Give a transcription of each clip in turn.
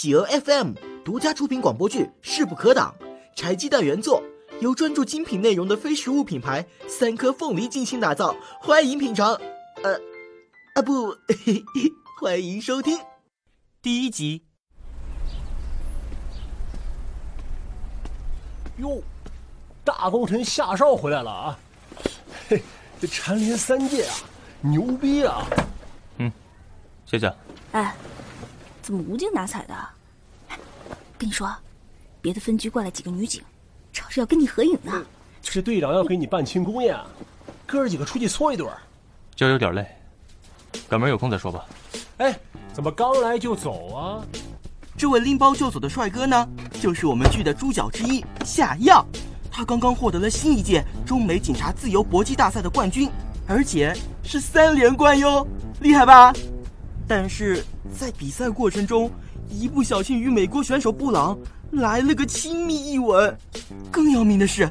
企鹅 FM 独家出品广播剧《势不可挡》，柴鸡蛋原作，由专注精品内容的非食物品牌三颗凤梨精心打造，欢迎品尝。呃，啊不，嘿 嘿欢迎收听第一集。哟，大功臣夏少回来了啊！嘿，这蝉联三届啊，牛逼啊！嗯，谢谢。哎，怎么无精打采的？跟你说，别的分局过来几个女警，吵着要跟你合影呢。是队长要给你办庆功宴，哥儿几个出去搓一顿。今儿有点累，赶明儿有空再说吧。哎，怎么刚来就走啊？这位拎包就走的帅哥呢，就是我们剧的主角之一夏耀。他刚刚获得了新一届中美警察自由搏击大赛的冠军，而且是三连冠哟，厉害吧？但是在比赛过程中，一不小心与美国选手布朗来了个亲密一吻。更要命的是，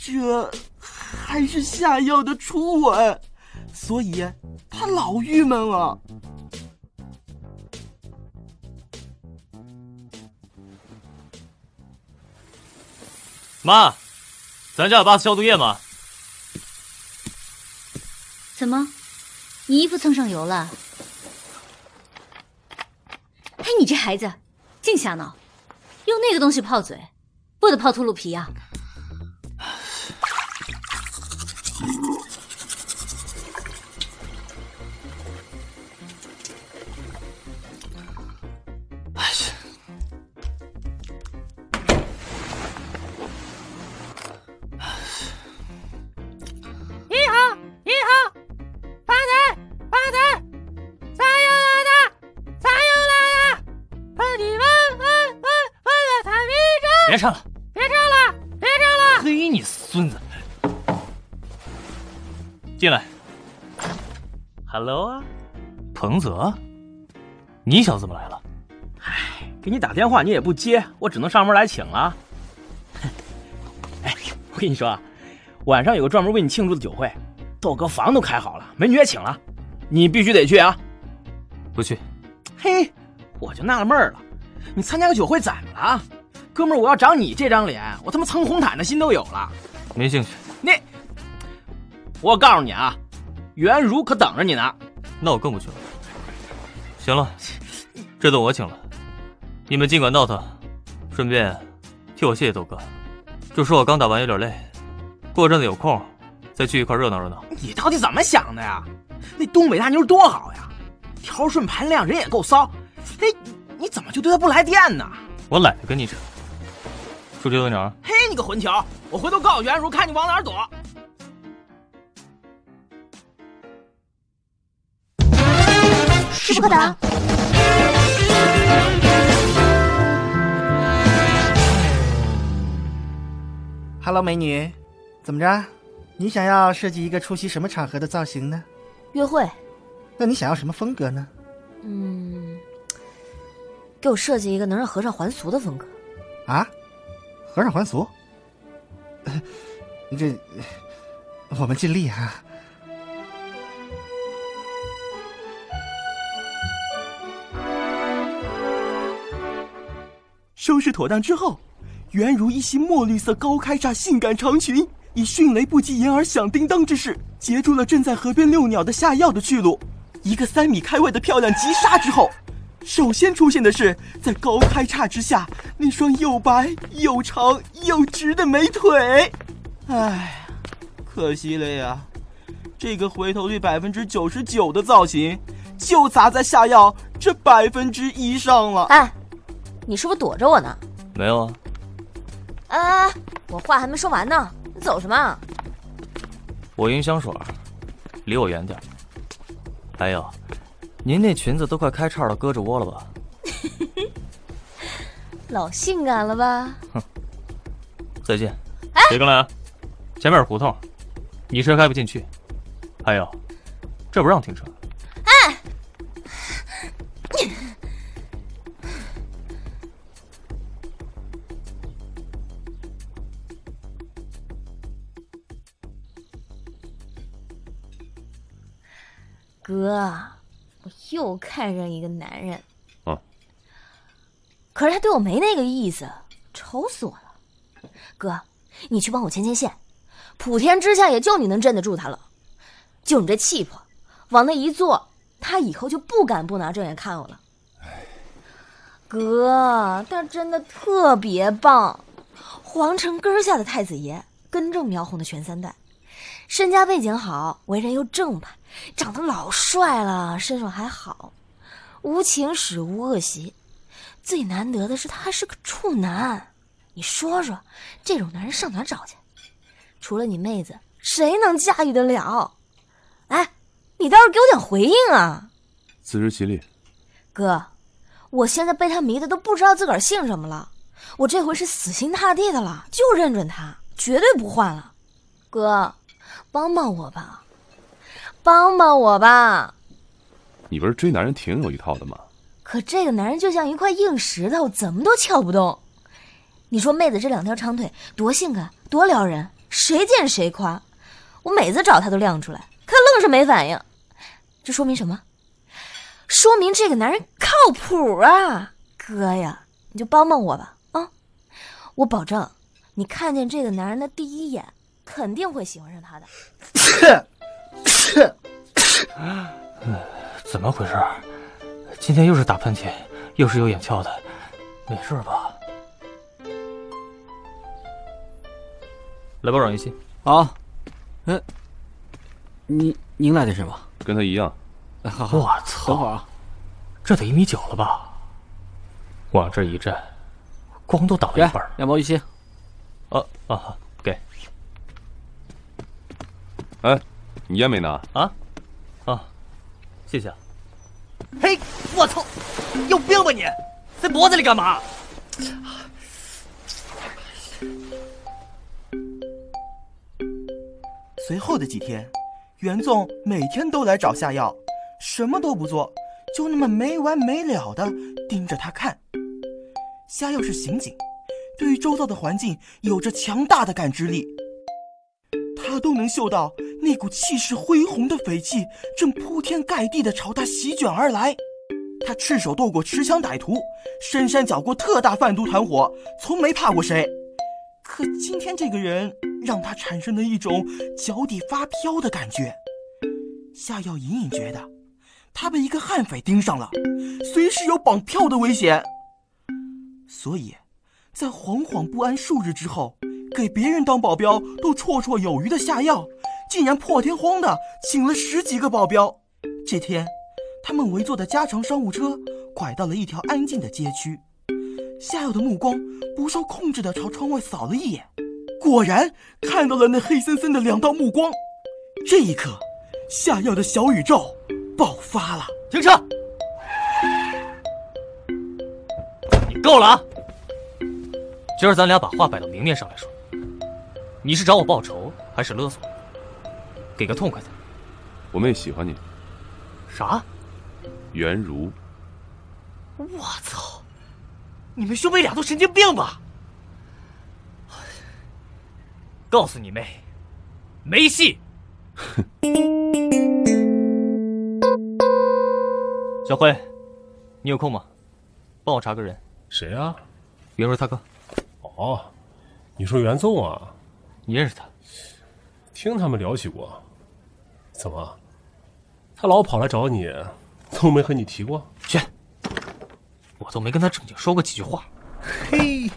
这还是下药的初吻，所以他老郁闷了。妈，咱家有八四消毒液吗？怎么，你衣服蹭上油了？哎，你这孩子，净瞎闹！用那个东西泡嘴，不得泡秃噜皮呀！Hello 啊，彭泽，你小子怎么来了？唉，给你打电话你也不接，我只能上门来请了。哎，我跟你说啊，晚上有个专门为你庆祝的酒会，豆哥房都开好了，美女也请了，你必须得去啊！不去。嘿，我就纳了闷了，你参加个酒会怎么了？哥们儿，我要长你这张脸，我他妈蹭红毯的心都有了。没兴趣。你，我告诉你啊，袁如可等着你呢。那我更不去了。行了，这顿我请了，你们尽管闹腾，顺便替我谢谢豆哥。就说我刚打完有点累，过阵子有空再去一块热闹热闹。你到底怎么想的呀？那东北大妞多好呀，条顺盘亮，人也够骚。哎，你怎么就对她不来电呢？我懒得跟你扯。出去遛鸟。嘿，你个混球！我回头告诉袁如，看你往哪儿躲。势不可挡。Hello，美女，怎么着？你想要设计一个出席什么场合的造型呢？约会。那你想要什么风格呢？嗯，给我设计一个能让和尚还俗的风格。啊，和尚还俗？这，我们尽力哈、啊。收拾妥当之后，袁如一袭墨绿色高开叉性感长裙，以迅雷不及掩耳响叮当之势截住了正在河边遛鸟的下药的去路。一个三米开外的漂亮急刹之后，首先出现的是在高开叉之下那双又白又长又直的美腿。唉，可惜了呀，这个回头率百分之九十九的造型就砸在下药这百分之一上了。哎。你是不是躲着我呢？没有啊。哎，我话还没说完呢，你走什么？我晕香水，离我远点。还有，您那裙子都快开叉到胳肢窝了吧？老性感了吧？哼。再见。哎别跟来啊！前面是胡同，你车开不进去。还有，这不让停车。哎！哥，我又看上一个男人。啊。可是他对我没那个意思，愁死我了。哥，你去帮我牵牵线，普天之下也就你能镇得住他了。就你这气魄，往那一坐，他以后就不敢不拿正眼看我了。哥，他真的特别棒，皇城根下的太子爷，根正苗红的全三代，身家背景好，为人又正派，长得老帅了，身手还好，无情史无恶习，最难得的是他还是个处男。你说说，这种男人上哪找去？除了你妹子，谁能驾驭得了？哎，你倒是给我点回应啊！自食其力，哥，我现在被他迷的都不知道自个儿姓什么了。我这回是死心塌地的了，就认准他，绝对不换了。哥，帮帮我吧，帮帮我吧！你不是追男人挺有一套的吗？可这个男人就像一块硬石头，怎么都撬不动。你说妹子这两条长腿多性感，多撩人，谁见谁夸。我每次找他都亮出来，他愣是没反应。这说明什么？说明这个男人靠谱啊！哥呀，你就帮帮我吧啊！我保证，你看见这个男人的第一眼，肯定会喜欢上他的。怎么回事？今天又是打喷嚏，又是有眼翘的，没事吧？来包软玉溪。好，嗯，您您来的是吗？跟他一样。好好，我操！等会儿啊，这得一米九了吧？往这一站，光都倒了一半。两包玉溪。啊啊，给。哎，你烟没拿？啊啊，谢谢啊。嘿，我操，有病吧你？在脖子里干嘛？随后的几天，袁纵每天都来找夏药，什么都不做，就那么没完没了的盯着他看。夏药是刑警，对于周遭的环境有着强大的感知力，他都能嗅到那股气势恢宏的匪气正铺天盖地的朝他席卷而来。他赤手斗过持枪歹徒，深山剿过特大贩毒团伙，从没怕过谁。可今天这个人让他产生了一种脚底发飘的感觉。夏药隐隐觉得，他被一个悍匪盯上了，随时有绑票的危险。所以，在惶惶不安数日之后，给别人当保镖都绰绰有余的夏药，竟然破天荒的请了十几个保镖。这天，他们围坐的加长商务车拐到了一条安静的街区。夏耀的目光不受控制的朝窗外扫了一眼，果然看到了那黑森森的两道目光。这一刻，夏耀的小宇宙爆发了。停车！你够了啊！今儿咱俩把话摆到明面上来说，你是找我报仇还是勒索？给个痛快的。我妹喜欢你。啥？袁如。我操！你们兄妹俩都神经病吧？告诉你妹，没戏。小辉，你有空吗？帮我查个人。谁啊？袁如他哥。哦，你说袁纵啊？你认识他？听他们聊起过。怎么？他老跑来找你，都没和你提过？去。我都没跟他正经说过几句话。嘿，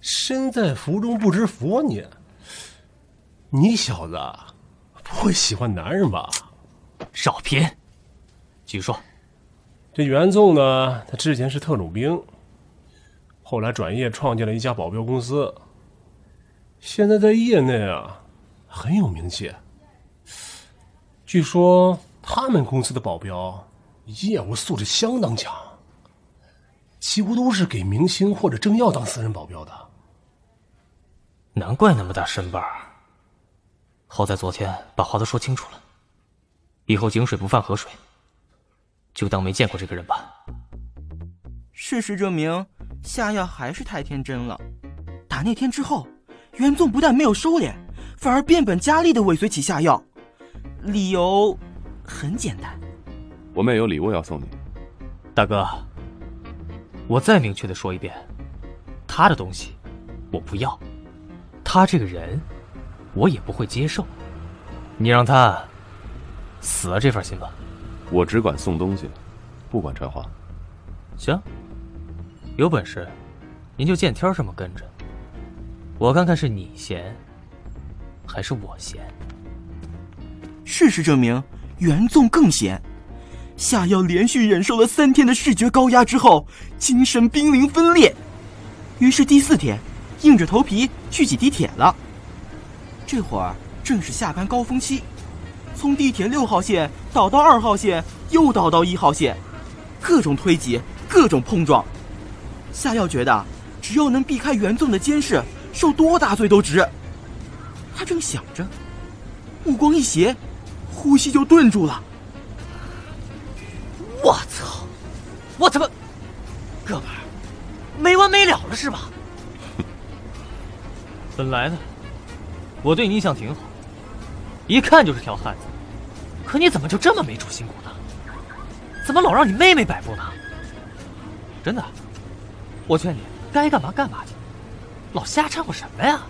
身在福中不知福啊你！你小子不会喜欢男人吧？少贫。继续说。这袁纵呢，他之前是特种兵，后来转业创建了一家保镖公司，现在在业内啊很有名气。据说他们公司的保镖业务素质相当强。几乎都是给明星或者政要当私人保镖的，难怪那么大身板好在昨天把话都说清楚了，以后井水不犯河水，就当没见过这个人吧。事实证明，下药还是太天真了。打那天之后，袁纵不但没有收敛，反而变本加厉的尾随起下药，理由很简单：我妹有礼物要送你，大哥。我再明确的说一遍，他的东西我不要，他这个人我也不会接受。你让他死了这份心吧。我只管送东西，不管传话。行，有本事您就见天这么跟着，我看看是你闲还是我闲。事实证明，袁纵更闲。夏药连续忍受了三天的视觉高压之后，精神濒临分裂。于是第四天，硬着头皮去挤地铁了。这会儿正是下班高峰期，从地铁六号线倒到二号线，又倒到一号线，各种推挤，各种碰撞。夏药觉得，只要能避开袁纵的监视，受多大罪都值。他正想着，目光一斜，呼吸就顿住了。我操！我他妈，哥们儿，没完没了了是吧？本来呢，我对你印象挺好，一看就是条汉子。可你怎么就这么没主心骨呢？怎么老让你妹妹摆布呢？真的，我劝你该干嘛干嘛去，老瞎掺和什么呀？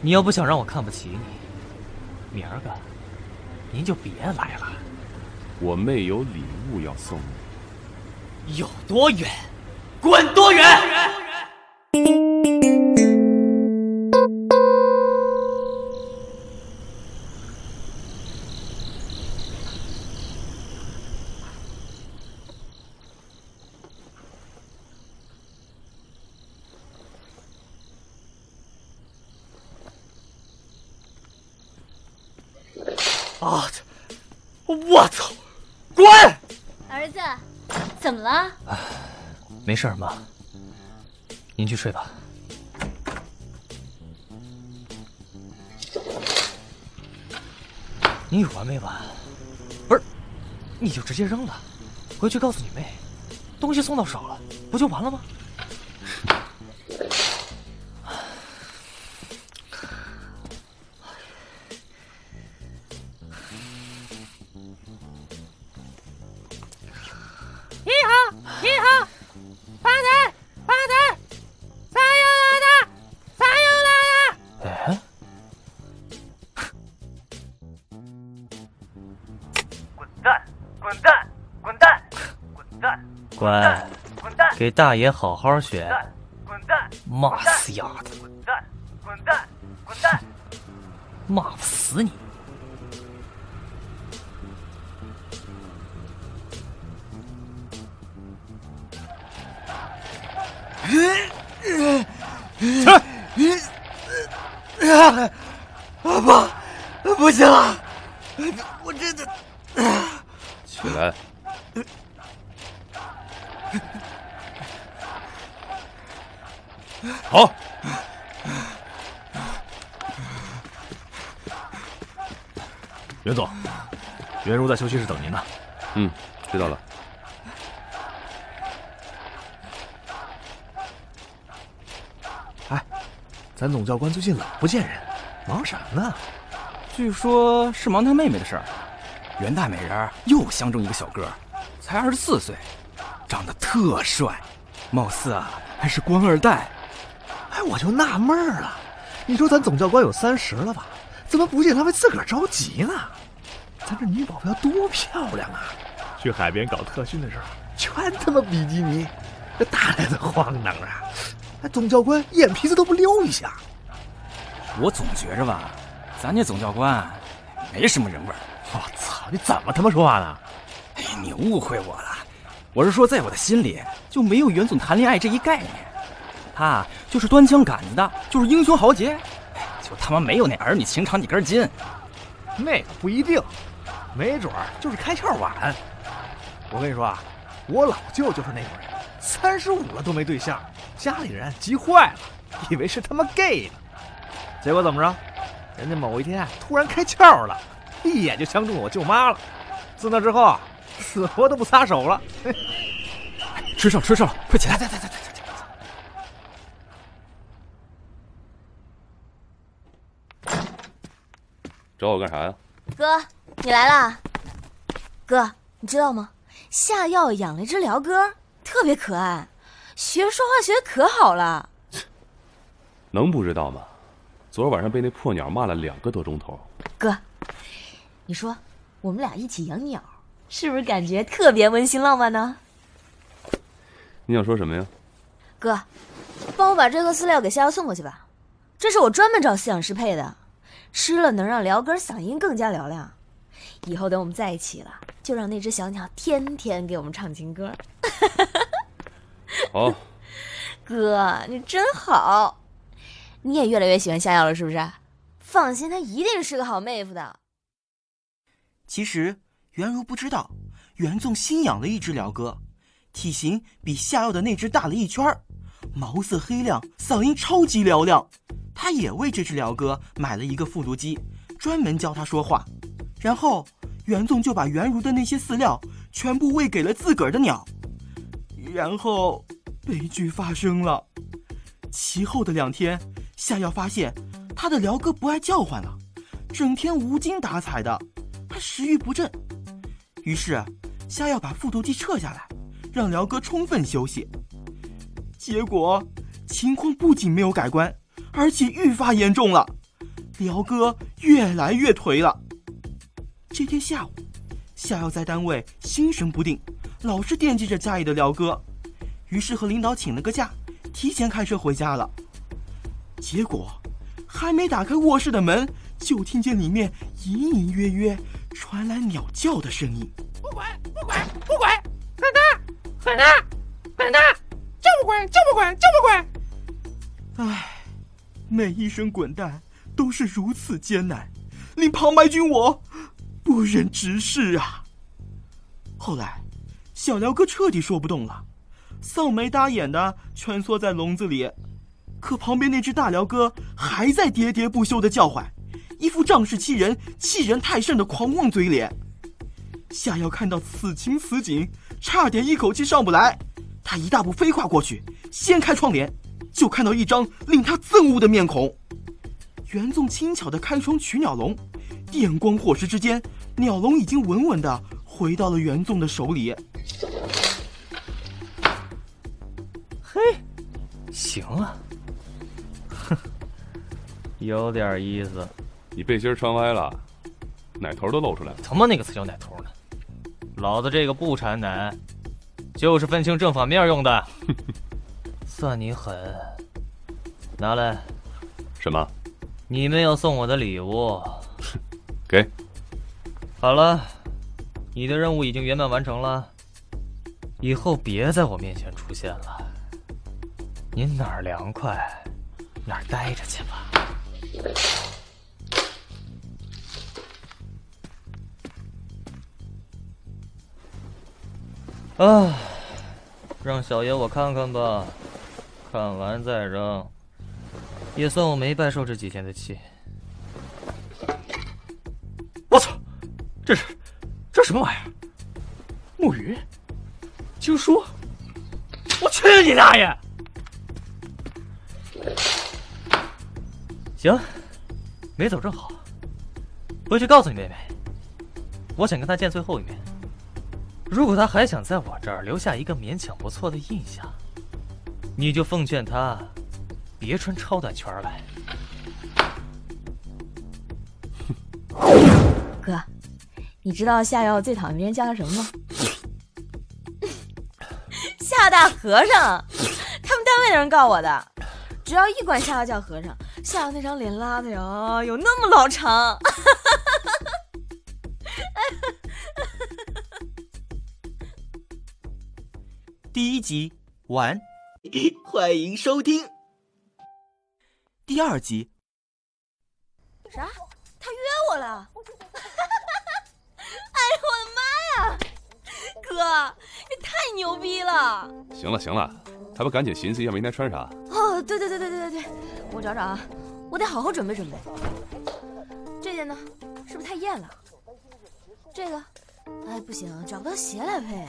你要不想让我看不起你，明儿个您就别来了。我妹有礼物要送你，有多远，滚多远！啊！怎么了？没事，妈。您去睡吧。你有完没完？不是，你就直接扔了，回去告诉你妹，东西送到手了，不就完了吗？给大爷好好学。滚蛋，骂死丫的！滚蛋，滚蛋，滚蛋，骂不死你！教官最近老不见人，忙什么呢？据说是忙他妹妹的事儿。袁大美人又相中一个小哥，才二十四岁，长得特帅，貌似啊还是官二代。哎，我就纳闷了，你说咱总教官有三十了吧？怎么不见他为自个儿着急呢？咱这女保镖多漂亮啊！去海边搞特训的时候，全他妈比基尼，这大脸子晃荡啊，哎，总教官眼皮子都不溜一下。我总觉着吧，咱这总教官没什么人味儿。我操，你怎么他妈说话呢？哎，你误会我了，我是说，在我的心里就没有袁总谈恋爱这一概念。他就是端枪杆子的，就是英雄豪杰，就他妈没有那儿女情长几根筋。那个不一定，没准儿就是开窍晚。我跟你说啊，我老舅就是那种人，三十五了都没对象，家里人急坏了，以为是他妈 gay 呢。结果怎么着？人家某一天突然开窍了，一眼就相中我舅妈了。自那之后，死活都不撒手了。吃上吃上了，快起来！来来来来来！找我干啥呀？哥，你来啦！哥，你知道吗？下药养了一只鹩哥，特特别可爱，学说话学的可好了。能不知道吗？昨儿晚上被那破鸟骂了两个多钟头。哥，你说我们俩一起养鸟，是不是感觉特别温馨浪漫呢？你想说什么呀？哥，帮我把这个饲料给逍遥送过去吧，这是我专门找饲养师配的，吃了能让辽哥嗓音更加嘹亮。以后等我们在一起了，就让那只小鸟天天给我们唱情歌。好，哥，你真好，你也越来越喜欢夏瑶了，是不是？放心，她一定是个好妹夫的。其实袁如不知道，袁纵新养了一只鹩哥，体型比夏药的那只大了一圈儿，毛色黑亮，嗓音超级嘹亮。他也为这只鹩哥买了一个复读机，专门教它说话。然后袁纵就把袁如的那些饲料全部喂给了自个儿的鸟。然后悲剧发生了。其后的两天，夏药发现他的辽哥不爱叫唤了，整天无精打采的。他食欲不振，于是夏药把复读机撤下来，让辽哥充分休息。结果情况不仅没有改观，而且愈发严重了，辽哥越来越颓了。这天下午，夏药在单位心神不定，老是惦记着家里的辽哥，于是和领导请了个假，提前开车回家了。结果还没打开卧室的门，就听见里面隐隐约约。传来鸟叫的声音，不管不管不管，滚蛋滚蛋滚蛋，就不管就不管就不管。唉，每一声滚蛋都是如此艰难，令旁白君我不忍直视啊。后来，小辽哥彻底说不动了，丧眉耷眼的蜷缩在笼子里，可旁边那只大辽哥还在喋喋不休的叫唤。一副仗势欺人、欺人太甚的狂妄嘴脸。夏瑶看到此情此景，差点一口气上不来。他一大步飞跨过去，掀开窗帘，就看到一张令他憎恶的面孔。袁纵轻巧的开窗取鸟笼，电光火石之间，鸟笼已经稳稳的回到了袁纵的手里。嘿，行啊，有点意思。你背心穿歪了，奶头都露出来了。他妈那个才叫奶头呢！老子这个不产奶，就是分清正反面用的。算你狠，拿来。什么？你们要送我的礼物。给。好了，你的任务已经圆满完成了。以后别在我面前出现了。您哪儿凉快，哪儿待着去吧。啊，让小爷我看看吧，看完再扔，也算我没白受这几天的气。我操，这是这什么玩意儿？木鱼？经书？我去你大爷！行，没走正好，回去告诉你妹妹，我想跟她见最后一面。如果她还想在我这儿留下一个勉强不错的印象，你就奉劝她别穿超短裙来。哥，你知道夏瑶最讨厌别人叫他什么吗？夏大和尚，他们单位的人告我的。只要一管夏瑶叫和尚，夏那张脸拉的呀，有那么老长。第一集完，欢迎收听第二集。啥？他约我了？哎呦我！哥，你太牛逼了！行了行了，还不赶紧寻思一下明天穿啥？哦，对对对对对对对，我找找啊，我得好好准备准备。这件呢，是不是太艳了？这个，哎不行，找不到鞋来配。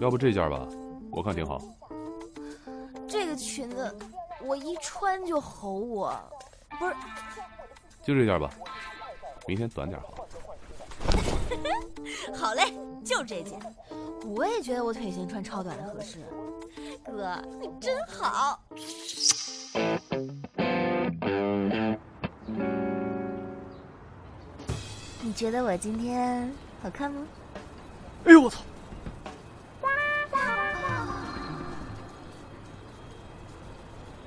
要不这件吧，我看挺好。这个裙子我一穿就吼我，不是。就这件吧，明天短点好。好嘞，就这件。我也觉得我腿型穿超短的合适。哥，你真好。你觉得我今天好看吗？哎呦我操！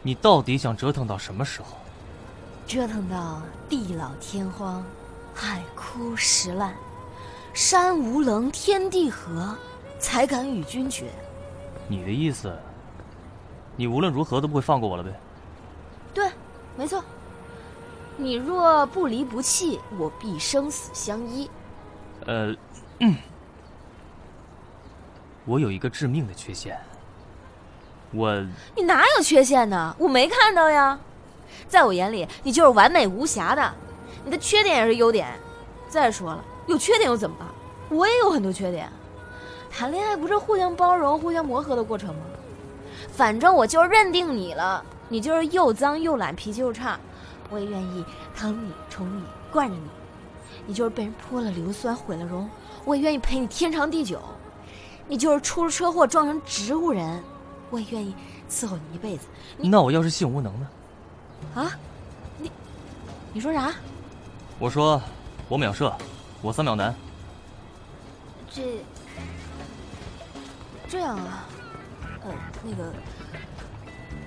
你到底想折腾到什么时候？折腾到地老天荒，海枯石烂，山无棱，天地合，才敢与君绝。你的意思，你无论如何都不会放过我了呗？对，没错。你若不离不弃，我必生死相依。呃，嗯，我有一个致命的缺陷。我，你哪有缺陷呢？我没看到呀。在我眼里，你就是完美无瑕的。你的缺点也是优点。再说了，有缺点又怎么办？我也有很多缺点。谈恋爱不是互相包容、互相磨合的过程吗？反正我就认定你了，你就是又脏又懒、脾气又差。我也愿意疼你、宠你、惯着你。你就是被人泼了硫酸、毁了容，我也愿意陪你天长地久。你就是出了车祸撞成植物人。我也愿意伺候你一辈子。那我要是性无能呢？啊？你你说啥？我说我秒射，我三秒男。这这样啊？呃，那个，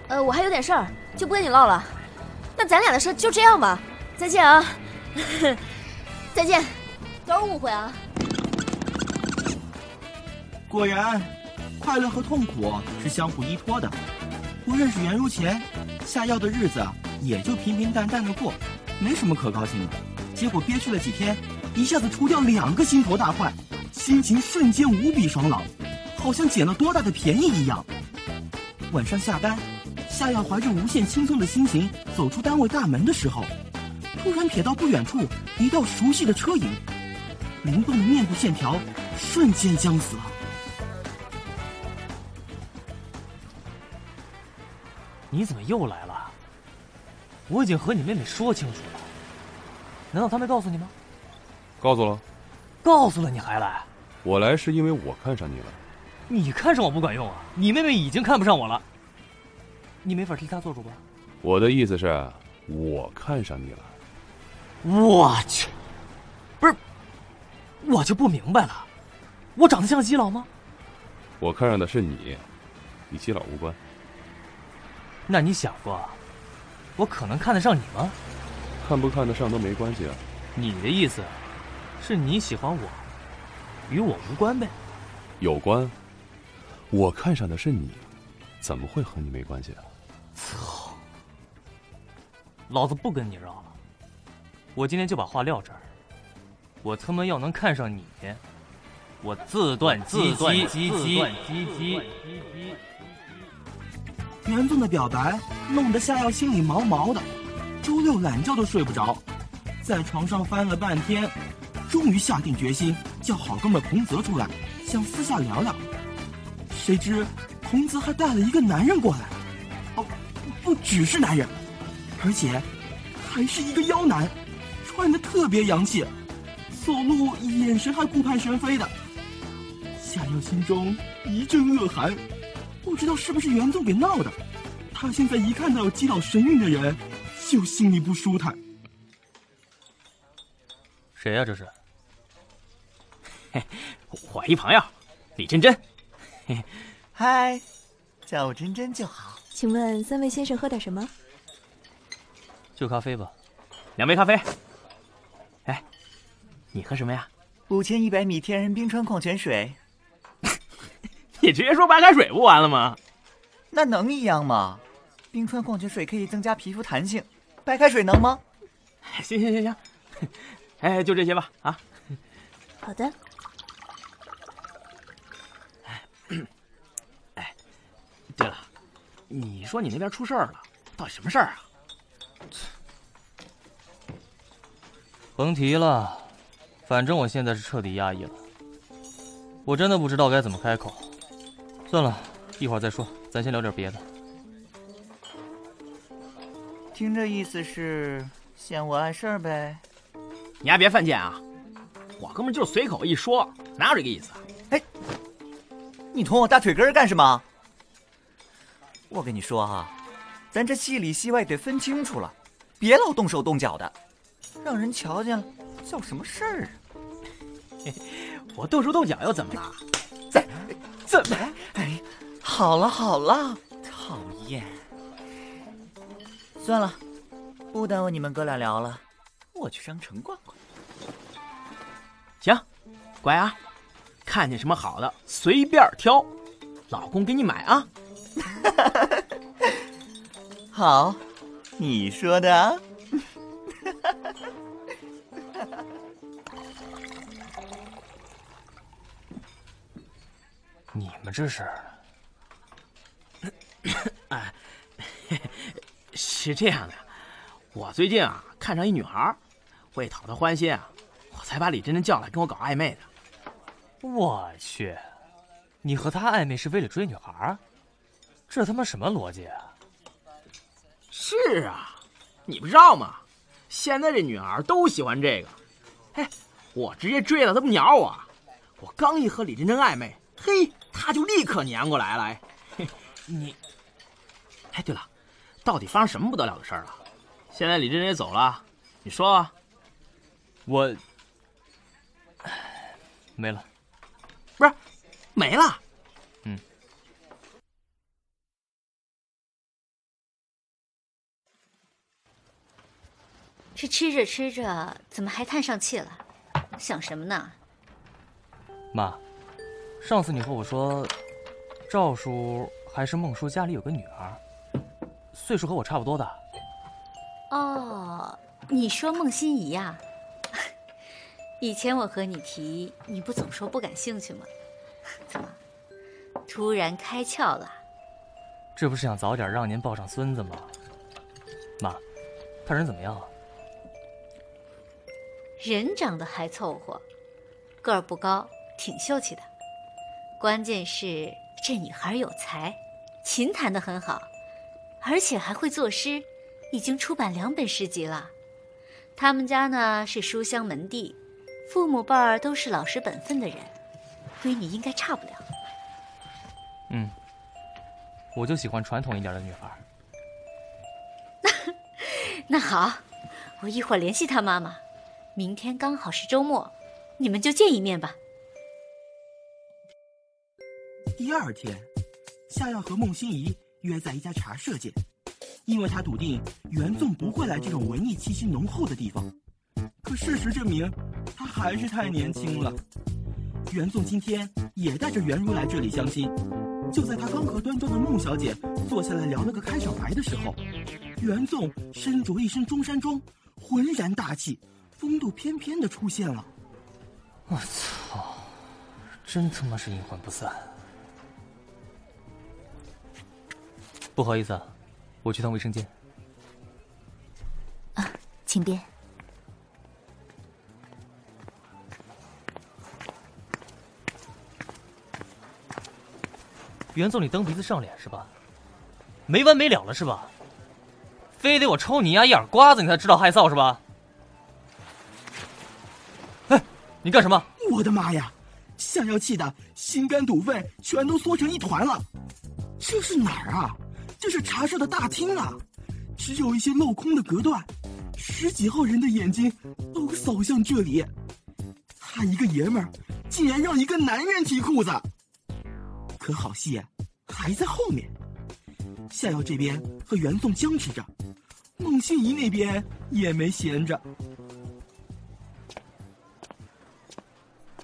呃，我还有点事儿，就不跟你唠了。那咱俩的事就这样吧，再见啊！再见，都是误会啊。果然。快乐和痛苦是相互依托的。不认识袁如前，下药的日子也就平平淡淡的过，没什么可高兴的。结果憋屈了几天，一下子除掉两个心头大患，心情瞬间无比爽朗，好像捡了多大的便宜一样。晚上下班，夏药怀着无限轻松的心情走出单位大门的时候，突然瞥到不远处一道熟悉的车影，灵动的面部线条瞬间僵死了。你怎么又来了？我已经和你妹妹说清楚了，难道她没告诉你吗？告诉了。告诉了你还来？我来是因为我看上你了。你看上我不管用啊！你妹妹已经看不上我了。你没法替她做主吧？我的意思是，我看上你了。我去，不是，我就不明白了，我长得像基佬吗？我看上的是你，与基佬无关。那你想过，我可能看得上你吗？看不看得上都没关系啊。你的意思，是你喜欢我，与我无关呗？有关。我看上的是你，怎么会和你没关系啊？操！老子不跟你绕了，我今天就把话撂这儿。我他妈要能看上你，我自断自断鸡鸡。袁纵的表白弄得夏耀心里毛毛的，周六懒觉都睡不着，在床上翻了半天，终于下定决心叫好哥们孔泽出来，想私下聊聊。谁知孔泽还带了一个男人过来，哦，不只是男人，而且还是一个妖男，穿的特别洋气，走路眼神还顾盼神飞的。夏药心中一阵恶寒。不知道是不是袁纵给闹的，他现在一看到有击倒神韵的人，就心里不舒坦。谁呀？这是？嘿，我一朋友，李真真。嘿，嗨，叫我真真就好。请问三位先生喝点什么？就咖啡吧，两杯咖啡。哎，你喝什么呀？五千一百米天然冰川矿泉水。你直接说白开水不完了吗？那能一样吗？冰川矿泉水可以增加皮肤弹性，白开水能吗？行行行行，哎，就这些吧啊。好的。对了，你说你那边出事儿了，到底什么事儿啊？甭提了，反正我现在是彻底压抑了，我真的不知道该怎么开口。算了，一会儿再说，咱先聊点别的。听这意思是嫌我碍事儿呗？你还别犯贱啊！我哥们就是随口一说，哪有这个意思啊？哎，你捅我大腿根干什么？我跟你说哈，咱这戏里戏外得分清楚了，别老动手动脚的，让人瞧见了叫什么事儿啊？我动手动脚又怎么了？怎怎么？哎，好了好了，讨厌。算了，不耽误你们哥俩聊了，我去商城逛逛。行，乖啊，看见什么好的随便挑，老公给你买啊。好，你说的啊。你们这是？哎，是这样的，我最近啊看上一女孩，为讨她欢心啊，我才把李真真叫来跟我搞暧昧的。我去，你和她暧昧是为了追女孩？这他妈什么逻辑啊？是啊，你不知道吗？现在这女孩都喜欢这个。嘿，我直接追了，她不鸟我。我刚一和李真真暧昧，嘿，她就立刻粘过来了。哎，嘿，你，哎，对了，到底发生什么不得了的事儿了？现在李真真也走了，你说啊？我没了，不是没了。这吃着吃着，怎么还叹上气了？想什么呢？妈，上次你和我说，赵叔还是孟叔家里有个女儿，岁数和我差不多的。哦，你说孟欣怡呀？以前我和你提，你不总说不感兴趣吗？怎么，突然开窍了？这不是想早点让您抱上孙子吗？妈，他人怎么样啊？人长得还凑合，个儿不高，挺秀气的。关键是这女孩有才，琴弹得很好，而且还会作诗，已经出版两本诗集了。他们家呢是书香门第，父母辈儿都是老实本分的人，闺女应该差不了。嗯，我就喜欢传统一点的女孩。那好，我一会儿联系她妈妈。明天刚好是周末，你们就见一面吧。第二天，夏耀和孟欣怡约在一家茶社见，因为他笃定袁纵不会来这种文艺气息浓厚的地方。可事实证明，他还是太年轻了。袁纵今天也带着袁如来这里相亲。就在他刚和端庄的孟小姐坐下来聊了个开场白的时候，袁纵身着一身中山装，浑然大气。风度翩翩的出现了，我操，真他妈是阴魂不散！不好意思啊，我去趟卫生间。啊，请便。袁总，你蹬鼻子上脸是吧？没完没了了是吧？非得我抽你丫一耳刮子你才知道害臊是吧？你干什么？我的妈呀！夏瑶气的心肝肚肺全都缩成一团了。这是哪儿啊？这是茶社的大厅啊！只有一些镂空的隔断，十几号人的眼睛都扫向这里。他一个爷们儿，竟然让一个男人提裤子。可好戏还在后面。夏瑶这边和袁纵僵持着，孟欣怡那边也没闲着。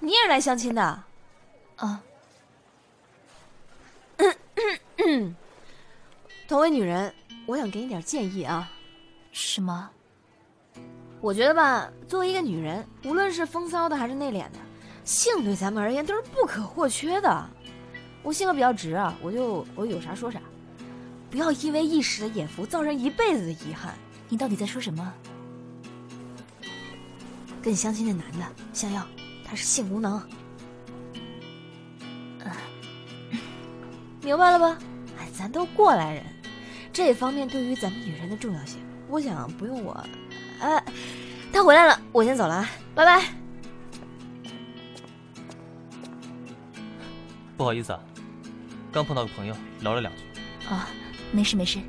你也是来相亲的，啊？同为女人，我想给你点建议啊。什么？我觉得吧，作为一个女人，无论是风骚的还是内敛的，性对咱们而言都是不可或缺的。我性格比较直啊，我就我有啥说啥，不要因为一时的眼福造成一辈子的遗憾。你到底在说什么？跟你相亲那男的，想要。还是性无能，明白了吧？哎，咱都过来人，这方面对于咱们女人的重要性，我想不用我。哎，他回来了，我先走了啊，拜拜。不好意思啊，刚碰到个朋友，聊了两句。啊，没事没事。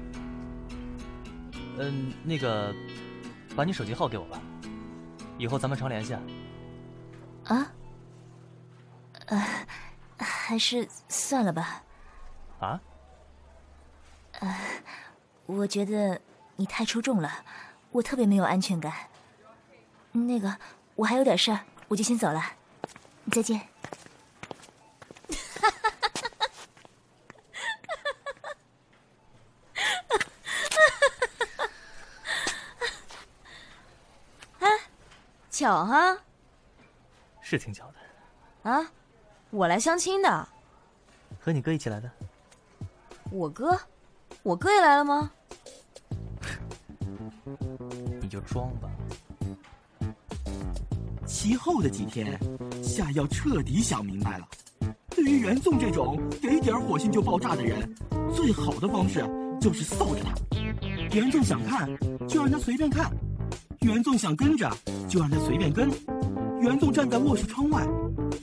嗯，那个，把你手机号给我吧，以后咱们常联系。啊？呃，还是算了吧。啊？呃，我觉得你太出众了，我特别没有安全感。那个，我还有点事儿，我就先走了，再见。哎，巧哈！是挺巧的。啊，我来相亲的。和你哥一起来的。我哥，我哥也来了吗？你就装吧。其后的几天，夏耀彻底想明白了，对于袁纵这种给点火星就爆炸的人，最好的方式就是臊着他。袁纵想看，就让他随便看；袁纵想跟着，就让他随便跟。袁纵站在卧室窗外，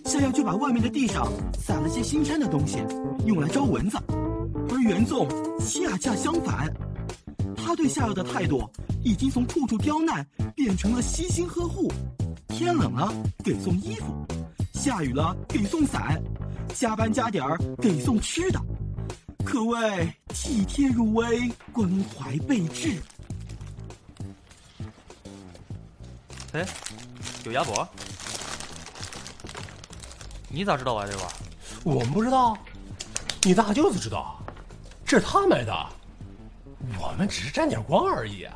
夏药就把外面的地上撒了些新鲜的东西，用来招蚊子。而袁纵恰恰相反，他对夏药的态度已经从处处刁难变成了悉心呵护。天冷了给送衣服，下雨了给送伞，加班加点儿给送吃的，可谓体贴入微，关怀备至。哎，有鸭脖？你咋知道我爱这玩？我们不知道，你大舅子知道，这是他买的，我们只是沾点光而已。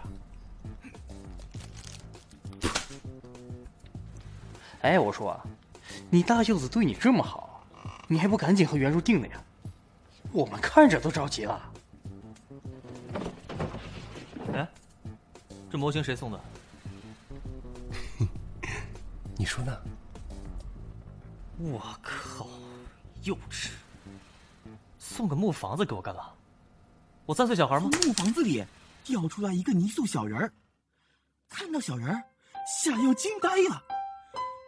哎，我说，你大舅子对你这么好，你还不赶紧和袁如定了呀？我们看着都着急了。哎，这模型谁送的？你说呢？我靠，幼稚！送个木房子给我干嘛？我三岁小孩吗？木房子里掉出来一个泥塑小人儿，看到小人儿，夏佑惊呆了。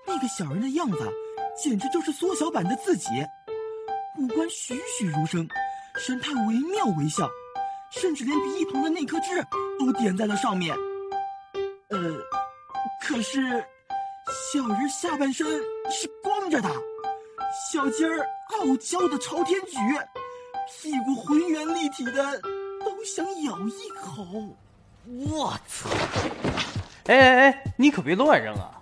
那个小人的样子，简直就是缩小版的自己，五官栩栩如生，神态惟妙惟肖，甚至连鼻翼旁的那颗痣都点在了上面。呃，可是小人下半身是光着的，小鸡儿傲娇的朝天举，屁股浑圆立体的，都想咬一口。我操！哎哎哎，你可别乱扔啊！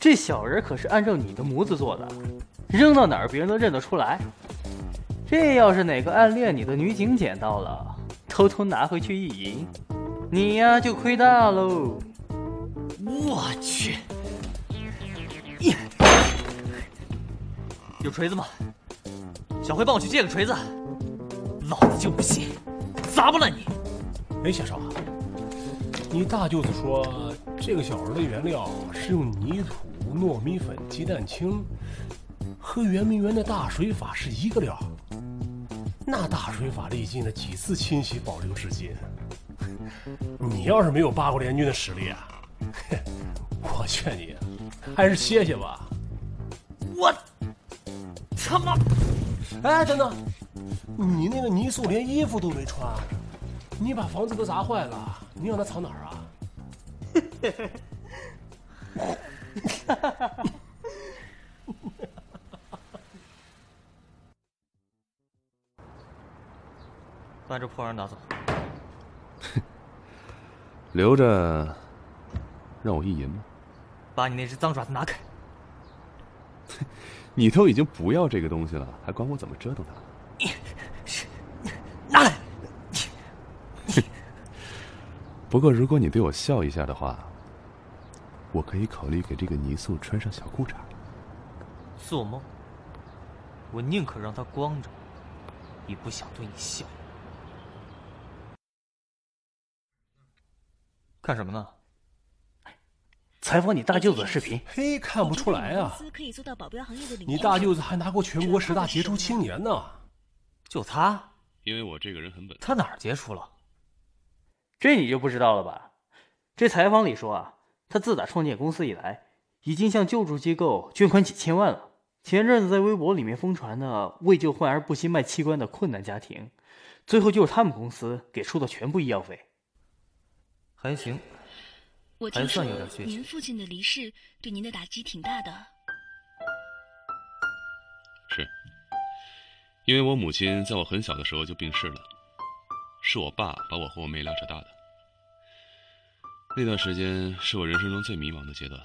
这小人可是按照你的模子做的，扔到哪儿别人都认得出来。这要是哪个暗恋你的女警捡到了，偷偷拿回去一淫，你呀就亏大喽。我去！有锤子吗？小辉帮我去借个锤子，老子就不信砸不烂你！哎，小少，你大舅子说这个小人的原料是用泥土。糯米粉、鸡蛋清，和圆明园的大水法是一个料。那大水法历经了几次清洗，保留至今。你要是没有八国联军的实力啊，我劝你还是歇歇吧。我他妈！哎，等等，你那个泥塑连衣服都没穿，你把房子都砸坏了，你让他藏哪儿啊？哈哈哈！把这破玩意拿走。留着，让我意淫吗？把你那只脏爪子拿开！你都已经不要这个东西了，还管我怎么折腾它？拿来！不过，如果你对我笑一下的话。我可以考虑给这个泥塑穿上小裤衩。做梦！我宁可让他光着，也不想对你笑。看什么呢？采访你大舅子的视频。嘿，看不出来啊！你大舅子还拿过全国十大杰出青年呢。就他？因为我这个人很本。他哪儿杰出了？这你就不知道了吧？这采访里说啊。他自打创建公司以来，已经向救助机构捐款几千万了，前阵子在微博里面疯传的为救患儿不惜卖器官的困难家庭，最后就是他们公司给出的全部医药费。还行，我听说还算有点血气。您父亲的离世对您的打击挺大的。是，因为我母亲在我很小的时候就病逝了，是我爸把我和我妹拉扯大的。那段时间是我人生中最迷茫的阶段。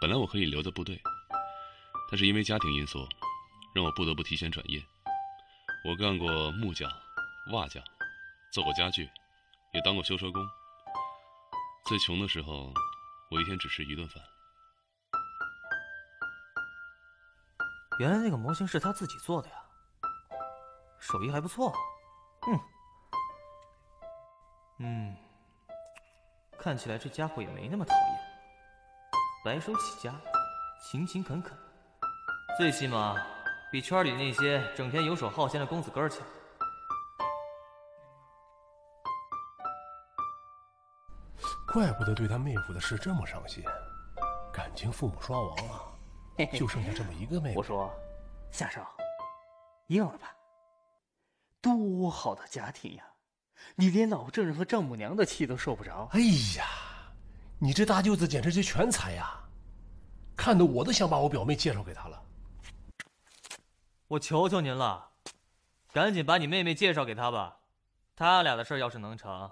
本来我可以留在部队，但是因为家庭因素，让我不得不提前转业。我干过木匠、瓦匠，做过家具，也当过修车工。最穷的时候，我一天只吃一顿饭。原来那个模型是他自己做的呀，手艺还不错。嗯，嗯，看起来这家伙也没那么讨厌，白手起家，勤勤恳恳，最起码比圈里那些整天游手好闲的公子哥强。怪不得对他妹夫的事这么上心，感情父母双亡啊，就剩下这么一个妹妹。我说，夏少，应了吧？多好的家庭呀！你连老丈人和丈母娘的气都受不着。哎呀，你这大舅子简直是全才呀！看得我都想把我表妹介绍给他了。我求求您了，赶紧把你妹妹介绍给他吧。他俩的事要是能成，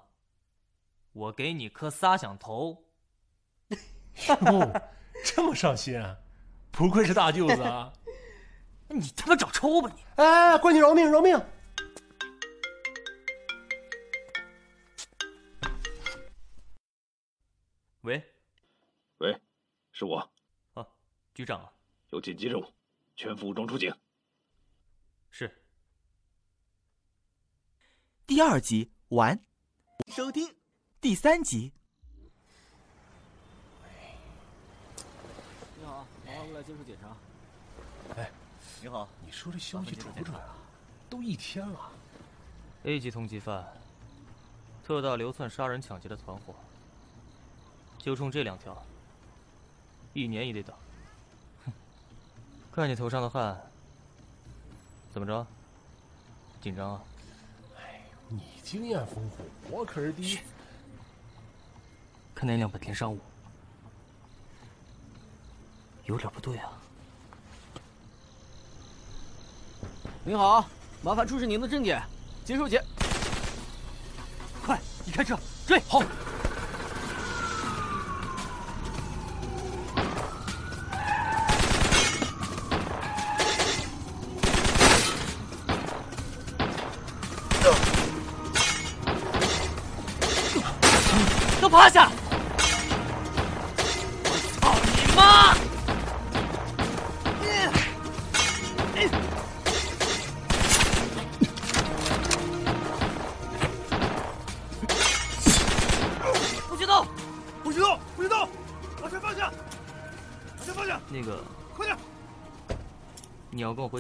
我给你磕仨响头。哟，这么上心啊！不愧是大舅子啊！你他妈找抽吧你！哎，闺女饶命，饶命！喂，喂，是我。啊，局长啊，有紧急任务，全副武装出警。是。第二集完，收听第三集。你好，麻烦过来接受检查。哎，你好，你说这消息准不准啊？都一天了。A 级通缉犯，特大流窜杀人抢劫的团伙，就冲这两条，一年也得等。哼，看你头上的汗，怎么着？紧张啊？哎，你经验丰富，我可是第一。看那辆本田商务，有点不对啊。您好，麻烦出示您的证件，接受检。快，你开车追！好。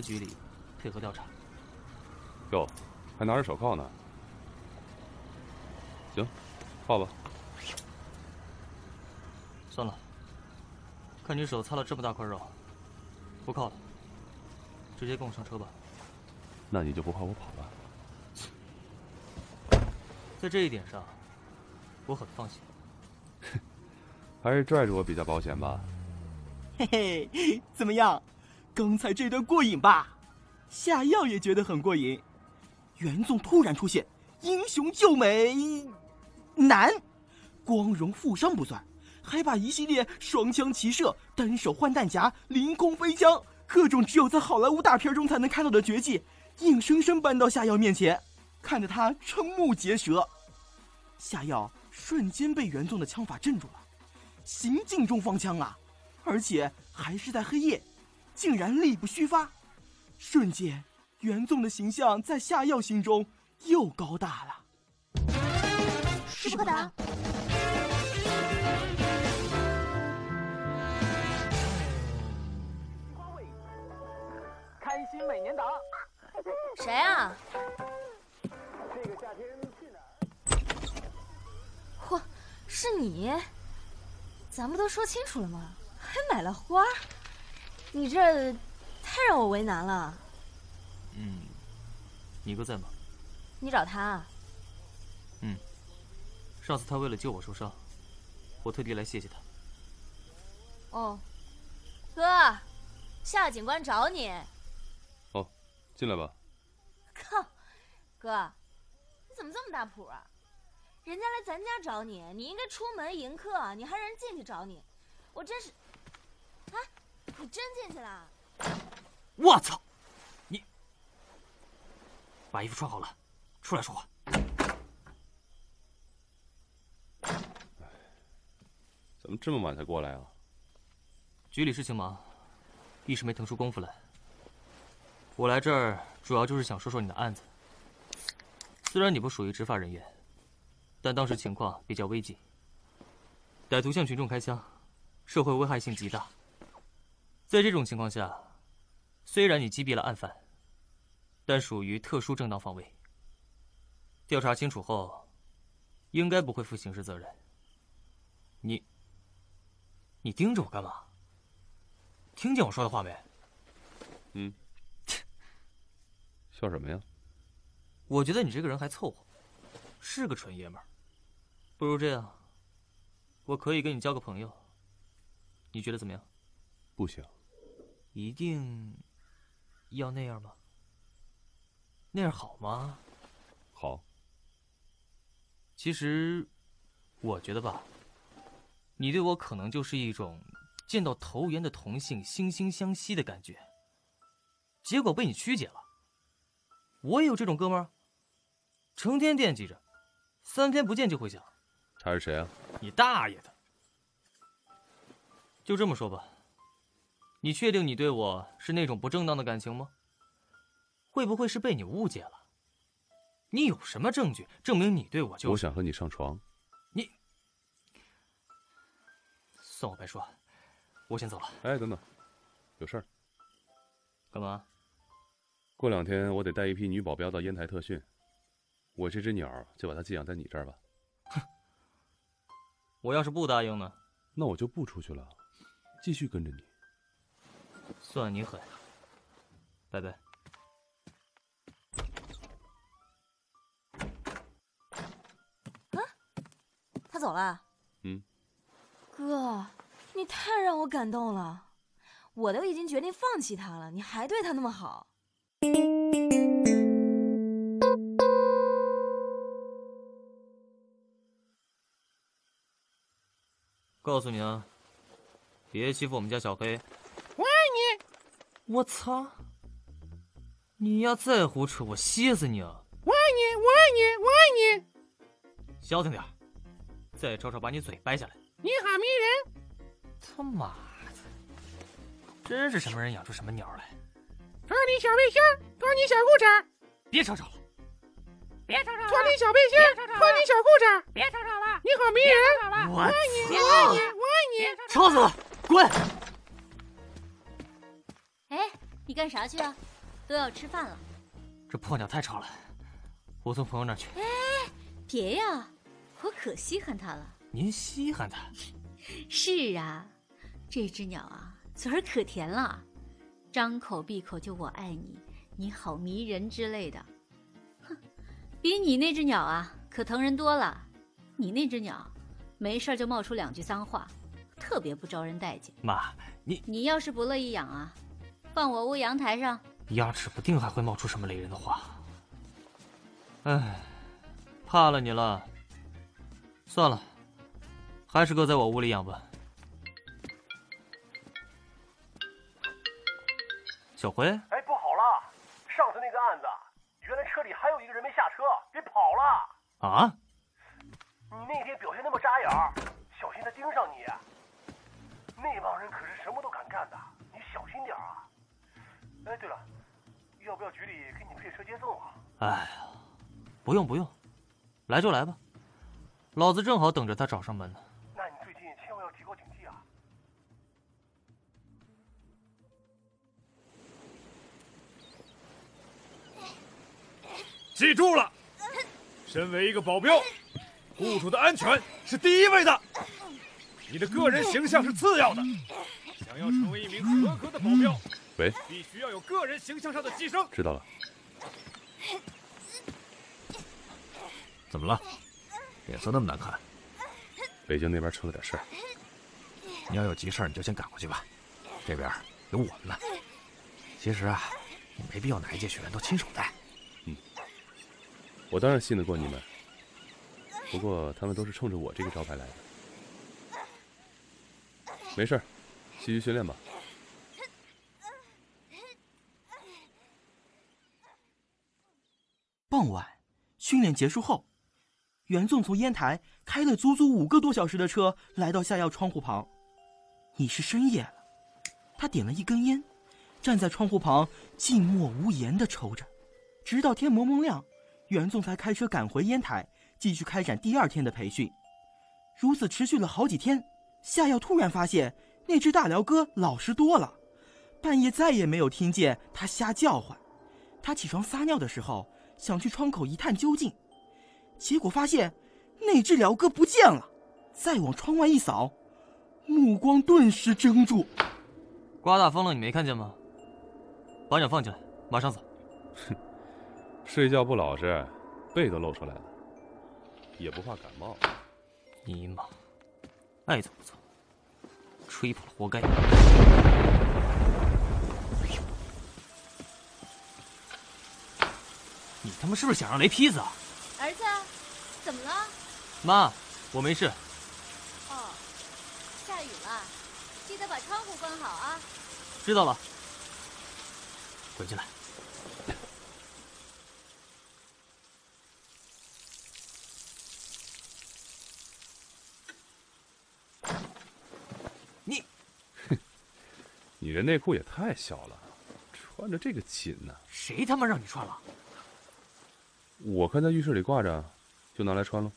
局里配合调查。哟，还拿着手铐呢。行，铐吧。算了，看你手擦了这么大块肉，不铐了，直接跟我上车吧。那你就不怕我跑了？在这一点上，我很放心。还是拽着我比较保险吧。嘿嘿，怎么样？刚才这段过瘾吧？夏药也觉得很过瘾。袁总突然出现，英雄救美难，光荣负伤不算，还把一系列双枪齐射、单手换弹夹、凌空飞枪，各种只有在好莱坞大片中才能看到的绝技，硬生生搬到夏药面前，看得他瞠目结舌。夏药瞬间被袁总的枪法镇住了，行进中放枪啊，而且还是在黑夜，竟然力不虚发，瞬间，袁纵的形象在夏耀心中又高大了。势不可挡。开心每年档。谁啊？这个夏天去哪儿？嚯，是你？咱不都说清楚了吗？还买了花？你这太让我为难了。嗯，你哥在吗？你找他？嗯，上次他为了救我受伤，我特地来谢谢他。哦，哥，夏警官找你。哦，进来吧。靠，哥，你怎么这么大谱啊？人家来咱家找你，你应该出门迎客，你还让人进去找你，我真是……啊，你真进去了？我操！你把衣服穿好了，出来说话。怎么这么晚才过来啊？局里事情忙，一时没腾出功夫来。我来这儿主要就是想说说你的案子。虽然你不属于执法人员，但当时情况比较危急，歹徒向群众开枪，社会危害性极大。在这种情况下，虽然你击毙了案犯，但属于特殊正当防卫。调查清楚后，应该不会负刑事责任。你，你盯着我干嘛？听见我说的话没？嗯。笑什么呀？我觉得你这个人还凑合，是个纯爷们儿。不如这样，我可以跟你交个朋友。你觉得怎么样？不行。一定要那样吗？那样好吗？好。其实，我觉得吧，你对我可能就是一种见到投缘的同性惺惺相惜的感觉。结果被你曲解了。我也有这种哥们儿，成天惦记着，三天不见就会想。他是谁啊？你大爷的！就这么说吧，你确定你对我是那种不正当的感情吗？会不会是被你误解了？你有什么证据证明你对我就……我想和你上床。你算我白说，我先走了。哎，等等，有事儿。干嘛？过两天我得带一批女保镖到烟台特训，我这只鸟就把它寄养在你这儿吧。哼，我要是不答应呢？那我就不出去了，继续跟着你。算你狠，拜拜。啊，他走了。嗯。哥，你太让我感动了，我都已经决定放弃他了，你还对他那么好。告诉你啊，别欺负我们家小黑。我操！你要再胡扯，我歇死你啊！我爱你！我爱你！我爱你！消停点，再吵吵把你嘴掰下来！你好迷人！他妈的，真是什么人养出什么鸟来！穿你小背心，脱你小裤衩。别吵吵了！别吵吵了！脱你小背心，脱你小裤衩。别吵吵了！你好迷人！我爱你！我爱你！我爱你！吵死了！滚！哎，你干啥去啊？都要吃饭了。这破鸟太吵了，我从朋友那去。哎，别呀，我可稀罕它了。您稀罕它？是啊，这只鸟啊，嘴儿可甜了。张口闭口就我爱你，你好迷人之类的，哼，比你那只鸟啊可疼人多了。你那只鸟，没事就冒出两句脏话，特别不招人待见。妈，你你要是不乐意养啊，放我屋阳台上，丫指不定还会冒出什么雷人的话。哎，怕了你了。算了，还是搁在我屋里养吧。小辉，哎，不好了！上次那个案子，原来车里还有一个人没下车，别跑了！啊？你那天表现那么扎眼，小心他盯上你。那帮人可是什么都敢干的！哎，对了，要不要局里给你配车接送啊？哎呀，不用不用，来就来吧，老子正好等着他找上门呢。那你最近千万要提高警惕啊！记住了，身为一个保镖，雇主的安全是第一位的，你的个人形象是次要的。想要成为一名合格的保镖，喂，必须要有个人形象上的牺牲。知道了。怎么了？脸色那么难看。北京那边出了点事儿，你要有急事儿，你就先赶过去吧。这边有我们呢。其实啊，你没必要哪一届学员都亲手带。嗯，我当然信得过你们。不过他们都是冲着我这个招牌来的。没事儿，继续训练吧。傍晚，训练结束后，袁纵从烟台开了足足五个多小时的车，来到下药窗户旁。已是深夜了，他点了一根烟，站在窗户旁静默无言的抽着，直到天蒙蒙亮，袁纵才开车赶回烟台，继续开展第二天的培训。如此持续了好几天，下药突然发现那只大辽哥老实多了，半夜再也没有听见他瞎叫唤。他起床撒尿的时候，想去窗口一探究竟，结果发现那只鹩哥不见了。再往窗外一扫，目光顿时怔住。刮大风了，你没看见吗？把脚放进来，马上走。哼，睡觉不老实，背都露出来了，也不怕感冒。尼玛，爱走不走，吹跑了活该。你他妈是不是想让雷劈死啊？儿子，怎么了？妈，我没事。哦，下雨了，记得把窗户关好啊。知道了。滚进来。你，哼你这内裤也太小了，穿着这个紧呢。谁他妈让你穿了？我看在浴室里挂着，就拿来穿了。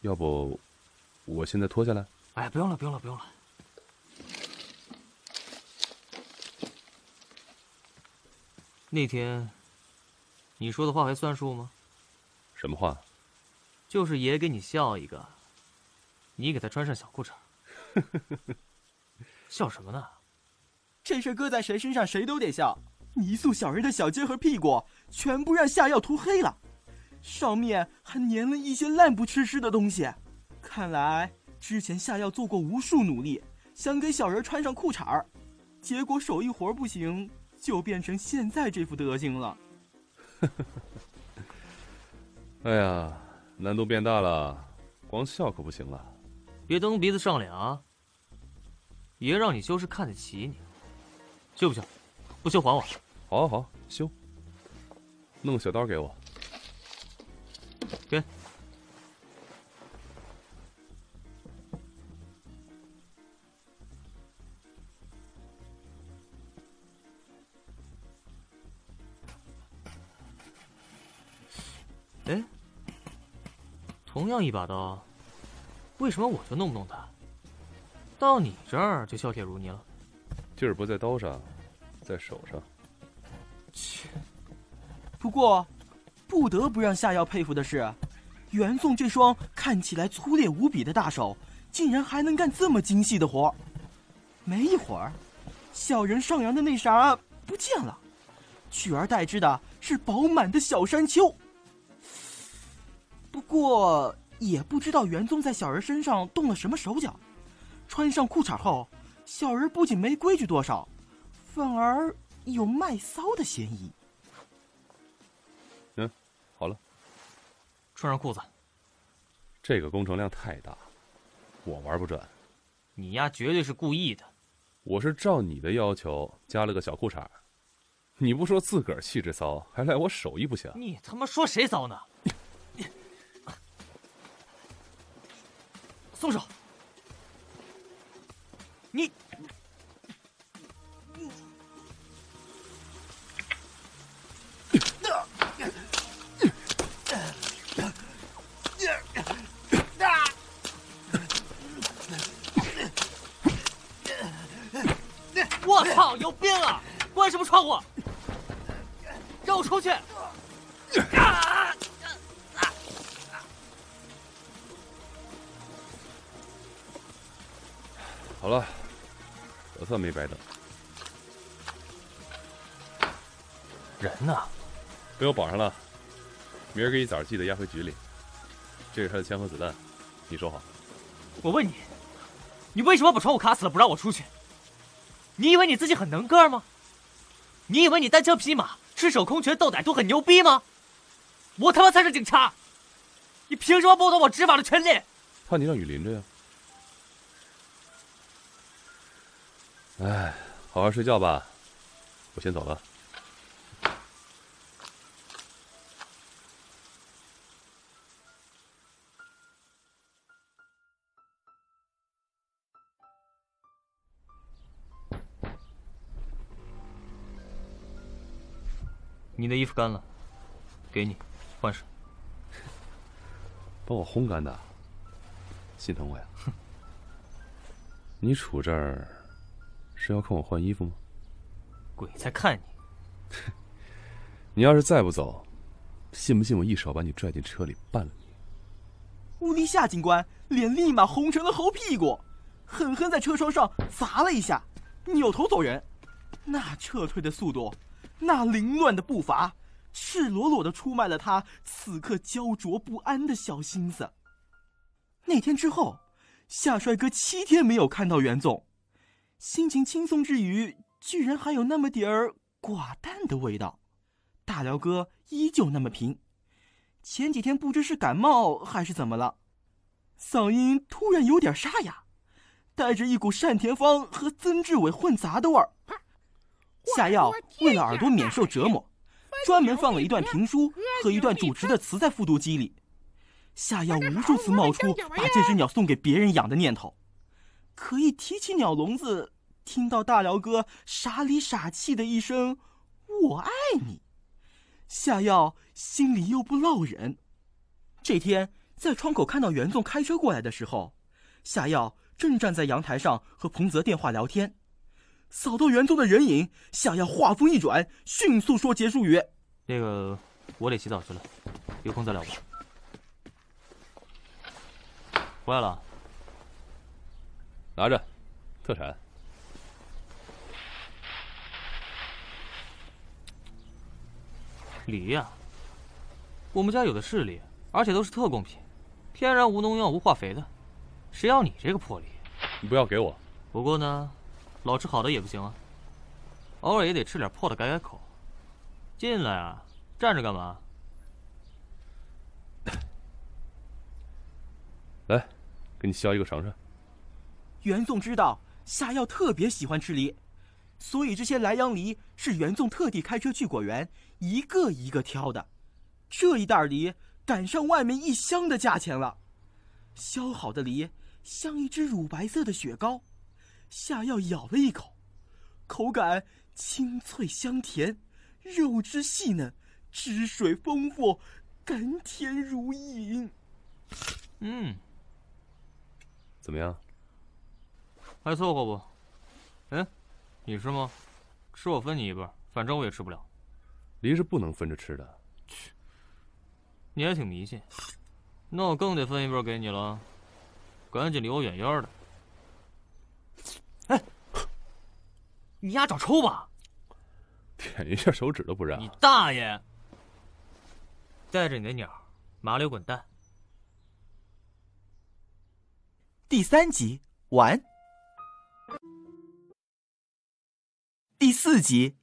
要不，我现在脱下来？哎，不用了，不用了，不用了。那天，你说的话还算数吗？什么话？就是爷给你笑一个，你给他穿上小裤衩。笑什么呢？这事搁在谁身上谁都得笑。泥塑小人的小鸡和屁股全部让下药涂黑了，上面还粘了一些烂不吃吃的东西。看来之前下药做过无数努力，想给小人穿上裤衩儿，结果手艺活不行，就变成现在这副德行了。哎呀，难度变大了，光笑可不行了。别蹬鼻子上脸啊！爷让你修是看得起你，修不修？不修还我。好，好，好，修。弄个小刀给我。给。哎，同样一把刀，为什么我就弄不动它？到你这儿就削铁如泥了。劲儿不在刀上，在手上。切。不过，不得不让夏药佩服的是，袁纵这双看起来粗劣无比的大手，竟然还能干这么精细的活。没一会儿，小人上扬的那啥不见了，取而代之的是饱满的小山丘。不过，也不知道袁宗在小人身上动了什么手脚，穿上裤衩后，小人不仅没规矩多少，反而有卖骚的嫌疑。嗯，好了，穿上裤子。这个工程量太大，我玩不转。你丫绝对是故意的。我是照你的要求加了个小裤衩，你不说自个儿气质骚，还赖我手艺不行。你他妈说谁骚呢？松手！你，我操，有病啊！关什么窗户？让我出去！好了，我算没白等。人呢？被我绑上了，明儿个一早记得押回局里。这是他的枪和子弹，你收好。我问你，你为什么把窗户卡死了，不让我出去？你以为你自己很能个吗？你以为你单枪匹马、赤手空拳斗歹徒很牛逼吗？我他妈才是警察！你凭什么剥夺我执法的权利？怕你让雨淋着呀。哎，好好睡觉吧，我先走了。你的衣服干了，给你换上。把我烘干的，心疼我呀？你杵这儿是要看我换衣服吗？鬼在看你！你要是再不走，信不信我一手把你拽进车里办了你？乌迪夏警官脸立马红成了猴屁股，狠狠在车窗上砸了一下，扭头走人。那撤退的速度，那凌乱的步伐。赤裸裸的出卖了他此刻焦灼不安的小心思。那天之后，夏帅哥七天没有看到袁总，心情轻松之余，居然还有那么点儿寡淡的味道。大辽哥依旧那么平，前几天不知是感冒还是怎么了，嗓音突然有点沙哑，带着一股单田芳和曾志伟混杂的味儿。下药为了耳朵免受折磨。专门放了一段评书和一段主持的词在复读机里，下药无数次冒出把这只鸟送给别人养的念头，可一提起鸟笼子，听到大辽哥傻里傻气的一声“我爱你”，下药心里又不落忍。这天在窗口看到袁纵开车过来的时候，下药正站在阳台上和彭泽电话聊天。扫到园中的人影，想要话锋一转，迅速说结束语：“那个，我得洗澡去了，有空再聊吧。”回来了，拿着，特产。梨呀，我们家有的是梨，而且都是特供品，天然无农药无化肥的，谁要你这个破梨？你不要给我。不过呢。老吃好的也不行啊，偶尔也得吃点破的改改口。进来啊，站着干嘛？来，给你削一个尝尝。袁纵知道夏耀特别喜欢吃梨，所以这些莱阳梨是袁纵特地开车去果园一个一个挑的。这一袋梨赶上外面一箱的价钱了。削好的梨像一只乳白色的雪糕。夏药咬了一口，口感清脆香甜，肉质细嫩，汁水丰富，甘甜如饮。嗯，怎么样？还凑合不？嗯，你吃吗？吃我分你一半，反正我也吃不了。梨是不能分着吃的。去，你还挺迷信。那我更得分一半给你了，赶紧离我远远的。你丫找抽吧！舔一下手指都不让。你大爷！带着你的鸟，麻溜滚蛋！第三集完。第四集。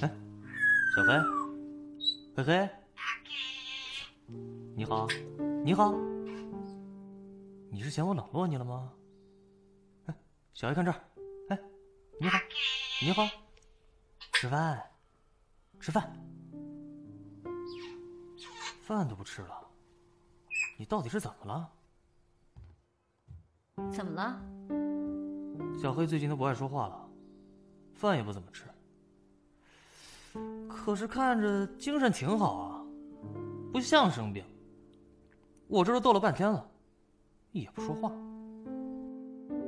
哎，小黑，黑黑。你好，你好，你是嫌我冷落你了吗？哎，小黑看这儿，哎，你好，你好，吃饭，吃饭，饭都不吃了，你到底是怎么了？怎么了？小黑最近都不爱说话了，饭也不怎么吃，可是看着精神挺好啊，不像生病。我这都逗了半天了，也不说话。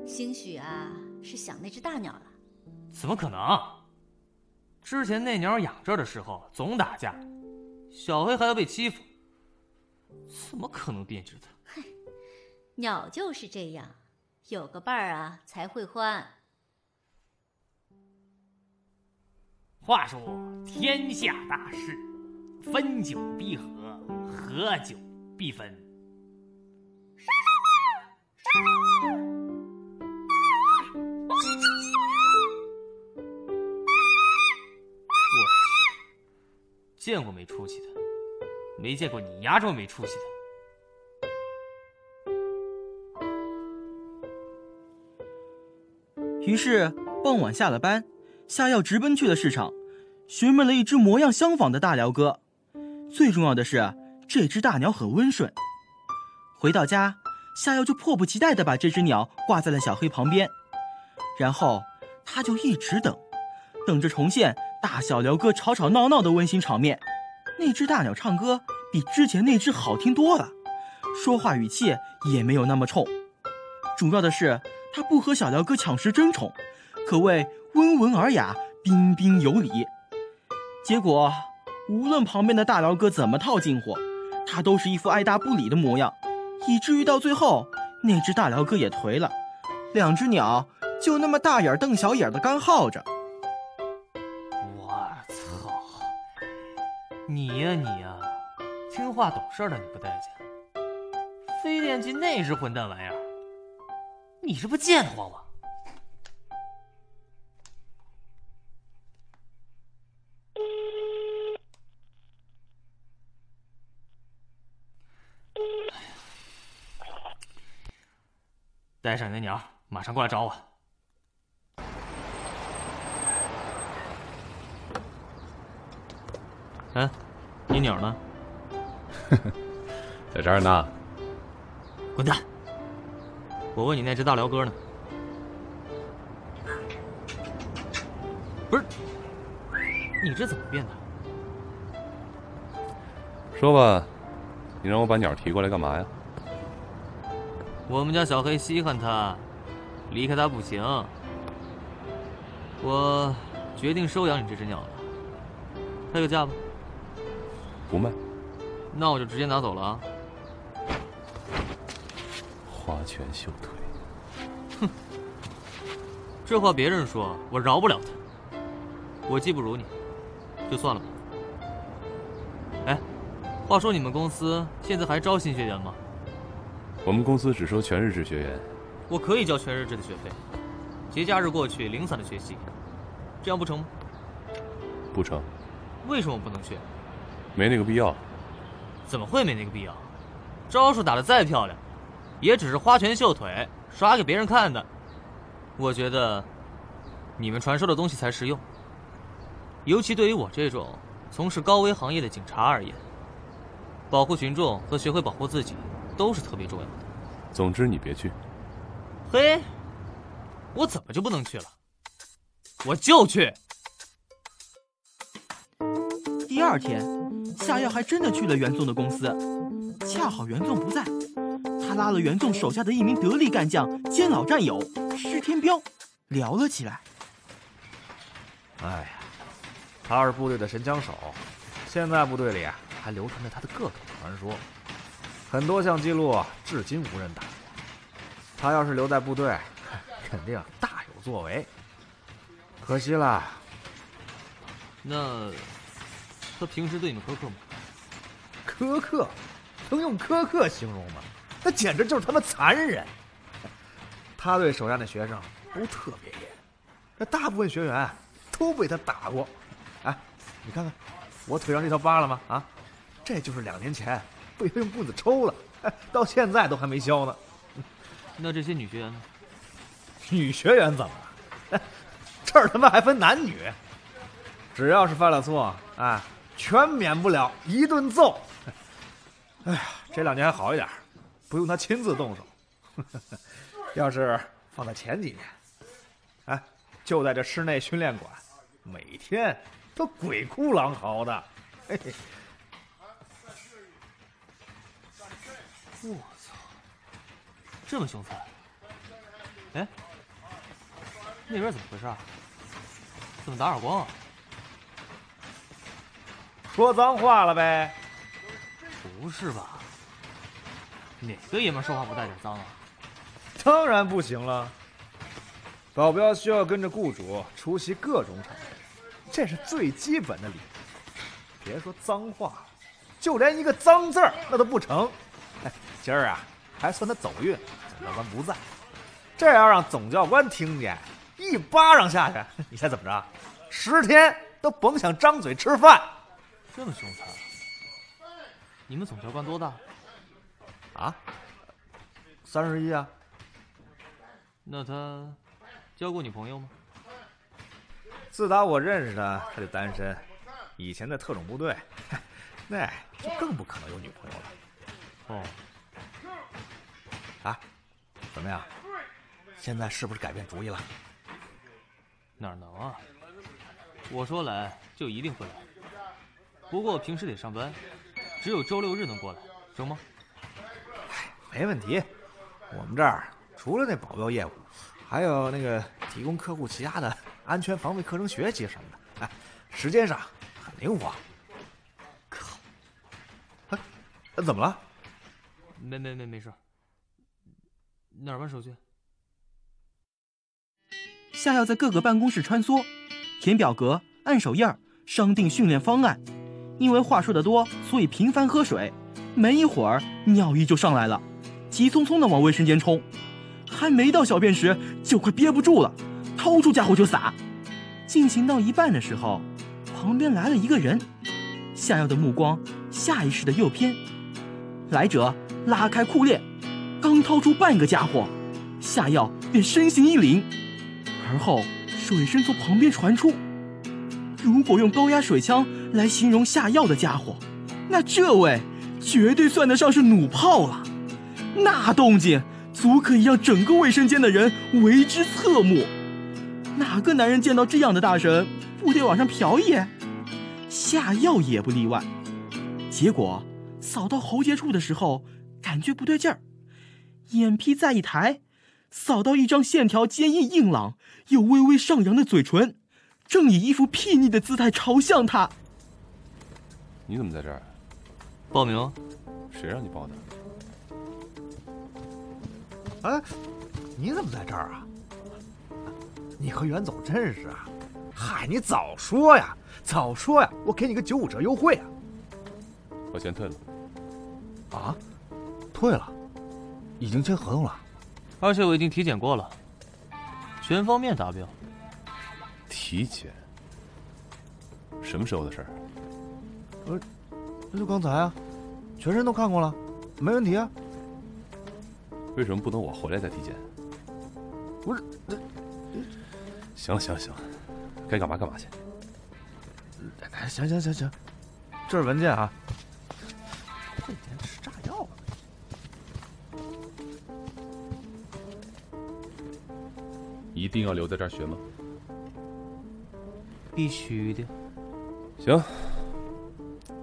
兴许啊，是想那只大鸟了。怎么可能？之前那鸟养这的时候总打架，小黑还要被欺负，怎么可能变质的？鸟就是这样，有个伴儿啊才会欢。话说天下大事，分久必合，合久必分。我，见过没出息的，没见过你丫这么没出息的。于是傍晚下了班，夏药直奔去了市场，询问了一只模样相仿的大鹩哥。最重要的是，这只大鸟很温顺。回到家，夏瑶就迫不及待地把这只鸟挂在了小黑旁边，然后他就一直等，等着重现大小鹩哥吵吵闹闹的温馨场面。那只大鸟唱歌比之前那只好听多了，说话语气也没有那么冲。主要的是，它不和小鹩哥抢食争宠，可谓温文尔雅、彬彬有礼。结果，无论旁边的大鹩哥怎么套近乎，它都是一副爱答不理的模样，以至于到最后，那只大辽哥也颓了，两只鸟就那么大眼瞪小眼的干耗着。我操！你呀你呀，听话懂事的你不待见，非惦记那只混蛋玩意儿，你这不贱得慌吗？带上你的鸟，马上过来找我。嗯，你鸟呢？在这儿呢。滚蛋！我问你那只大辽哥呢？不是，你这怎么变的？说吧，你让我把鸟提过来干嘛呀？我们家小黑稀罕他，离开他不行。我决定收养你这只鸟了，开个价吧。不卖。那我就直接拿走了啊！花拳绣腿，哼，这话别人说，我饶不了他。我技不如你，就算了吧。哎，话说你们公司现在还招新学员吗？我们公司只收全日制学员。我可以交全日制的学费，节假日过去零散的学习，这样不成吗？不成。为什么不能去？没那个必要。怎么会没那个必要？招数打得再漂亮，也只是花拳绣腿，耍给别人看的。我觉得，你们传授的东西才实用。尤其对于我这种从事高危行业的警察而言，保护群众和学会保护自己都是特别重要的。总之，你别去。嘿，我怎么就不能去了？我就去。第二天，夏耀还真的去了袁纵的公司，恰好袁纵不在，他拉了袁纵手下的一名得力干将兼老战友施天彪，聊了起来。哎呀，他是部队的神枪手，现在部队里还流传着他的各种传说，很多项记录至今无人打破。他要是留在部队，肯定大有作为。可惜了。那他平时对你们苛刻吗？苛刻，能用苛刻形容吗？那简直就是他妈残忍。他对手下的学生都特别严，那大部分学员都被他打过。哎，你看看我腿上这条疤了吗？啊，这就是两年前被用棍子抽了，到现在都还没消呢。那这些女学员呢？女学员怎么了？这儿他妈还分男女，只要是犯了错，哎，全免不了一顿揍。哎呀，这两年还好一点，不用他亲自动手。要是放在前几年，哎，就在这室内训练馆，每天都鬼哭狼嚎的。嘿嘿。我操，这么凶残！哎，那边怎么回事？啊怎么打耳光啊？说脏话了呗？不是吧？哪个爷们说话不带点脏啊？当然不行了。保镖需要跟着雇主出席各种场合，这是最基本的礼仪。别说脏话，就连一个脏字儿那都不成。今儿啊，还算他走运，总教官不在。这要让总教官听见，一巴掌下去，你猜怎么着？十天都甭想张嘴吃饭。这么凶残？你们总教官多大？啊？三十一啊。那他交过女朋友吗？自打我认识他，他就单身。以前在特种部队，那就更不可能有女朋友了。哦。啊？怎么样？现在是不是改变主意了？哪能啊！我说来就一定会来，不过平时得上班，只有周六日能过来，行吗？没问题。我们这儿除了那保镖业务，还有那个提供客户其他的安全防卫课程学习什么的，哎，时间上很灵活。靠！哎，怎么了？没没没没事。哪儿办手续？夏药在各个办公室穿梭，填表格、按手印儿、商定训练方案。因为话说的多，所以频繁喝水。没一会儿，尿意就上来了，急匆匆的往卫生间冲。还没到小便时，就快憋不住了，掏出家伙就撒。进行到一半的时候，旁边来了一个人。夏药的目光下意识的右偏，来者拉开裤链，刚掏出半个家伙，下药便身形一凛。而后，水声从旁边传出。如果用高压水枪来形容下药的家伙，那这位绝对算得上是弩炮了。那动静足可以让整个卫生间的人为之侧目。哪个男人见到这样的大神，不得往上瞟一眼？下药也不例外。结果扫到喉结处的时候，感觉不对劲儿，眼皮再一抬。扫到一张线条坚硬、硬朗又微微上扬的嘴唇，正以一副睥睨的姿态朝向他。你怎么在这儿？报名？谁让你报的？哎，你怎么在这儿啊？你和袁总认识啊？嗨，你早说呀，早说呀，我给你个九五折优惠啊！我先退了。啊？退了？已经签合同了？而且我已经体检过了，全方面达标。体检？什么时候的事儿？呃，那就刚才啊，全身都看过了，没问题啊。为什么不等我回来再体检？不是，那行了行了行了，该干嘛干嘛去。行行行行，这是文件啊。一定要留在这儿学吗？必须的。行，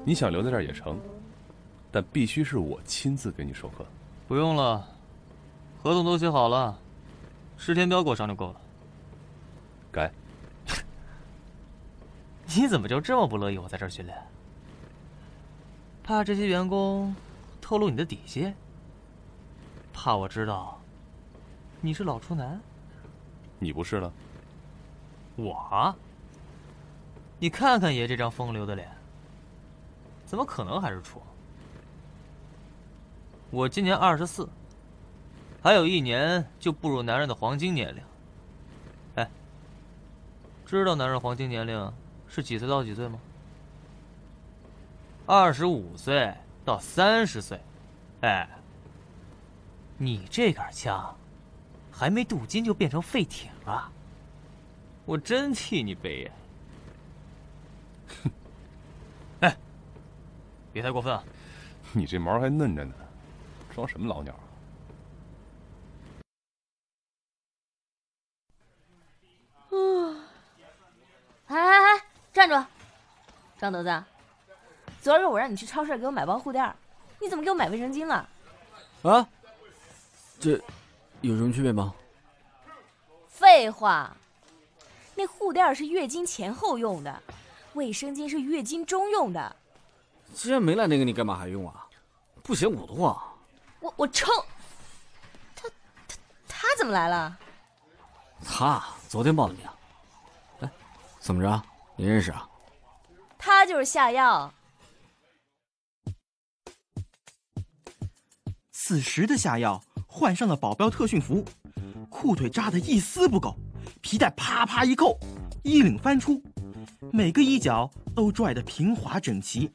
你想留在这儿也成，但必须是我亲自给你授课。不用了，合同都写好了，时填表给我上就够了。改。你怎么就这么不乐意我在这儿训练？怕这些员工透露你的底细？怕我知道你是老处男？你不是了？我？你看看爷这张风流的脸，怎么可能还是处？我今年二十四，还有一年就步入男人的黄金年龄。哎，知道男人黄金年龄是几岁到几岁吗？二十五岁到三十岁。哎，你这杆枪还没镀金就变成废铁了，我真替你悲呀！哼，哎，别太过分啊！你这毛还嫩着呢，装什么老鸟？啊，哎哎哎，站住！张德子，昨儿个我让你去超市给我买包护垫，你怎么给我买卫生巾了？啊？这有什么区别吗？废话，那护垫是月经前后用的，卫生巾是月经中用的。既然没来那个，你干嘛还用啊？不嫌我的话。我我抽！他他他怎么来了？他昨天报的名。哎，怎么着？你认识啊？他就是下药。此时的下药换上了保镖特训服，裤腿扎得一丝不苟，皮带啪啪一扣，衣领翻出，每个衣角都拽得平滑整齐。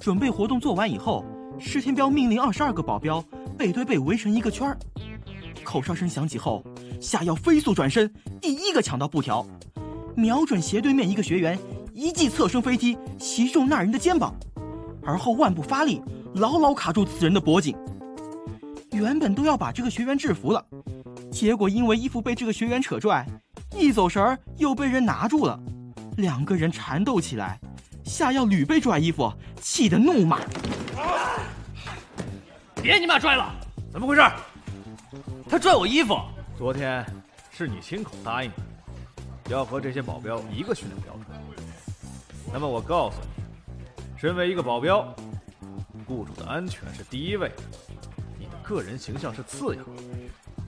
准备活动做完以后，施天彪命令二十二个保镖背对背围成一个圈儿。口哨声响起后，夏药飞速转身，第一个抢到布条，瞄准斜对面一个学员，一记侧身飞踢袭中那人的肩膀，而后腕部发力，牢牢卡住此人的脖颈。原本都要把这个学员制服了，结果因为衣服被这个学员扯拽，一走神儿又被人拿住了，两个人缠斗起来。夏药屡被拽衣服，气得怒骂：“别你妈拽了！怎么回事？他拽我衣服。昨天是你亲口答应的，要和这些保镖一个训练标准。那么我告诉你，身为一个保镖，雇主的安全是第一位，的个人形象是次要。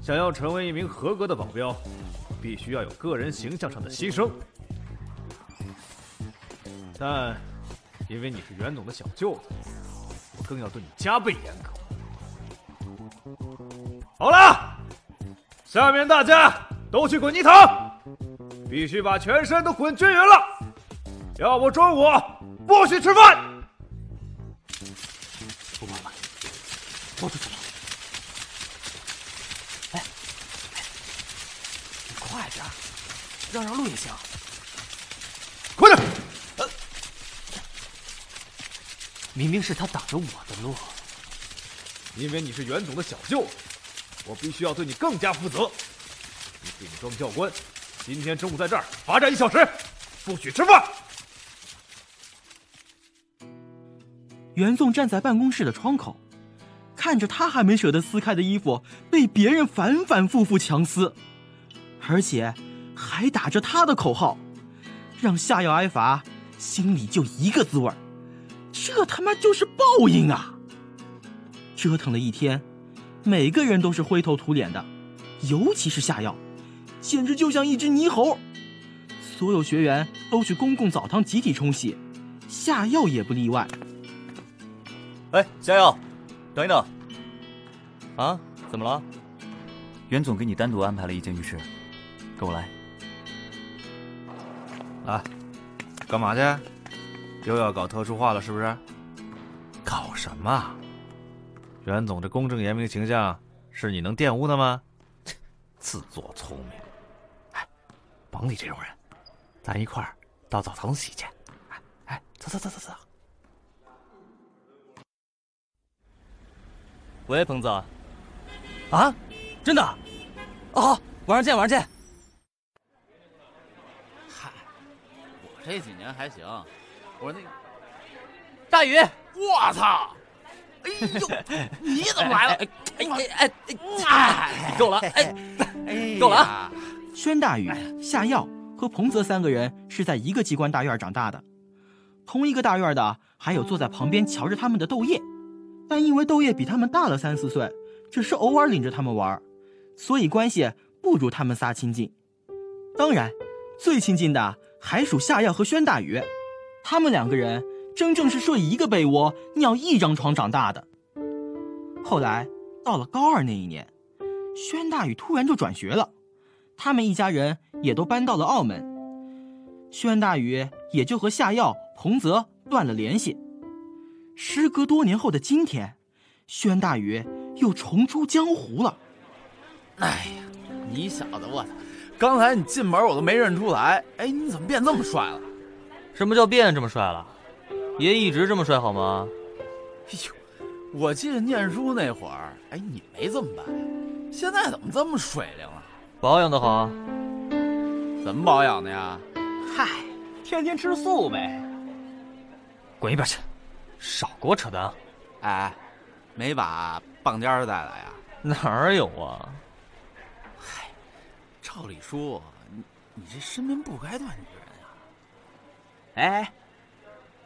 想要成为一名合格的保镖，必须要有个人形象上的牺牲。”但因为你是袁总的小舅子，我更要对你加倍严格。好了，下面大家都去滚泥塘，必须把全身都滚均匀了，要不中午不许吃饭。不管了，都出去了。哎，你快点，让让路也行。快点！明明是他挡着我的路，因为你是袁总的小舅子，我必须要对你更加负责。你顶撞教官，今天中午在这儿罚站一小时，不许吃饭。袁纵站在办公室的窗口，看着他还没舍得撕开的衣服被别人反反复复强撕，而且还打着他的口号，让夏药挨罚，心里就一个滋味儿。这他妈就是报应啊！折腾了一天，每个人都是灰头土脸的，尤其是夏药，简直就像一只泥猴。所有学员都去公共澡堂集体冲洗，夏药也不例外。哎，夏药，等一等。啊？怎么了？袁总给你单独安排了一间浴室，跟我来。来，干嘛去？又要搞特殊化了是不是？搞什么？袁总这公正严明的形象是你能玷污的吗？自作聪明！哎，甭理这种人，咱一块儿到澡堂子洗去。哎，走走走走走。喂，彭子。啊？真的？哦，好晚上见，晚上见。嗨，我这几年还行。我说那个大宇，我操！哎呦，你怎么来了？哎哎哎哎！够了，哎，够了啊！宣大宇、夏耀和彭泽三个人是在一个机关大院长大的，同一个大院的还有坐在旁边瞧着他们的窦叶，但因为窦叶比他们大了三四岁，只是偶尔领着他们玩，所以关系不如他们仨亲近。当然，最亲近的还属夏药和宣大宇。他们两个人真正是睡一个被窝、尿一张床长大的。后来到了高二那一年，宣大宇突然就转学了，他们一家人也都搬到了澳门，宣大宇也就和夏药、彭泽断了联系。时隔多年后的今天，宣大宇又重出江湖了。哎呀，你小子，我操！刚才你进门我都没认出来，哎，你怎么变这么帅了？什么叫变这么帅了？爷一直这么帅好吗？哎呦，我记得念书那会儿，哎，你没这么白，现在怎么这么水灵了？保养的好啊。怎么保养的呀？嗨，天天吃素呗。滚一边去，少给我扯淡！哎，没把棒尖带来呀？哪有啊？嗨，照理说，你你这身边不该断女人啊。哎，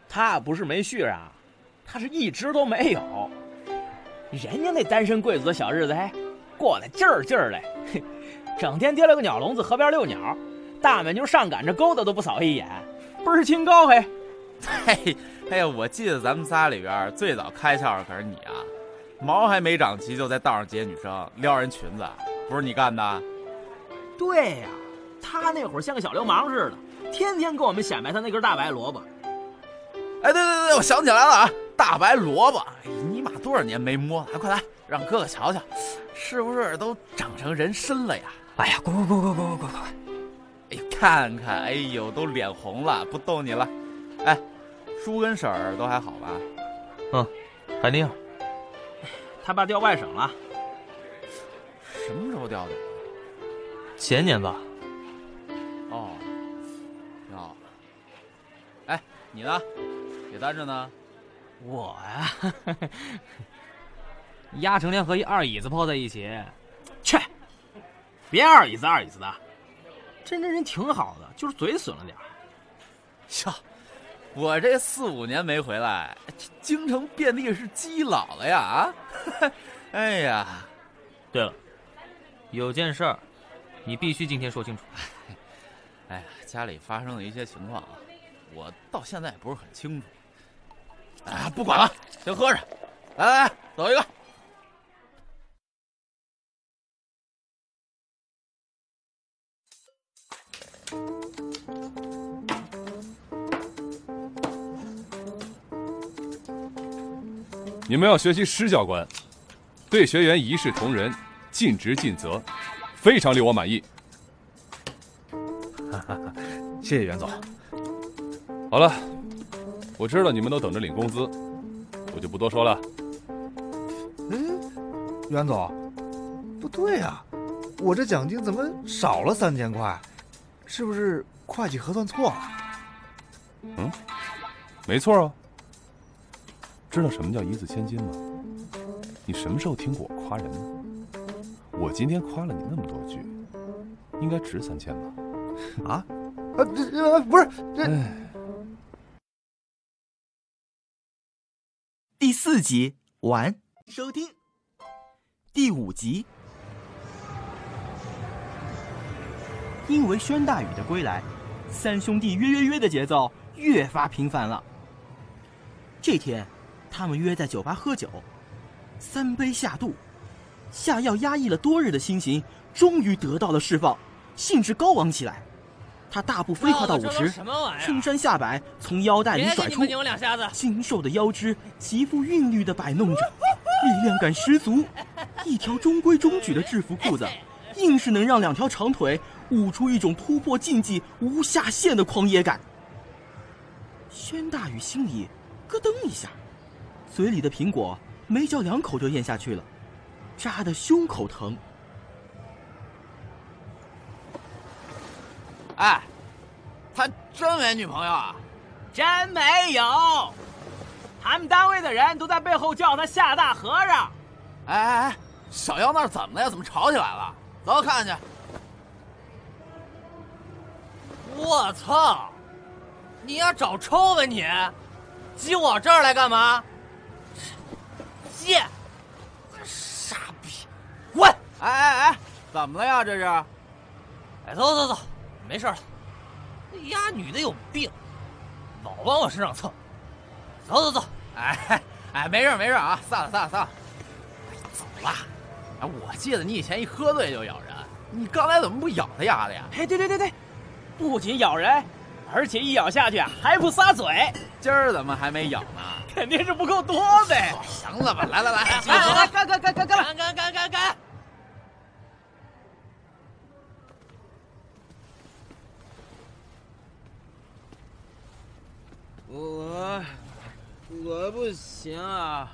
他不是没续啊，他是一直都没有。人家那单身贵族的小日子，哎，过得劲儿劲儿的，嘿，整天提了个鸟笼子河边遛鸟，大美妞上赶着勾搭都不扫一眼，倍儿清高嘿。嘿，哎呀，我记得咱们仨里边最早开窍的可是你啊，毛还没长齐就在道上劫女生，撩人裙子，不是你干的？对呀、他那会儿像个小流氓似的，天天跟我们显摆他那根大白萝卜。哎，对对对，我想起来了啊，大白萝卜，哎，尼玛多少年没摸了，快来让哥哥瞧瞧，是不是都长成人参了呀？哎呀，滚滚滚滚滚滚滚滚！哎，看看，哎呦，都脸红了，不逗你了。哎，叔跟婶儿都还好吧？嗯，还那样。他爸调外省了，什么时候调的？前年吧。哦，挺好。哎，你呢？也单着呢？我呀，压成天和一二椅子泡在一起。去，别二椅子二椅子的，真真人挺好的，就是嘴损了点儿。哟，我这四五年没回来，京城遍地是基佬了呀啊！哎呀，对了，有件事儿，你必须今天说清楚。哎呀，家里发生了一些情况啊，我到现在也不是很清楚。哎，不管了，先喝着。来来来，走一个。你们要学习施教官，对学员一视同仁，尽职尽责，非常令我满意。谢谢袁总。好了，我知道你们都等着领工资，我就不多说了。嗯，袁总，不对呀、我这奖金怎么少了三千块？是不是会计核算错了？嗯，没错啊。知道什么叫一字千金吗？你什么时候听过我夸人呢？我今天夸了你那么多句，应该值三千吧？啊？啊，这这不是这。第四集完，收听第五集。因为宣大宇的归来，三兄弟约约约的节奏越发频繁了。这天，他们约在酒吧喝酒，三杯下肚，下药压抑了多日的心情终于得到了释放，兴致高昂起来。他大步飞快到舞池都什么玩意，儿青山下摆从腰带里甩出。精瘦的腰肢极富韵律地摆弄着，力量感十足。一条中规中矩的制服裤子，硬是能让两条长腿舞出一种突破禁忌无下限的狂野感。宣大宇心里咯噔一下，嘴里的苹果没嚼两口就咽下去了，扎的胸口疼。哎，他真没女朋友啊？真没有，他们单位的人都在背后叫他夏大和尚。哎哎哎，小妖那儿怎么了呀？怎么吵起来了？走，看看去。我操！你要找抽吧你？挤我这儿来干嘛？贱！哎哎哎，怎么了呀？这是？哎，走走走，没事了。那丫女的有病，老往我身上蹭。走走走，哎哎，没事没事啊，散了散了散了。哎，走了。哎，我记得你以前一喝醉就咬人，你刚才怎么不咬他丫的呀？哎，对对对对，不仅咬人，而且一咬下去啊还不撒嘴。今儿怎么还没咬呢？肯定是不够多呗。行了吧，来来来，来来来，干干干干干干干干干干！我我不行啊！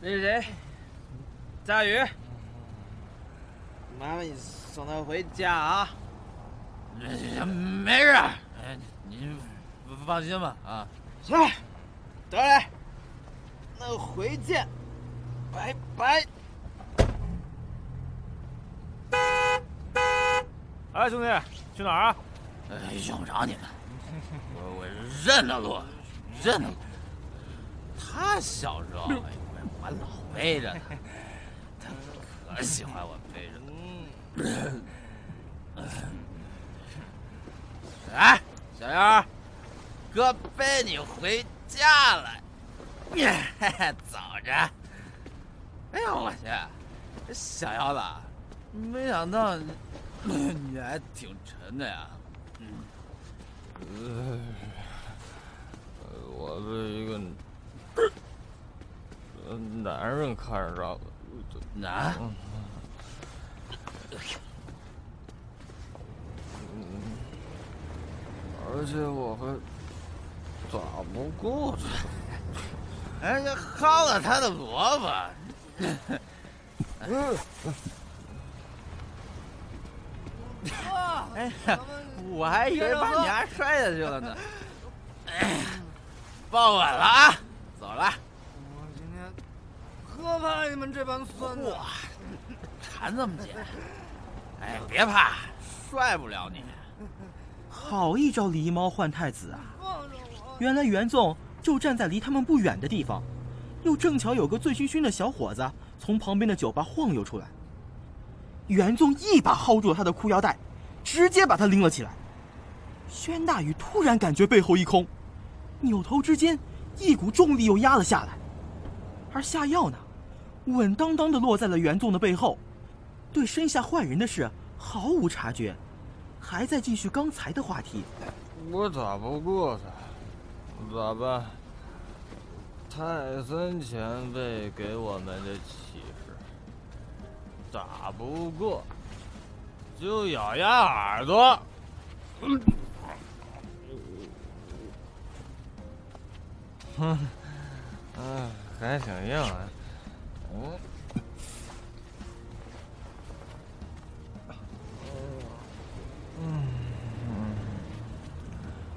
那谁，佳宇，麻烦你送他回家啊！没事，哎，您放心吧啊。行，得嘞，那回见，拜拜。哎，兄弟，去哪儿啊？哎，用不着你们，我我认得路，认得路。他小时候，哎，我我老背着他，他可喜欢我背着他。哎，小妖，哥背你回家了，走着。哎呦我去，小腰子，没想到你你还挺沉的呀。呃，我被一个男人看上了，男？而且我还打不过他。哎，薅了他的萝卜。哎呀，我还以为把你丫摔下去了呢。哎，抱稳了啊，走了。我今天可怕你们这帮孙子！哇，缠这么紧！哎，别怕，摔不了你。好一招狸猫换太子啊！原来袁纵就站在离他们不远的地方，又正巧有个醉醺醺的小伙子从旁边的酒吧晃悠出来。袁纵一把薅住了他的裤腰带，直接把他拎了起来。宣大宇突然感觉背后一空，扭头之间，一股重力又压了下来，而下药呢，稳当当的落在了袁纵的背后，对身下坏人的事毫无察觉，还在继续刚才的话题。我打不过他，咋办？泰森前辈给我们的启：打不过就咬牙耳朵。哼，哎，还挺硬啊。嗯。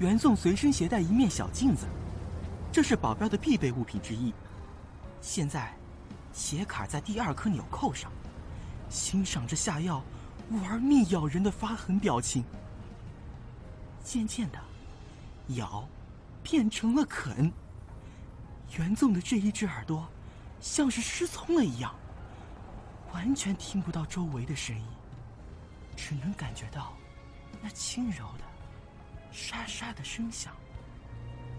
袁纵随身携带一面小镜子，这是保镖的必备物品之一。现在，鞋卡在第二颗纽扣上，欣赏着下药玩命咬人的发狠表情。渐渐的，咬变成了啃。袁纵的这一只耳朵，像是失聪了一样，完全听不到周围的声音，只能感觉到那轻柔的。沙沙的声响，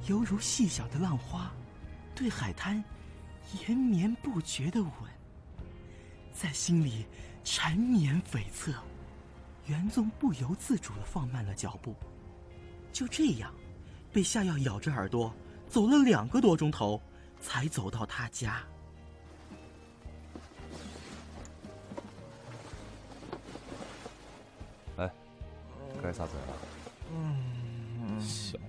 犹如细小的浪花，对海滩延绵不绝的吻，在心里缠绵悱恻。元宗不由自主的放慢了脚步，就这样，被下药咬着耳朵走了两个多钟头，才走到他家。哎，该撒嘴了。嗯，小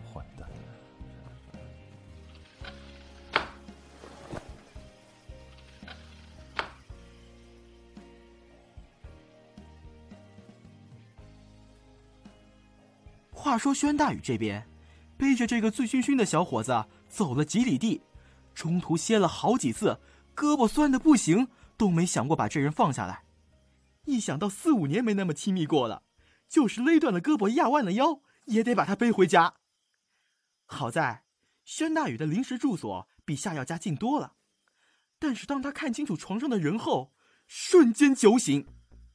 话说宣大宇这边，背着这个醉醺醺的小伙子走了几里地，中途歇了好几次，胳膊酸的不行，都没想过把这人放下来。一想到四五年没那么亲密过了，就是勒断了胳膊压弯了腰，也得把他背回家。好在，宣大宇的临时住所比夏药家近多了。但是当他看清楚床上的人后，瞬间酒醒。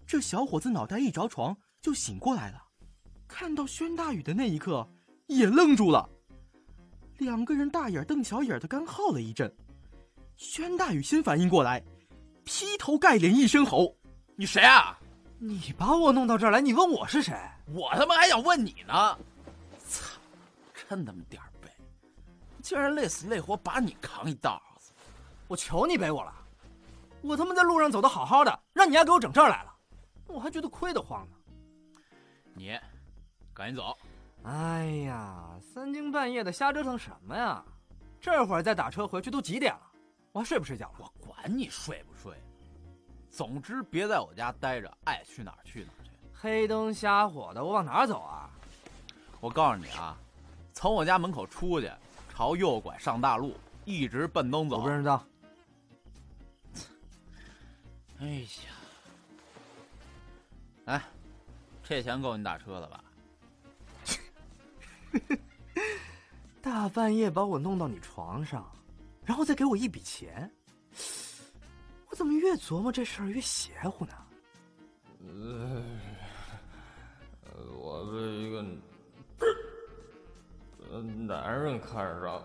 这小伙子脑袋一着床就醒过来了。看到宣大宇的那一刻，也愣住了。两个人大眼瞪小眼的，干耗了一阵。宣大宇先反应过来，劈头盖脸一声吼：“你谁啊？你把我弄到这儿来，你问我是谁？我他妈还想问你呢！操，真他妈点儿背，竟然累死累活把你扛一道子！我求你背我了，我他妈在路上走的好好的，让你丫给我整这儿来了，我还觉得亏得慌呢。你。”赶紧走！哎呀，三更半夜的瞎折腾什么呀？这会儿再打车回去都几点了？我还睡不睡觉了？我管你睡不睡，总之别在我家待着，爱去哪儿去哪儿去。黑灯瞎火的，我往哪儿走啊？我告诉你啊，从我家门口出去，朝右拐上大路，一直奔东走。我不知道。哎呀，哎，这钱够你打车的吧？大半夜把我弄到你床上，然后再给我一笔钱，我怎么越琢磨这事儿越邪乎呢？呃，我被一个呃 男人看上，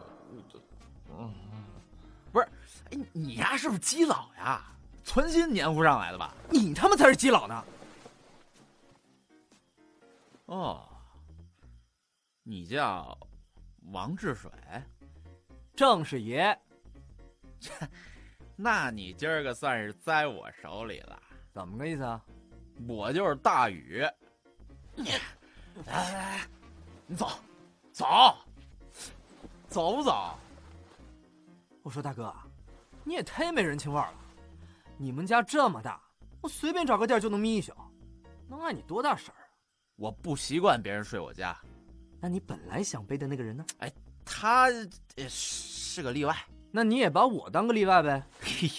嗯，不是，哎，你丫是不是基佬呀？存心黏糊上来的吧？你他妈才是基佬呢！哦，你叫王治水，正是爷。那你今儿个算是栽我手里了。怎么个意思啊？我就是大禹。来来来，你走，走，走不走？我说大哥，你也忒没人情味儿了。你们家这么大，我随便找个地儿就能眯一宿，能碍你多大事儿啊？我不习惯别人睡我家。那你本来想背的那个人呢？哎，他是个例外。那你也把我当个例外呗？嘿呦，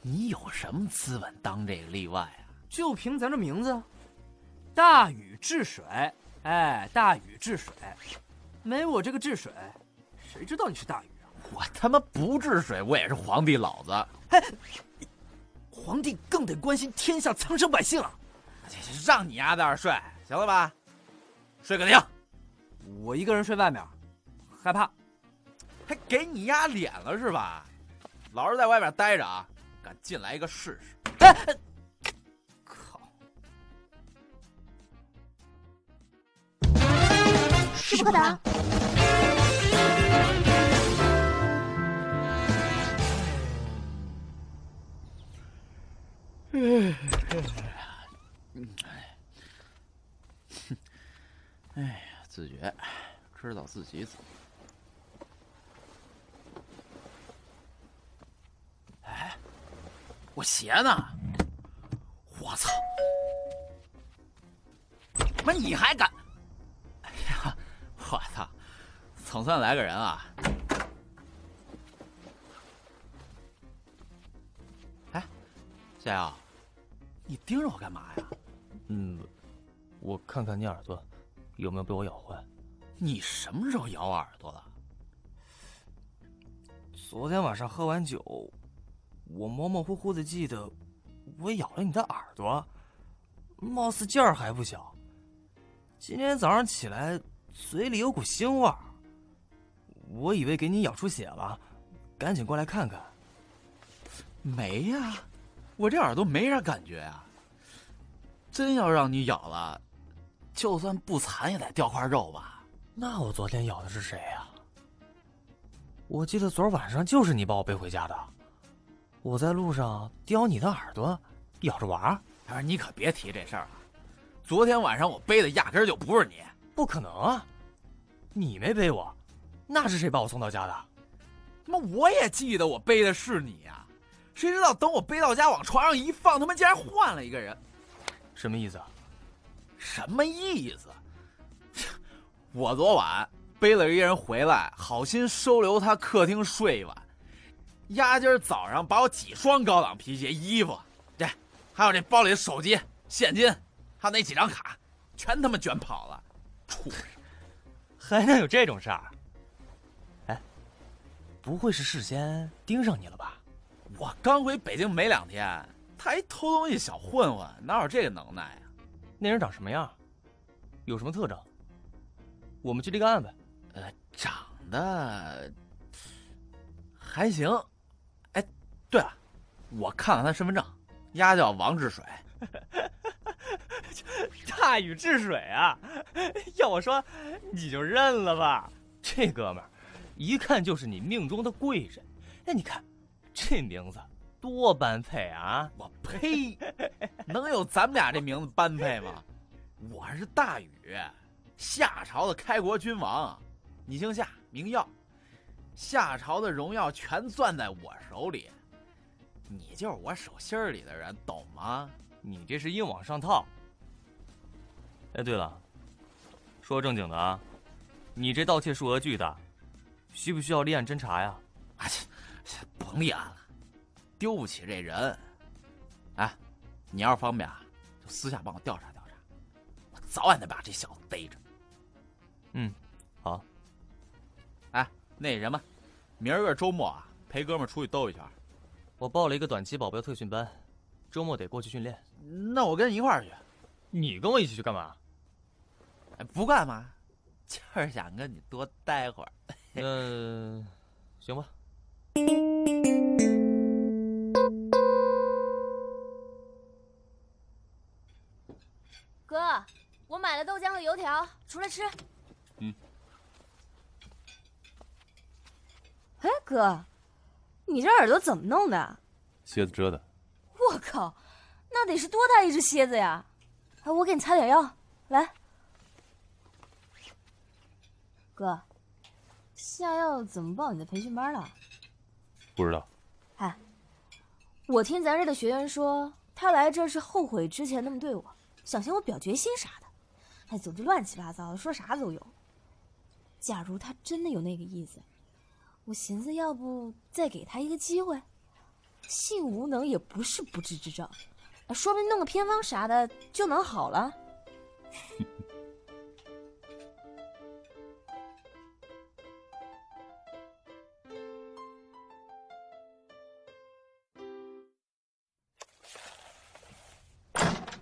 你有什么资本当这个例外啊？就凭咱这名字，大禹治水。哎，大禹治水，没我这个治水，谁知道你是大禹啊？我他妈不治水，我也是皇帝老子。嘿，皇帝更得关心天下苍生百姓啊！让你丫在这睡，行了吧？睡客厅。我一个人睡外面，害怕。还给你压脸了是吧？老是在外面待着啊！敢进来一个试试！哎，靠！师傅打。嗯，哎呀，自觉，知道自己走。哎，我鞋呢？我操！妈，你还敢？哎呀，我操！总算来个人啊！哎，夏瑶，你盯着我干嘛呀？嗯，我看看你耳朵有没有被我咬坏。你什么时候咬我耳朵了？昨天晚上喝完酒，我模模糊糊的记得我咬了你的耳朵，貌似劲儿还不小。今天早上起来嘴里有股腥味儿，我以为给你咬出血了，赶紧过来看看。没呀，我这耳朵没啥感觉啊。真要让你咬了，就算不残也得掉块肉吧？那我昨天咬的是谁呀？我记得昨儿晚上就是你把我背回家的。我在路上叼你的耳朵，咬着玩儿。哎，你可别提这事儿了。昨天晚上我背的压根儿就不是你，不可能啊！你没背我，那是谁把我送到家的？他妈，我也记得我背的是你呀！谁知道等我背到家往床上一放，他妈竟然换了一个人。什么意思？什么意思？我昨晚背了一个人回来，好心收留他客厅睡一晚，丫今儿早上把我几双高档皮鞋、衣服，这还有这包里的手机、现金，还有那几张卡，全他妈卷跑了。畜生，还能有这种事儿？哎，不会是事先盯上你了吧？我刚回北京没两天，他一偷东西小混混，哪有这个能耐呀、那人长什么样？有什么特征？我们去立个案呗。呃，长得还行。哎，对了，我看看他身份证，丫叫王治水。大禹治水啊！要我说，你就认了吧。这哥们儿，一看就是你命中的贵人。哎，你看，这名字多般配啊！我呸，能有咱们俩这名字般配吗？我是大禹，夏朝的开国君王。你姓夏，名耀，夏朝的荣耀全攥在我手里。你就是我手心里的人，懂吗？你这是硬往上套。哎，对了，说正经的啊，你这盗窃数额巨大，需不需要立案侦查呀？啊，甭立案了，丢不起这人。哎，你要是方便啊，就私下帮我调查调查，我早晚得把这小子逮着。嗯，好。哎，那什么，明儿个周末啊，陪哥们儿出去兜一圈。我报了一个短期保镖特训班，周末得过去训练。那我跟你一块儿去。你跟我一起去干嘛？哎不干嘛，就是想跟你多待会儿。那行吧。买了豆浆和油条，出来吃。嗯。哎，哥，你这耳朵怎么弄的？蝎子蛰的。我靠，那得是多大一只蝎子呀！哎，我给你擦点药，来。哥，下药怎么报你的培训班了？不知道。哎，我听咱这的学员说，他来这是后悔之前那么对我，想向我表决心啥的。总之乱七八糟的，说啥都有。假如他真的有那个意思，我寻思要不再给他一个机会。性无能也不是不治之症，说不定弄个偏方啥的就能好了。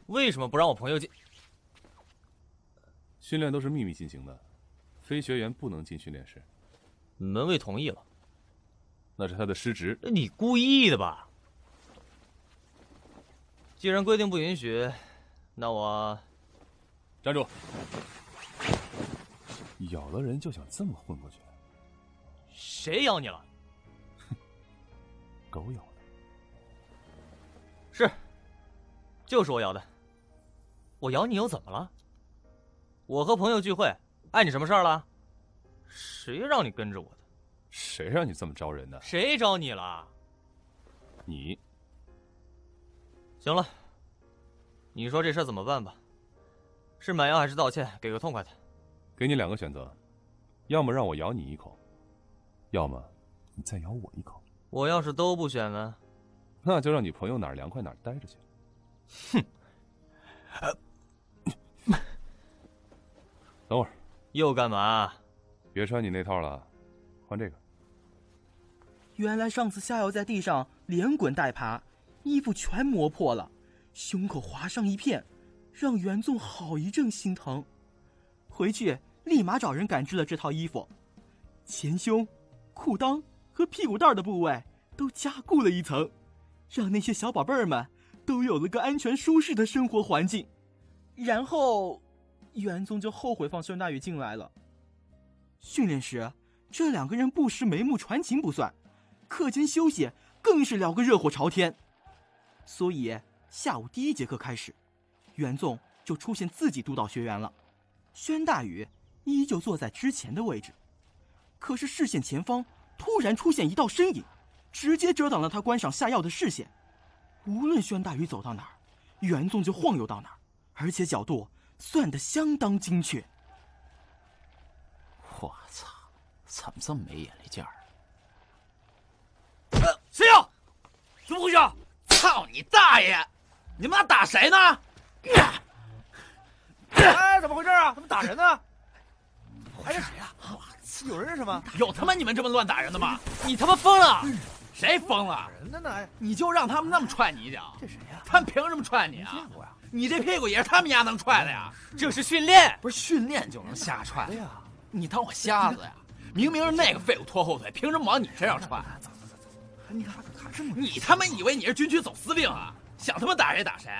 为什么不让我朋友进？训练都是秘密进行的，非学员不能进训练室。门卫同意了。那是他的失职。你故意的吧？既然规定不允许，那我站住！咬了人就想这么混过去？谁咬你了？狗咬的。是，就是我咬的。我咬你又怎么了？我和朋友聚会，碍你什么事儿了？谁让你跟着我的？谁让你这么招人的？谁招你了？你。行了，你说这事怎么办吧？是买药还是道歉？给个痛快的。给你两个选择，要么让我咬你一口，要么你再咬我一口。我要是都不选呢？那就让你朋友哪儿凉快哪儿待着去。哼！等会儿。又干嘛？别穿你那套了，换这个。原来上次下药在地上连滚带爬，衣服全磨破了，胸口划上一片，让袁纵好一阵心疼。回去立马找人赶制了这套衣服，前胸、裤裆和屁股蛋的部位都加固了一层，让那些小宝贝儿们都有了个安全舒适的生活环境。然后，袁宗就后悔放孙大宇进来了。训练时，这两个人不识眉目传情不算。课间休息更是聊个热火朝天，所以下午第一节课开始，袁纵就出现自己督导学员了。宣大宇依旧坐在之前的位置，可是视线前方突然出现一道身影，直接遮挡了他观赏下药的视线。无论宣大宇走到哪儿，袁纵就晃悠到哪儿，而且角度算得相当精确。我操，怎么这么没眼力见儿？谁呀？怎么回事？操你大爷！你妈打谁呢？哎，怎么回事啊？怎么打人呢？哎，这谁呀？有人认识吗？有他妈你们这么乱打人的吗？你他妈疯了！谁疯了？人的呢？你就让他们那么踹你一脚？这谁呀？他们凭什么踹你啊？你这屁股也是他们家能踹的呀？这是训练，不是训练就能瞎踹？对呀，你当我瞎子呀？明明是那个废物拖后腿，凭什么往你身上踹？你看他这么，你他妈以为你是军区总司令啊？想他妈打谁打谁？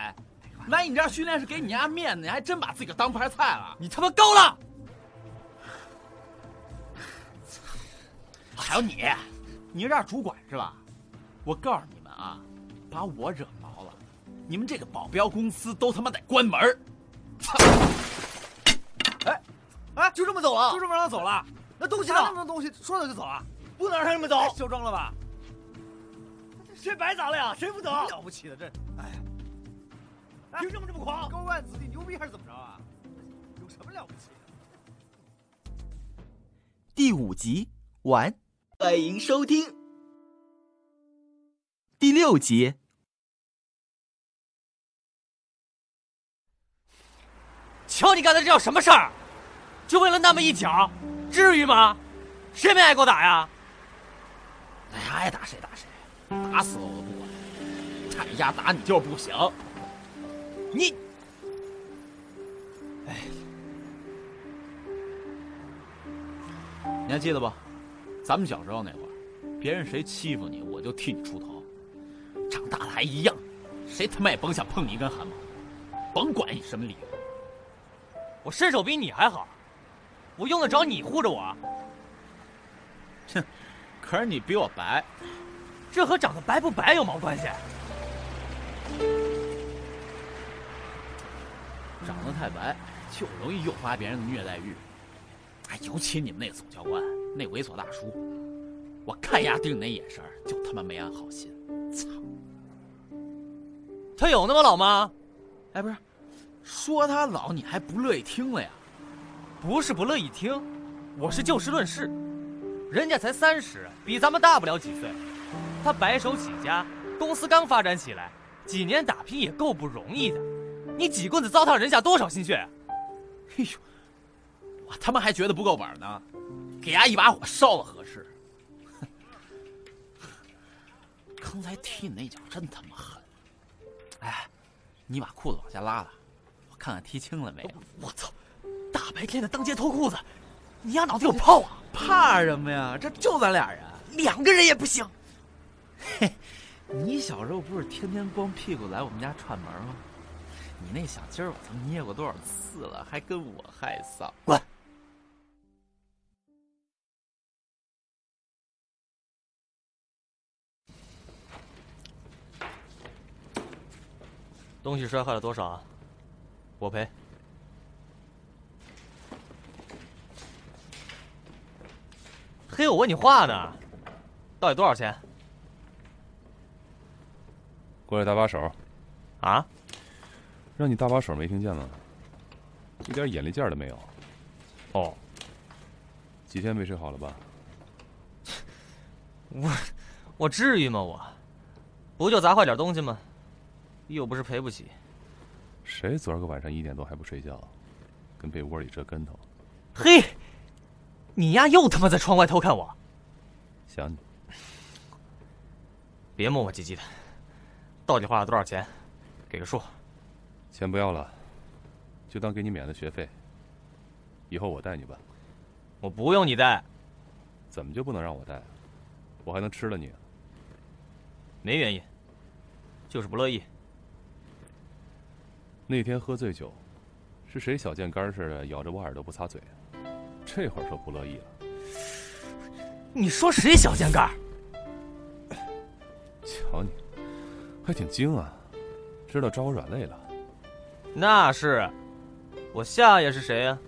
来你这训练是给你家面子，你还真把自己当盘菜了？你他妈够了！还有你，你是这儿主管是吧？我告诉你们啊，把我惹了，你们这个保镖公司都他妈得关门！操！哎，哎，就这么走了？就这么让他走了？那东西呢？那么多东西，说走就走啊？不能让他这么走！嚣张了吧？谁白砸了呀？谁不走？了不起的这，哎，凭什么这么狂？高万子弟牛逼还是怎么着啊？有什么了不起的？第五集完，欢迎收听第六集。瞧你干的这叫什么事儿？就为了那么一脚，至于吗？谁没挨过打呀？哎，爱打谁打谁。打死我都不管。他丫打你就是不行。你，哎，你还记得吧？咱们小时候那会儿，别人谁欺负你，我就替你出头。长大了还一样，谁他妈也甭想碰你一根汗毛，甭管你什么理由。我身手比你还好，我用得着你护着我？哼，可是你比我白，这和长得白不白有毛关系？长得太白，就容易诱发别人的虐待欲。哎，尤其你们那总教官，那猥琐大叔，我看丫盯你那眼神，就他妈没安好心。操！他有那么老吗？哎，不是，说他老，你还不乐意听了呀？不是不乐意听，我是就事论事。人家才三十，比咱们大不了几岁。他白手起家，公司刚发展起来，几年打拼也够不容易的。你几棍子糟蹋人家多少心血？哎呦，我他妈还觉得不够本呢，给伢一把火烧了合适。刚才踢你那脚真他妈狠！哎，你把裤子往下拉拉，看看踢青了没有。我操！大白天的当街脱裤子，你丫脑子有泡啊？怕什么呀？这就咱俩人，两个人也不行。嘿，你小时候不是天天光屁股来我们家串门吗？你那小鸡儿我都捏过多少次了，还跟我害臊？滚！东西摔坏了多少啊？我赔。嘿，我问你话呢，到底多少钱？过来搭把手。啊？让你搭把手没听见吗？一点眼力劲儿都没有。哦。几天没睡好了吧？我，我至于吗？我，不就砸坏点东西吗？又不是赔不起。谁昨儿个晚上一点多还不睡觉，跟被窝里折跟头？嘿，你丫又他妈在窗外偷看我！想你。别磨磨唧唧的，到底花了多少钱？给个数。钱不要了，就当给你免了学费。以后我带你吧。我不用你带。怎么就不能让我带？我还能吃了你？没原因，就是不乐意。那天喝醉酒，是谁小贱干似的咬着我耳朵不擦嘴？这会儿说不乐意了？你说谁小贱干？瞧你，还挺精啊，知道招我软肋了。那是，我夏爷是谁呀？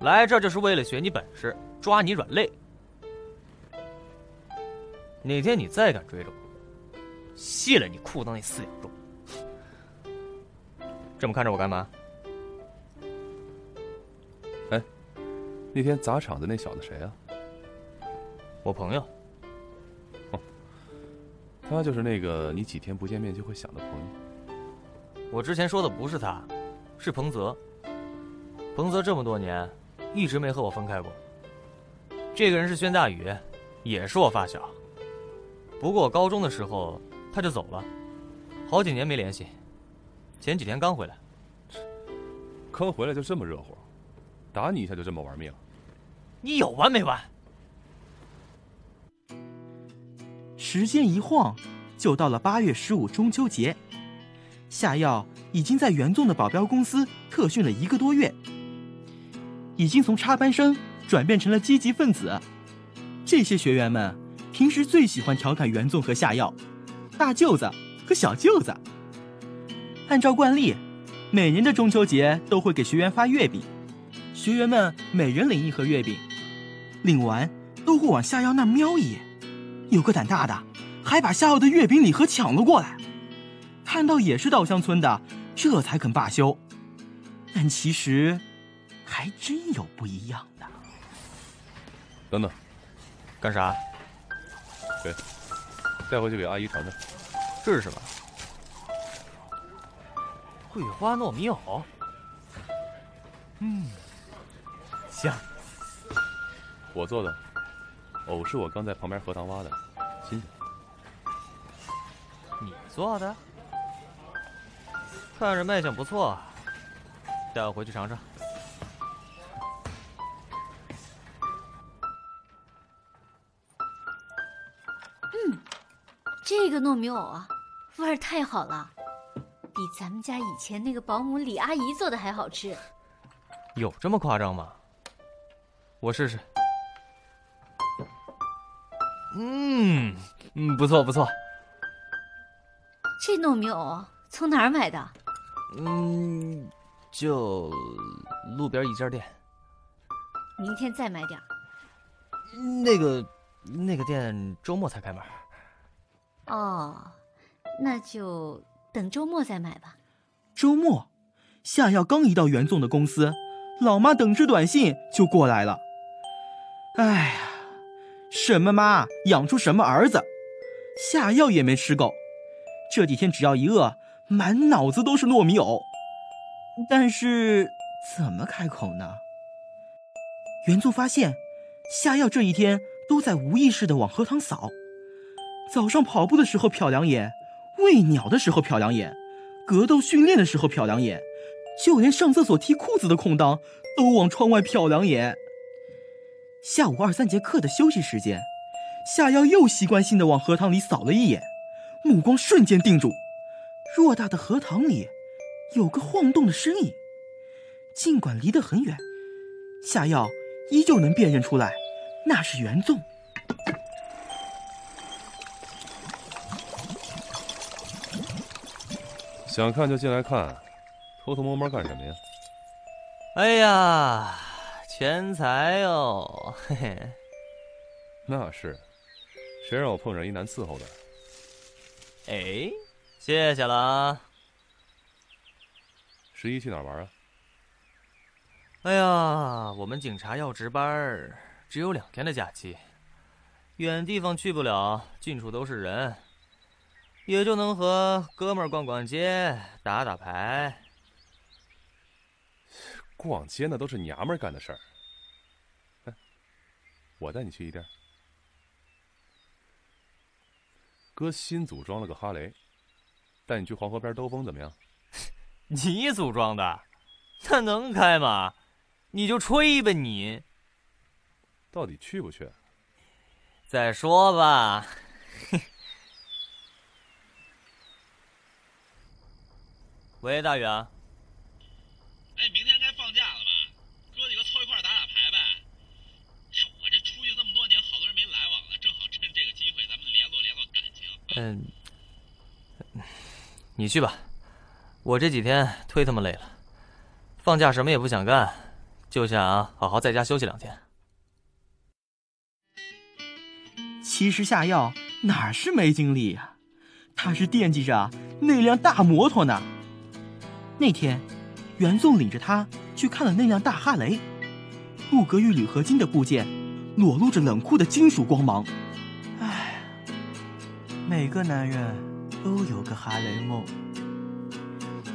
来这儿就是为了学你本事，抓你软肋。哪天你再敢追着我，卸了你裤裆那四两肉！这么看着我干嘛？哎，那天砸场子那小子谁啊？我朋友。哦，他就是那个你几天不见面就会想的朋友。我之前说的不是他，是彭泽。彭泽这么多年一直没和我分开过。这个人是宣大宇，也是我发小。不过我高中的时候他就走了，好几年没联系。前几天刚回来，刚回来就这么热乎，打你一下就这么玩命？你有完没完？时间一晃，就到了八月十五中秋节。夏耀已经在袁纵的保镖公司特训了一个多月，已经从插班生转变成了积极分子。这些学员们平时最喜欢调侃袁纵和夏耀，大舅子和小舅子。按照惯例，每年的中秋节都会给学员发月饼，学员们每人领一盒月饼，领完都会往夏药那瞄一眼，有个胆大的还把夏药的月饼礼盒抢了过来，看到也是稻香村的，这才肯罢休。但其实，还真有不一样的。等等，干啥？给，带回去给阿姨尝尝。这是什么？桂花糯米藕，嗯，香。我做的，藕是我刚在旁边荷塘挖的，新鲜。你做的？看着卖相不错，带我回去尝尝。嗯，这个糯米藕啊，味儿太好了，比咱们家以前那个保姆李阿姨做的还好吃。有这么夸张吗？我试试。嗯嗯，不错不错。这糯米藕从哪儿买的？嗯，就路边一家店。明天再买点儿。那个那个店周末才开门。哦，那就等周末再买吧。周末，夏药刚一到袁纵的公司，老妈等着短信就过来了。哎呀，什么妈养出什么儿子，夏药也没吃够。这几天只要一饿，满脑子都是糯米藕。但是怎么开口呢？袁纵发现，夏药这一天都在无意识的往荷塘扫。早上跑步的时候瞟两眼，喂鸟的时候瞟两眼，格斗训练的时候瞟两眼，就连上厕所提裤子的空档都往窗外瞟两眼。下午二三节课的休息时间，夏药又习惯性的往荷塘里扫了一眼，目光瞬间定住，偌大的荷塘里有个晃动的身影。尽管离得很远，夏药依旧能辨认出来，那是袁纵。想看就进来看，偷偷摸摸干什么呀？哎呀，钱财哟，嘿嘿。那是，谁让我碰上一难伺候的？哎，谢谢了啊。十一去哪儿玩啊？哎呀，我们警察要值班，只有两天的假期，远地方去不了，近处都是人。也就能和哥们儿逛逛街，打打牌。逛街那都是娘们儿干的事儿。哎，我带你去一地儿。哥新组装了个哈雷，带你去黄河边兜风，怎么样？你组装的，那能开吗？你就吹吧你。到底去不去？再说吧。喂，大宇啊！哎，明天该放假了吧？哥几个凑一块打打牌呗。我这出去这么多年，好多人没来往了，正好趁这个机会，咱们联络联络感情。嗯，你去吧，我这几天忒他妈累了，放假什么也不想干，就想好好在家休息两天。其实下药哪是没精力呀，他是惦记着那辆大摩托呢。那天，袁纵领着他去看了那辆大哈雷，镀铬与铝合金的部件，裸露着冷酷的金属光芒。唉，每个男人都有个哈雷梦。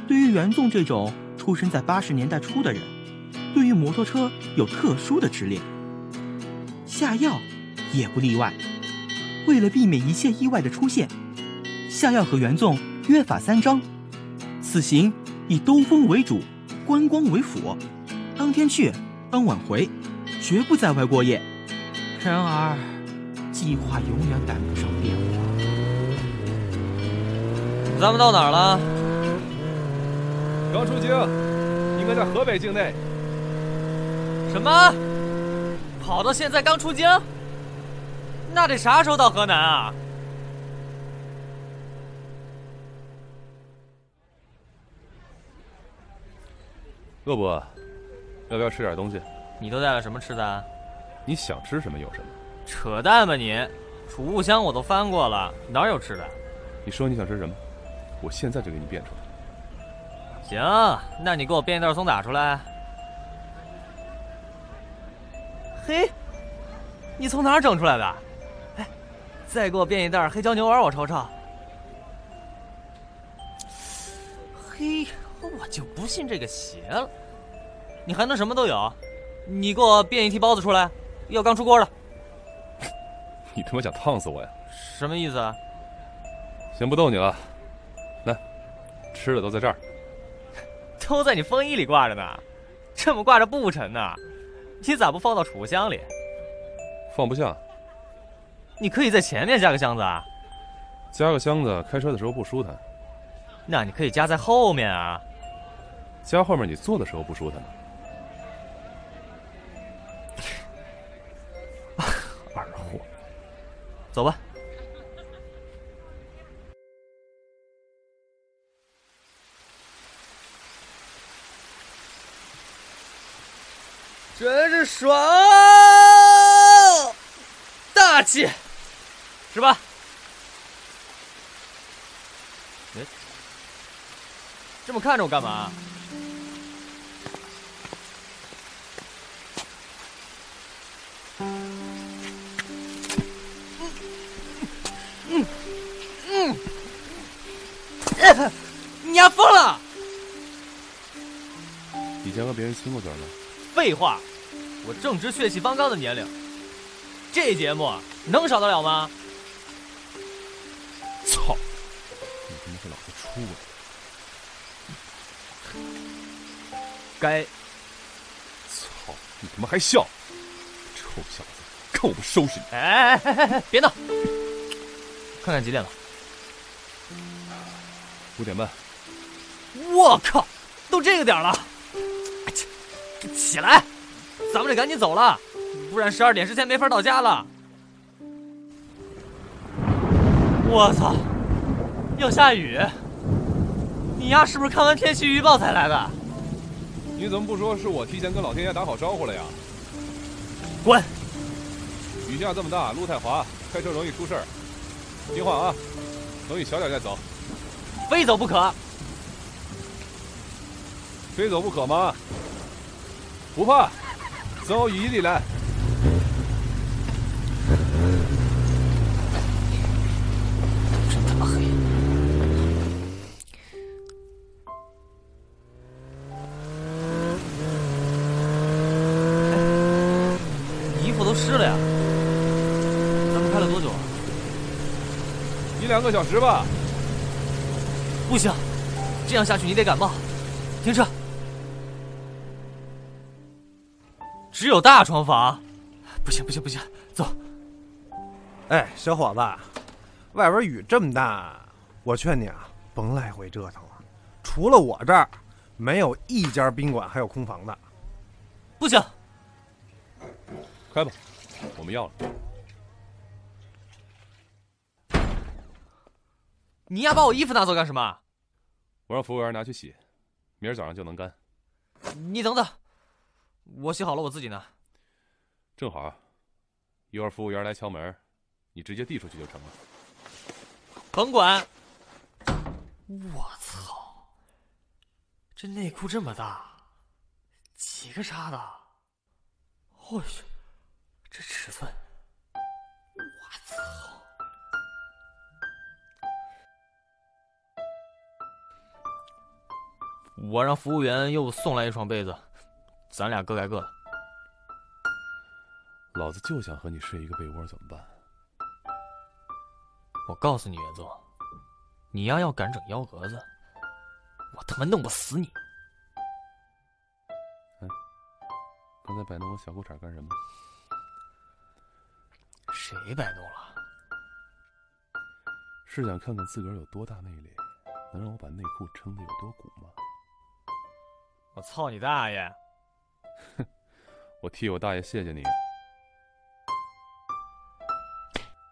对于袁纵这种出生在八十年代初的人，对于摩托车有特殊的执念。下药也不例外。为了避免一切意外的出现，下药和袁纵约法三章：此行。以兜风为主，观光为辅。当天去，当晚回，绝不在外过夜。然而，计划永远赶不上变化。咱们到哪儿了？刚出京，应该在河北境内。什么？跑到现在刚出京？那得啥时候到河南啊？饿不饿？要不要吃点东西？你都带了什么吃的？你想吃什么有什么。扯淡吧你！储物箱我都翻过了，哪有吃的？你说你想吃什么？我现在就给你变出来。行，那你给我变一袋松打出来。嘿，你从哪儿整出来的？哎，再给我变一袋黑椒牛丸，我瞅瞅。嘿。我就不信这个邪了！你还能什么都有？你给我变一屉包子出来，要刚出锅的。你他妈想烫死我呀？什么意思啊？先不逗你了，来，吃的都在这儿。都在你风衣里挂着呢，这么挂着不沉呢？你咋不放到储物箱里？放不下，你可以在前面加个箱子啊。加个箱子，开车的时候不舒坦。那你可以加在后面啊。加后面你坐的时候不舒坦吗。二货，走吧。真是爽，大气，是吧？哎，这么看着我干嘛？嗯嗯，你丫疯了！以前和别人亲过嘴吗？废话，我正值血气方刚的年龄，这节目能少得了吗？操！你他妈是老子出轨！该！操！你他妈还笑！臭小子，看我不收拾你！哎哎哎哎！别闹！看看几点了？五点半。我靠！都这个点了！起来，咱们得赶紧走了，不然十二点之前没法到家了。我操，要下雨！你丫是不是看完天气预报才来的？你怎么不说是我提前跟老天爷打好招呼了呀？滚！雨下这么大，路太滑，开车容易出事儿。听话啊，等雨小点再走。非走不可！非走不可吗？不怕，等我雨衣里来。真他妈黑！衣服都湿了呀！咱们开了多久啊？一两个小时吧。这样下去你得感冒。停车。只有大床房，不行不行不行，走。哎，小伙子，外边雨这么大，我劝你啊，甭来回折腾了。除了我这儿，没有一家宾馆还有空房的。不行，开吧，我们要了。你丫把我衣服拿走干什么？我让服务员拿去洗，明儿早上就能干。你等等。我洗好了，我自己拿。正好，一会儿服务员来敲门，你直接递出去就成了。甭管！我操，这内裤这么大，几个叉的？我去，这尺寸！我操！我让服务员又送来一床被子。咱俩各盖各的。老子就想和你睡一个被窝，怎么办？我告诉你，袁总，你丫要敢整幺蛾子，我他妈弄不死你！哎，刚才摆弄我小裤衩干什么？谁摆弄了？是想看看自个儿有多大魅力，能让我把内裤撑得有多鼓吗？我操你大爷！哼，我替我大爷谢谢你，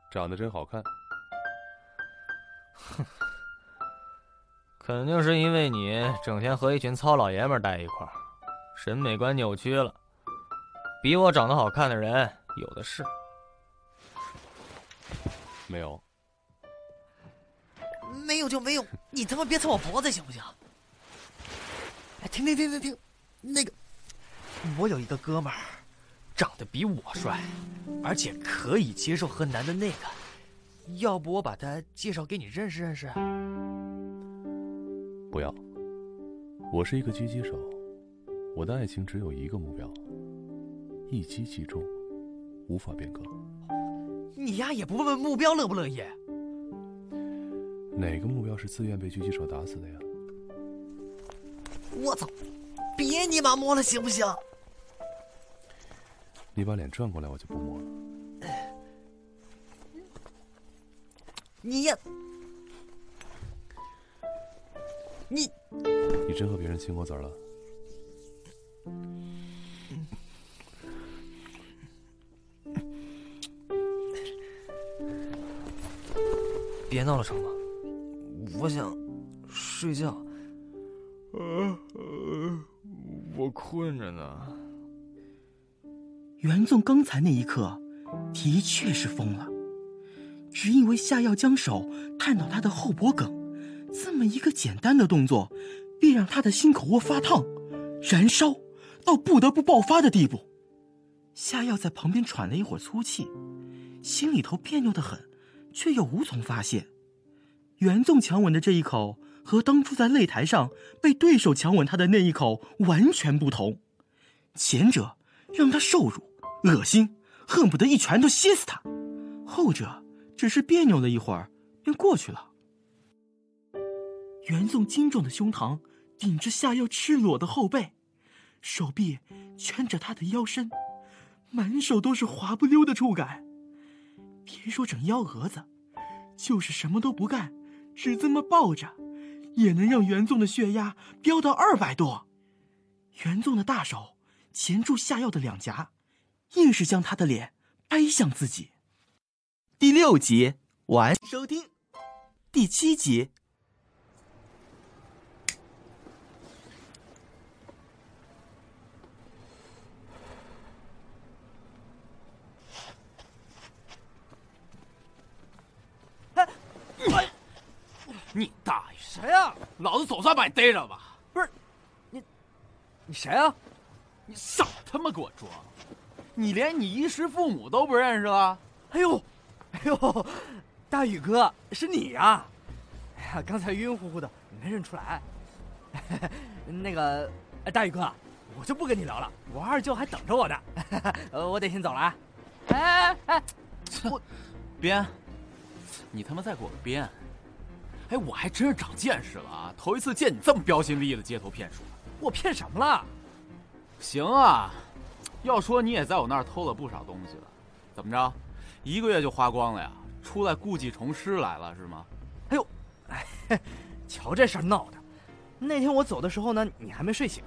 长得真好看。哼，肯定是因为你整天和一群糙老爷们待一块儿，审美观扭曲了。比我长得好看的人有的是。没有。没有就没有，你他妈别蹭我脖子行不行？哎，停停停停停，那个。我有一个哥们儿，长得比我帅，而且可以接受和男的那个，要不我把他介绍给你认识认识？不要，我是一个狙击手，我的爱情只有一个目标，一击即中，无法变更。你丫也不问问目标乐不乐意？哪个目标是自愿被狙击手打死的呀？我操！别你妈摸了行不行？你把脸转过来，我就不摸了。你呀，你你真和别人亲过嘴了？别闹了，成吗？我想睡觉。呃，我困着呢。袁纵刚才那一刻，的确是疯了，只因为下药将手探到他的后脖梗，这么一个简单的动作，便让他的心口窝发烫、燃烧，到不得不爆发的地步。下药在旁边喘了一会儿粗气，心里头别扭的很，却又无从发泄。袁纵强吻的这一口，和当初在擂台上被对手强吻他的那一口完全不同，前者让他受辱、恶心，恨不得一拳头歇死他；后者只是别扭了一会儿，便过去了。袁纵精壮的胸膛顶着下药赤裸的后背，手臂圈着他的腰身，满手都是滑不溜的触感。别说整幺蛾子，就是什么都不干。只这么抱着，也能让袁纵的血压飙到二百多。袁纵的大手钳住下药的两颊，硬是将他的脸掰向自己。第六集完，收听第七集。你大爷！谁呀？老子总算把你逮着吧！不是，你，你谁啊？你少他妈给我装！你连你衣食父母都不认识了？哎呦，哎呦，大宇哥，是你呀！哎呀，刚才晕乎乎的，没认出来。那个，大宇哥，我就不跟你聊了，我二舅还等着我呢。呃，我得先走了啊。哎哎，我编，你他妈再给我编！哎，我还真是长见识了啊！头一次见你这么标新立异的街头骗术。我骗什么了？行啊，要说你也在我那儿偷了不少东西了，怎么着，一个月就花光了呀？出来故技重施来了是吗？哎呦，哎，瞧这事儿闹的！那天我走的时候呢，你还没睡醒。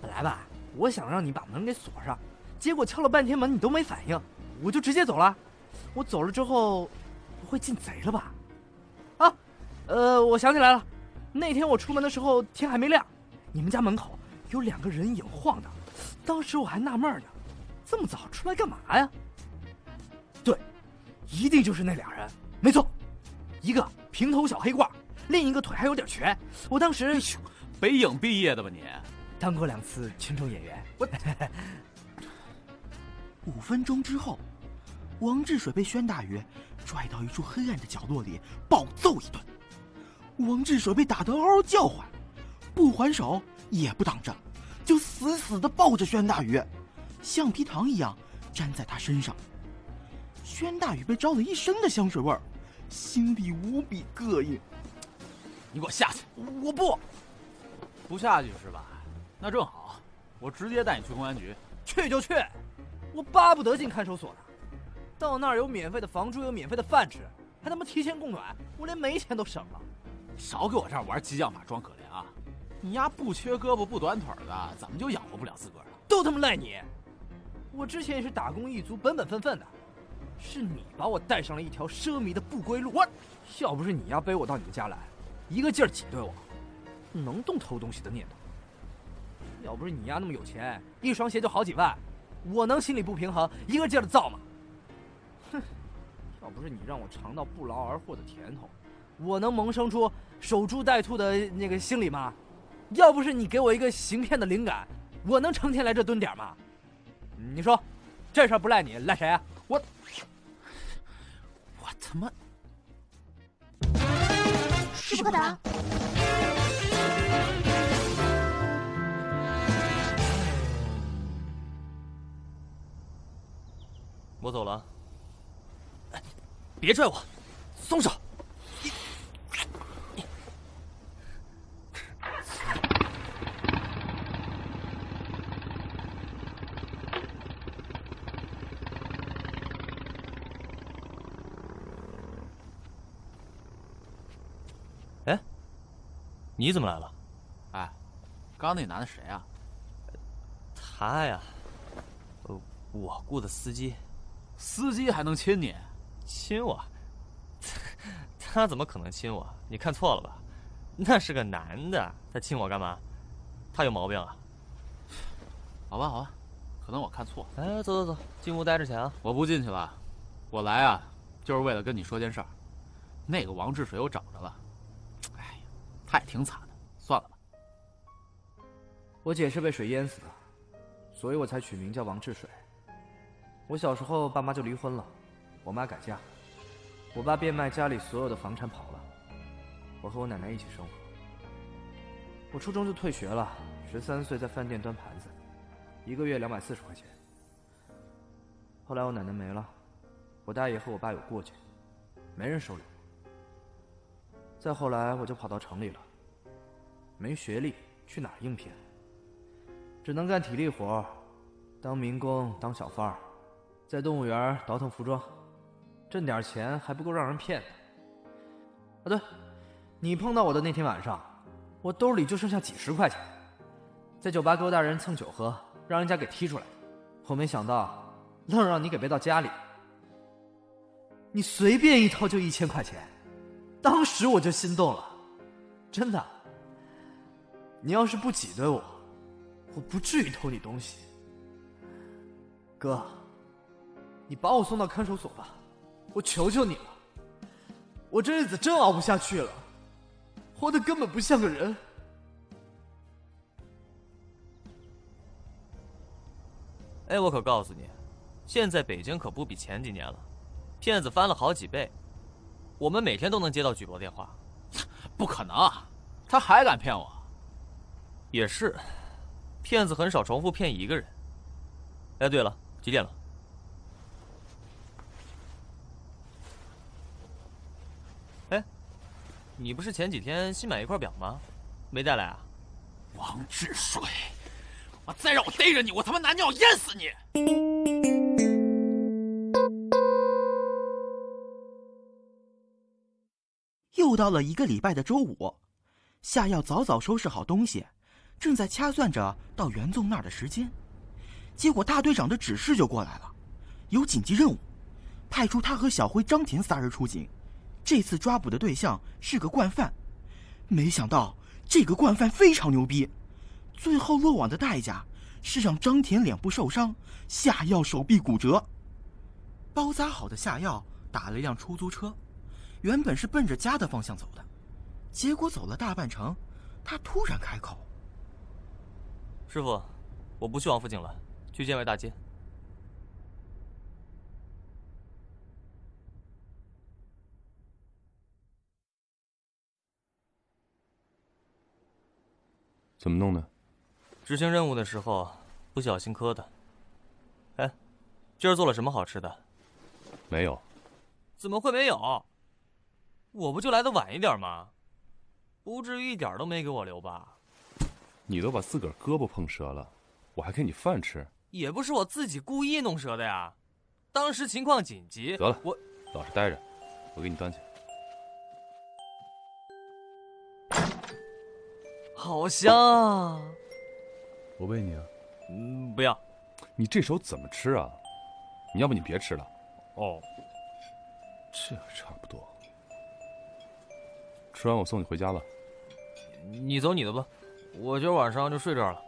本来吧，我想让你把门给锁上，结果敲了半天门你都没反应，我就直接走了。我走了之后，不会进贼了吧？呃，我想起来了，那天我出门的时候天还没亮，你们家门口有两个人影晃荡，当时我还纳闷呢，这么早出来干嘛呀？对，一定就是那俩人，没错，一个平头小黑褂，另一个腿还有点瘸。我当时，北影毕业的吧你？当过两次群众演员。我，五分钟之后，王治水被宣大宇拽到一处黑暗的角落里暴揍一顿。王志水被打得嗷嗷叫唤，不还手也不挡着，就死死的抱着宣大宇，橡皮糖一样粘在他身上。宣大宇被招了一身的香水味儿，心里无比膈应。你给我下去！我不，不下去是吧？那正好，我直接带你去公安局。去就去，我巴不得进看守所呢。到那儿有免费的房租，有免费的饭吃，还他妈提前供暖，我连煤钱都省了。少给我这儿玩激将法装可怜啊！你丫不缺胳膊不短腿的，怎么就养活不了自个儿了？都他妈赖你！我之前也是打工一族，本本分分的，是你把我带上了一条奢靡的不归路。我要不是你丫背我到你们家来，一个劲儿挤兑我，能动偷东西的念头。要不是你丫那么有钱，一双鞋就好几万，我能心里不平衡，一个劲儿的造吗？哼！要不是你让我尝到不劳而获的甜头。我能萌生出守株待兔的那个心理吗？要不是你给我一个行骗的灵感，我能成天来这蹲点吗？你说，这事儿不赖你，赖谁啊？我，我他妈！不可打！我走了。别拽我，松手！你怎么来了？哎，刚刚那男的谁啊？他呀，呃，我雇的司机。司机还能亲你？亲我？他怎么可能亲我？你看错了吧？那是个男的，他亲我干嘛？他有毛病啊？好吧，好吧，可能我看错。哎，走走走，进屋待着去啊！我不进去了，我来啊，就是为了跟你说件事儿。那个王志水我找着了，他也挺惨的，算了吧。我姐是被水淹死的，所以我才取名叫王志水。我小时候爸妈就离婚了，我妈改嫁，我爸变卖家里所有的房产跑了，我和我奶奶一起生活。我初中就退学了，十三岁在饭店端盘子，一个月两百四十块钱。后来我奶奶没了，我大爷和我爸有过节，没人收留。再后来我就跑到城里了，没学历，去哪儿应聘？只能干体力活，当民工，当小贩儿。在动物园倒腾服装，挣点钱还不够让人骗的。啊，对，你碰到我的那天晚上，我兜里就剩下几十块钱，在酒吧勾搭人蹭酒喝，让人家给踢出来。我没想到，愣让你给背到家里。你随便一掏就一千块钱，当时我就心动了，真的。你要是不挤兑我，我不至于偷你东西，哥。你把我送到看守所吧，我求求你了。我这日子真熬不下去了，活得根本不像个人。哎，我可告诉你，现在北京可不比前几年了，骗子翻了好几倍。我们每天都能接到举报电话。不可能，他还敢骗我？也是，骗子很少重复骗一个人。哎，对了，几点了？哎你不是前几天新买一块表吗？没带来啊？王志水，我再让我逮着你，我他妈拿尿淹死你！到了一个礼拜的周五，夏药早早收拾好东西，正在掐算着到袁纵那儿的时间，结果大队长的指示就过来了，有紧急任务，派出他和小辉、张田三人出警。这次抓捕的对象是个惯犯，没想到这个惯犯非常牛逼，最后落网的代价是让张田脸部受伤，下药手臂骨折。包扎好的下药打了一辆出租车，原本是奔着家的方向走的，结果走了大半程，他突然开口：“师傅，我不去王府井了，去建外大街。”怎么弄的？执行任务的时候不小心磕的。哎，今儿做了什么好吃的？没有。怎么会没有？我不就来的晚一点吗？不至于一点都没给我留吧？你都把自个儿胳膊碰折了，我还给你饭吃？也不是我自己故意弄折的呀，当时情况紧急。得了，我老实待着，我给你端去。好香啊！我喂你啊。嗯，不要。你这手怎么吃啊？你要不你别吃了。哦。这差不多。吃完我送你回家吧。你走你的吧，我今儿晚上就睡这儿了。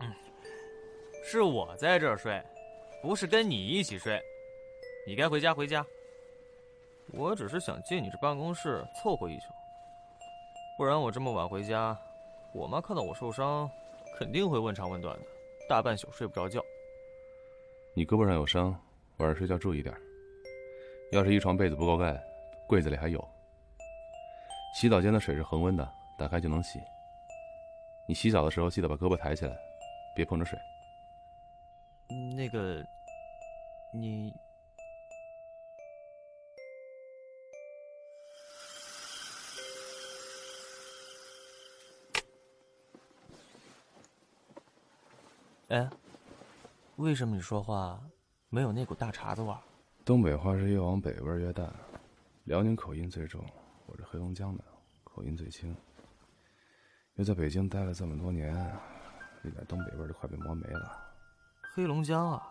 嗯，是我在这儿睡，不是跟你一起睡。你该回家回家。我只是想借你这办公室凑合一宿，不然我这么晚回家，我妈看到我受伤，肯定会问长问短的，大半宿睡不着觉。你胳膊上有伤，晚上睡觉注意点。要是一床被子不够盖，柜子里还有。洗澡间的水是恒温的，打开就能洗。你洗澡的时候记得把胳膊抬起来，别碰着水。那个，你。哎，为什么你说话没有那股大碴子味儿？东北话是越往北味儿越大，辽宁口音最重，我这黑龙江的，口音最轻。又在北京待了这么多年，一点东北味儿都快被磨没了。黑龙江啊，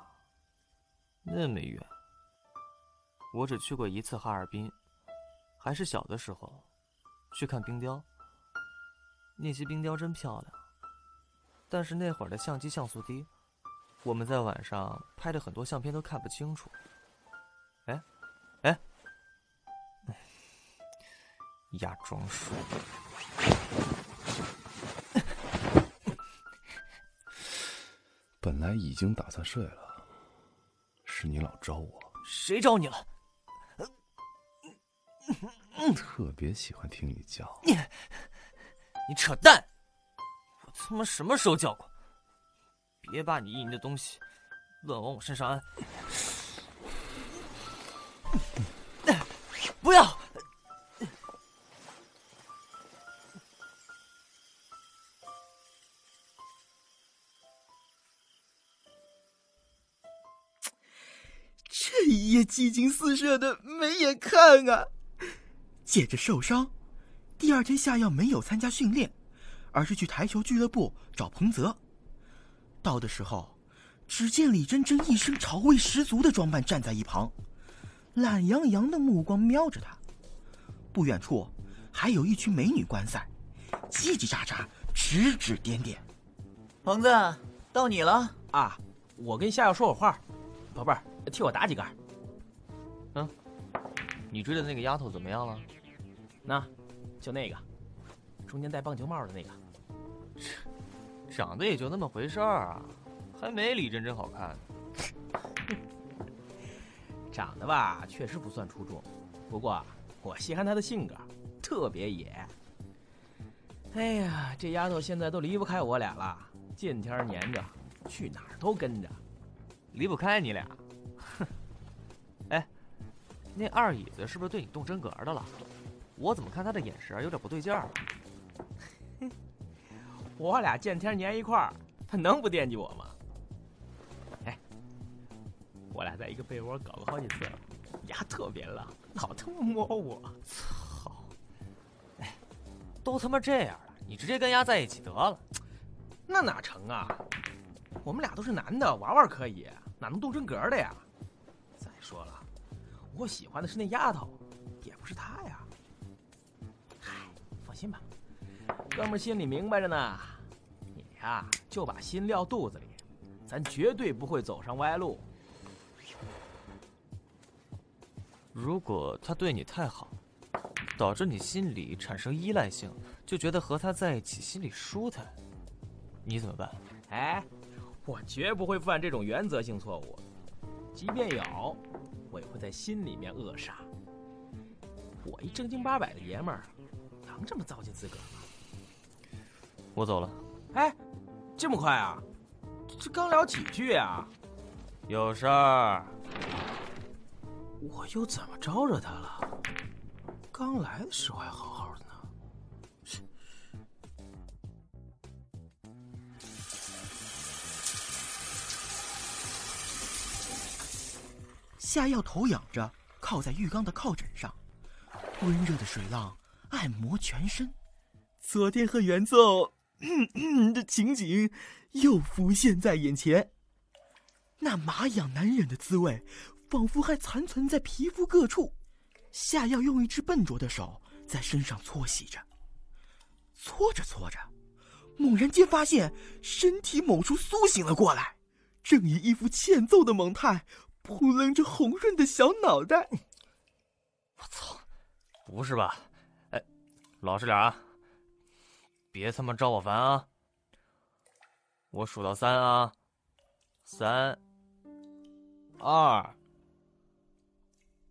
那么远。我只去过一次哈尔滨，还是小的时候，去看冰雕。那些冰雕真漂亮，但是那会儿的相机像素低，我们在晚上拍的很多相片都看不清楚。压装束。本来已经打算睡了，是你老招我。谁招你了？特别喜欢听你叫。你，你扯淡！我他妈什么时候叫过？别把你意淫的东西乱往我身上安！不要！激情四射的没眼看啊！借着受伤，第二天夏药没有参加训练，而是去台球俱乐部找彭泽。到的时候，只见李真真一身潮味十足的装扮站在一旁，懒洋洋的目光瞄着他。不远处还有一群美女观赛，叽叽喳喳，指指点点。彭子，到你了啊！我跟夏药说会话，宝贝儿，替我打几杆。嗯，你追的那个丫头怎么样了？那，就那个，中间戴棒球帽的那个，长得也就那么回事儿啊，还没李真真好看。长得吧，确实不算出众，不过我稀罕她的性格，特别野。哎呀，这丫头现在都离不开我俩了，见天黏着，去哪儿都跟着。离不开你俩？哼！那二椅子是不是对你动真格的了？我怎么看他的眼神有点不对劲儿？我俩见天黏一块儿，他能不惦记我吗？哎，我俩在一个被窝搞过好几次了，丫特别浪，老他妈摸我。操！哎，都他妈这样了，你直接跟丫在一起得了。那哪成啊？我们俩都是男的，玩玩可以，哪能动真格的呀？再说了，我喜欢的是那丫头，也不是她呀。嗨，放心吧，哥们心里明白着呢。你呀，就把心撂肚子里，咱绝对不会走上歪路。如果他对你太好，导致你心里产生依赖性，就觉得和他在一起心里舒坦，你怎么办？哎。我绝不会犯这种原则性错误，即便有，我也会在心里面扼杀。我一正经八百的爷们儿，能这么糟践自个儿吗？我走了。哎，这么快啊？这刚聊几句啊？有事儿？我又怎么招惹他了？刚来的时候还好夏药头仰着，靠在浴缸的靠枕上，温热的水浪按摩全身。昨天和袁纵的情景又浮现在眼前，那麻痒难忍的滋味，仿佛还残存在皮肤各处。夏药用一只笨拙的手在身上搓洗着，搓着搓着，猛然间发现身体某处苏醒了过来，正以一副欠揍的猛态。扑棱着红润的小脑袋，我操！不是吧？哎，老实点啊！别他妈招我烦啊！我数到三啊，三、二、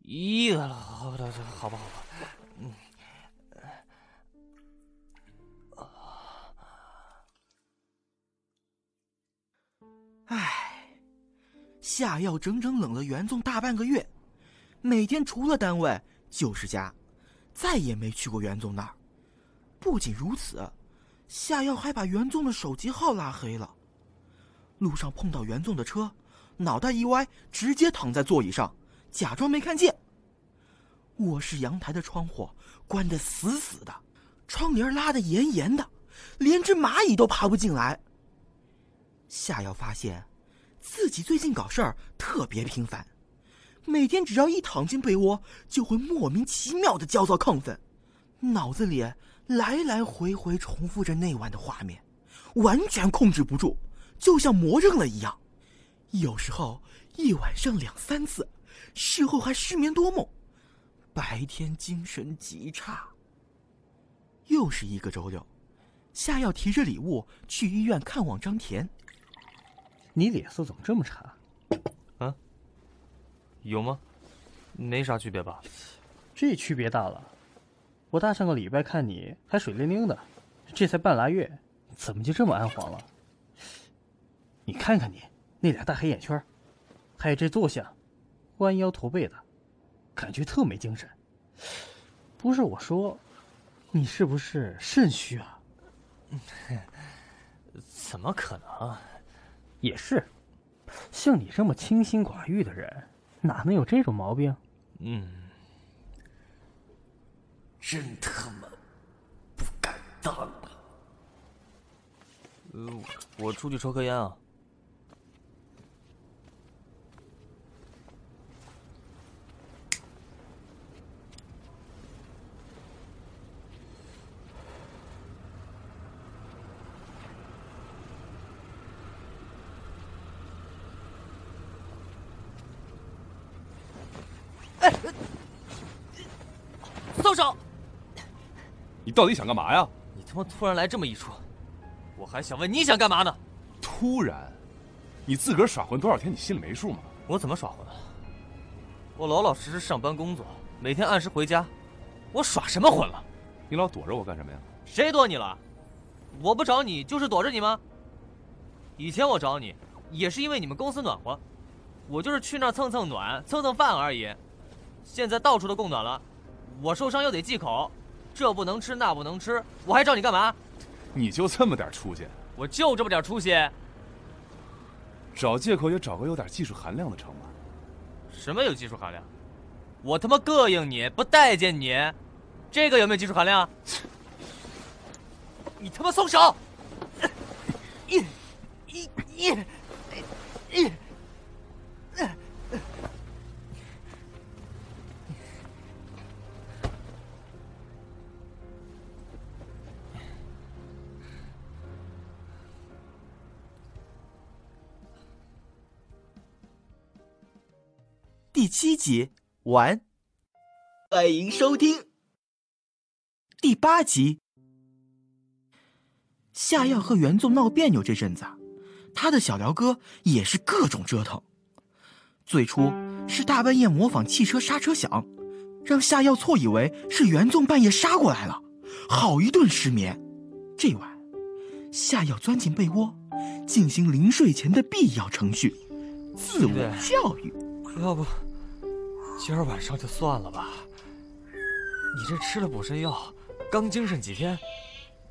一，好，好，好，好吧，好吧，嗯，唉。夏药整整冷了袁纵大半个月，每天除了单位就是家，再也没去过袁纵那儿。不仅如此，夏药还把袁纵的手机号拉黑了。路上碰到袁纵的车，脑袋一歪，直接躺在座椅上，假装没看见。卧室阳台的窗户关得死死的，窗帘拉得严严的，连只蚂蚁都爬不进来。夏瑶发现，自己最近搞事儿特别频繁，每天只要一躺进被窝，就会莫名其妙的焦躁亢奋，脑子里来来回回重复着那晚的画面，完全控制不住，就像魔怔了一样。有时候一晚上两三次，事后还失眠多梦，白天精神极差。又是一个周六，夏耀提着礼物去医院看望张田。你脸色怎么这么差？啊？有吗？没啥区别吧？这区别大了。我大上个礼拜看你还水灵灵的，这才半拉月，怎么就这么暗黄了？你看看你那俩大黑眼圈，还有这坐相，弯腰驼背的，感觉特没精神。不是我说，你是不是肾虚啊？怎么可能？也是，像你这么清心寡欲的人，哪能有这种毛病？嗯，真他妈不敢当啊！呃，我出去抽颗烟啊。松手！你到底想干嘛呀？你他妈突然来这么一出，我还想问你想干嘛呢？突然，你自个儿耍混多少天，你心里没数吗？我怎么耍混了？我老老实实上班工作，每天按时回家，我耍什么混了？你老躲着我干什么呀？谁躲你了？我不找你就是躲着你吗？以前我找你也是因为你们公司暖和，我就是去那儿蹭蹭暖、蹭蹭饭而已。现在到处都供暖了，我受伤又得忌口，这不能吃那不能吃，我还找你干嘛？你就这么点出息？我就这么点出息。找借口也找个有点技术含量的成吗？什么有技术含量？我他妈膈应你不待见你，这个有没有技术含量？你他妈松手！一、一、一、一。第七集完，欢迎收听第八集。夏耀和袁纵闹别扭这阵子，他的小辽哥也是各种折腾。最初是大半夜模仿汽车刹车响，让夏耀错以为是袁纵半夜杀过来了，好一顿失眠。这晚，夏耀钻进被窝，进行临睡前的必要程序——自我教育。要不，今儿晚上就算了吧。你这吃了补肾药，刚精神几天，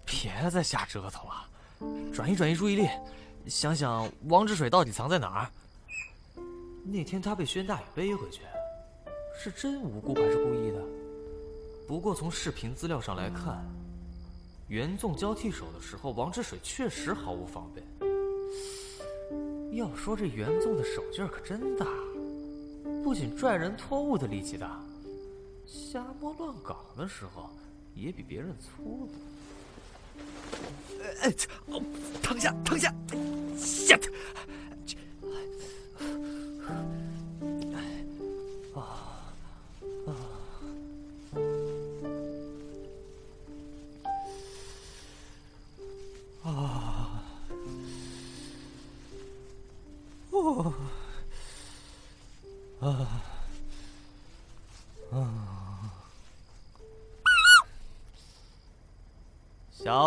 别再瞎折腾了，转移转移注意力，想想王之水到底藏在哪儿。那天他被轩大爷背回去，是真无辜还是故意的？不过从视频资料上来看，袁纵交替手的时候，王之水确实毫无防备。要说这袁纵的手劲儿可真大。不仅拽人拖物的力气大，瞎摸乱搞的时候也比别人粗鲁。哎，躺下，躺下，shit！